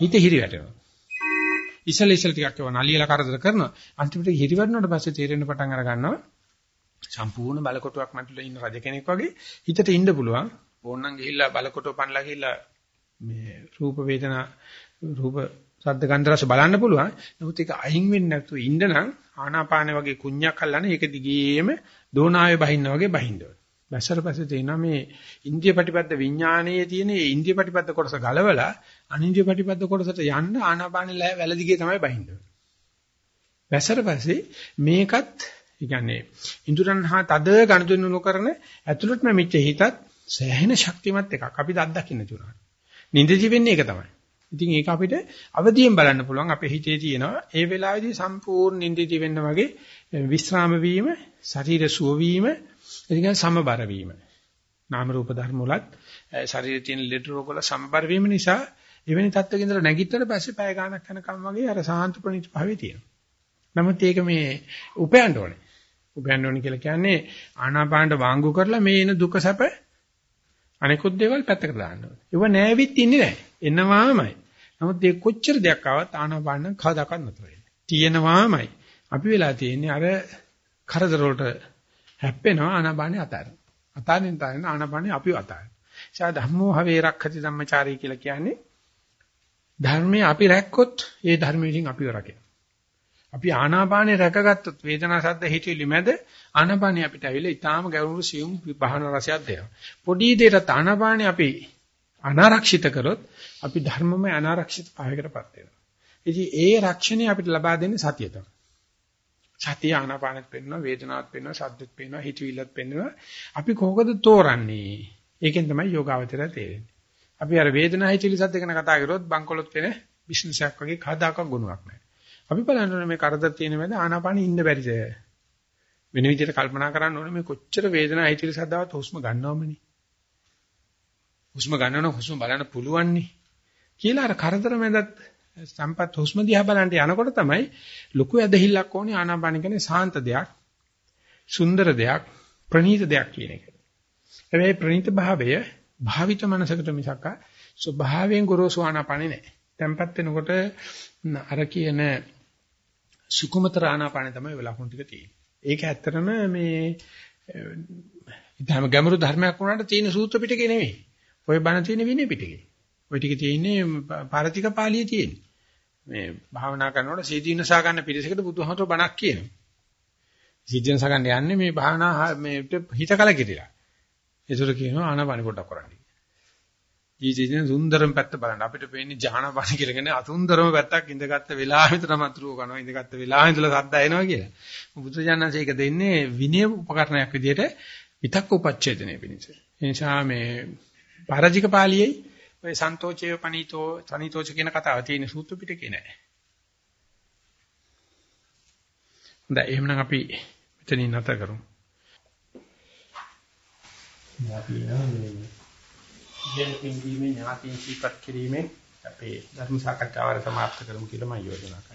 හිත හිරි වැටෙනවා. ඉසල ඉසල ටිකක් ඒවා නලියලා කරදර කරනවා. අන්තිමට හිරි වැටුණාට පස්සේ තේරෙන්න පටන් අර ගන්නවා. සම්පූර්ණ බලකොටුවක් මැටලා ඉන්න රජ කෙනෙක් වගේ හිතට ඉන්න පුළුවන්. ඕනනම් ගිහිල්ලා බලකොටුව පනලා ගිහිල්ලා මේ රූප වේදනා රූප ශබ්ද ගන්ධ රස බලන්න පුළුවන්. නමුත් ඒක අහිං වෙන්නේ නැතුව ඉන්නනම් ආනාපාන වගේ කුණ්‍යක් අල්ලන ඒක දිගේම දෝනාවේ බහින්න වගේ බහින්න ඕනේ. බැසර පස්සේ තේනවා මේ ඉන්ද්‍රිය ප්‍රතිපද විඥානයේ තියෙන මේ ඉන්ද්‍රිය ප්‍රතිපද කොටස ගලවලා අනින්ද්‍රිය ප්‍රතිපද කොටසට යන්න ආනාපානෙ වැල දිගේ තමයි බහින්න ඕනේ. බැසර පස්සේ මේකත් ඒ කියන්නේ ඉන්ද්‍රයන් හා තද ගණතුන නොකරන ඇතුළටම මිච්ච හිතත් සෑහෙන ශක්තිමත් එකක්. අපි දක්දකින්න තුනක්. නින්දජී වෙන්නේ ඒක තමයි. ඉතින් ඒක අපිට අවදියෙන් බලන්න පුළුවන් අපේ හිතේ තියෙනවා ඒ වෙලාවේදී සම්පූර්ණ නින්දජී වෙන්න වගේ විස්්‍රාම වීම, ශරීර සුව වීම, එනිකන් සමබර වීම. නාම රූප ධර්ම වලත් ශරීරයේ තියෙන ලෙඩ රෝග වල සමබර වීම නිසා එවැනි තත්ත්වයක ඉඳලා නැගිටතර පස්සේ පැය ගාණක් යනකම් වගේ අර සාන්ත ප්‍රණීත භාවයේ තියෙනවා. නමුත් ඒක මේ උපයන්න ඕනේ. උපයන්න ඕනේ කියලා කියන්නේ ආනාපානට වාංගු කරලා මේ එන දුක සැප අනිකුත් දේවල් පැත්තකට දාන්න ඕනේ. ඒව නෑවිත් ඉන්නේ නෑ. එනවාමයි. නමුත් මේ කොච්චර දෙයක් ආවත් ආනාපාන කවදාකවත් නැතර වෙන්නේ. තියෙනවාමයි. අපි වෙලා තියෙන්නේ අර කරදර වලට හැප්පෙනවා ආනාපානේ අතාරින. අතාරින් තාරින ආනාපානේ අපිව අතාරින. සා ධම්මෝ හවේ රක්ඛති ධම්මචාරී කියලා කියන්නේ ධර්මයේ අපි රැක්කොත් ඒ ධර්මයෙන් අපිව රකින. අපි ආනාපානේ රැකගත්තොත් වේදනා සද්ද හිතවිලි මැද ආනාපානේ අපිට ඇවිල්ලා ඊටාම ගැඹුරු සියුම් භාවන රසයක් දෙනවා. පොඩි දෙයකට ආනාපානේ අපි අනාරක්ෂිත කරොත් අපි ධර්මමය අනාරක්ෂිත භාවයකටපත් වෙනවා. ඉතින් ඒ රක්ෂණය අපිට ලබා දෙන්නේ සතිය තමයි. සතිය ආනාපානෙත් පෙන්වනවා, වේදනාවත් පෙන්වනවා, සද්දෙත් පෙන්වනවා, හිතවිල්ලත් පෙන්වනවා. අපි කොහොමද තෝරන්නේ? ඒකෙන් තමයි යෝගාවචරය තේරෙන්නේ. අපි අර වේදනා හිතවිලි සද්ද ගැන කතා කරොත් බංකොලොත් වෙන බිස්නස් එකක් වගේ කවදාකවත් ගුණයක් නැහැ. අපි බලන්න ඕනේ මේ කරදර තියෙන වෙලාව ආනාපානෙ ඉන්න බැරිද? වෙන විදිහට කල්පනා කරන්න ඕනේ මේ කොච්චර වේදනා හිතවිලි සද්දාවත් හුස්ම ගන්නවමනේ. හුස්ම ගන්නවනම් හුස්ම බලන්න පුළුවන්නේ කියලා අර කරදර මැදත් සම්පත් හුස්ම දිහා බලන්න යනකොට තමයි ලොකු ඇදහිල්ලක් ඕනේ ආනාපාන කියන්නේ සාන්ත දෙයක්, සුන්දර දෙයක්, ප්‍රණීත දෙයක් කියන එක. හැබැයි ප්‍රණීත භාවය භාවිත මනසකට මිසක් ස්වභාවයෙන් ගොරෝසු ආනාපානේ නැහැ. tempat වෙනකොට අර කියන සුකුමතර ආනාපානේ තමයි ලකුණු ටික තියෙන්නේ. ඒක ඇත්තටම මේ ධර්ම ගැඹුරු ධර්මයක් වුණාට තියෙන සූත්‍ර පිටකේ නෙමෙයි. ඔය බණ තියෙන විනය පිටකේ. ඔය ටික තියෙන්නේ පාරතික පාළියේ තියෙන්නේ. මේ භාවනා කරනකොට සීදීනසා ගන්න පිළිසෙකට බුදුහමතෝ බණක් කියනවා. සීදීනසා ගන්න යන්නේ මේ භාවනා මේ හිත කලකිරිලා. ඒසොර කියනවා ආනාපාන පොඩක් කරන්න. ජීවිතේ සුන්දරම පැත්ත බලන්න. අපිට පේන්නේ ජානපාන කියලා කියන්නේ අසුන්දරම පැත්තක් ඉඳගත්ත වෙලාවෙ විතර මතුරුව කරනවා. ඉඳගත්ත වෙලාවෙ ඉඳලා සද්ද එනවා කියලා. බුදුජානන්සේ ඒක දෙන්නේ විනය උපකරණයක් විදිහට විතක්ක උපච්ඡේදනය පිණිස. ඒ නිසා මේ පරාජික පාළියේ ඔය සන්තෝෂය පනීතෝ සනීතෝච කියන කතාව තියෙන සූත්‍ර පිටකේ නෑ. හොඳයි එහෙනම් අපි මෙතනින් නැත කරමු. අපි නම් ඉගෙන පින්දීමේ ඥාතීන් සිපත් කිරීමෙන් අපේ ධර්ම සාකච්ඡාව සමාප්ත කරමු කියලා මම යෝජනා කරනවා.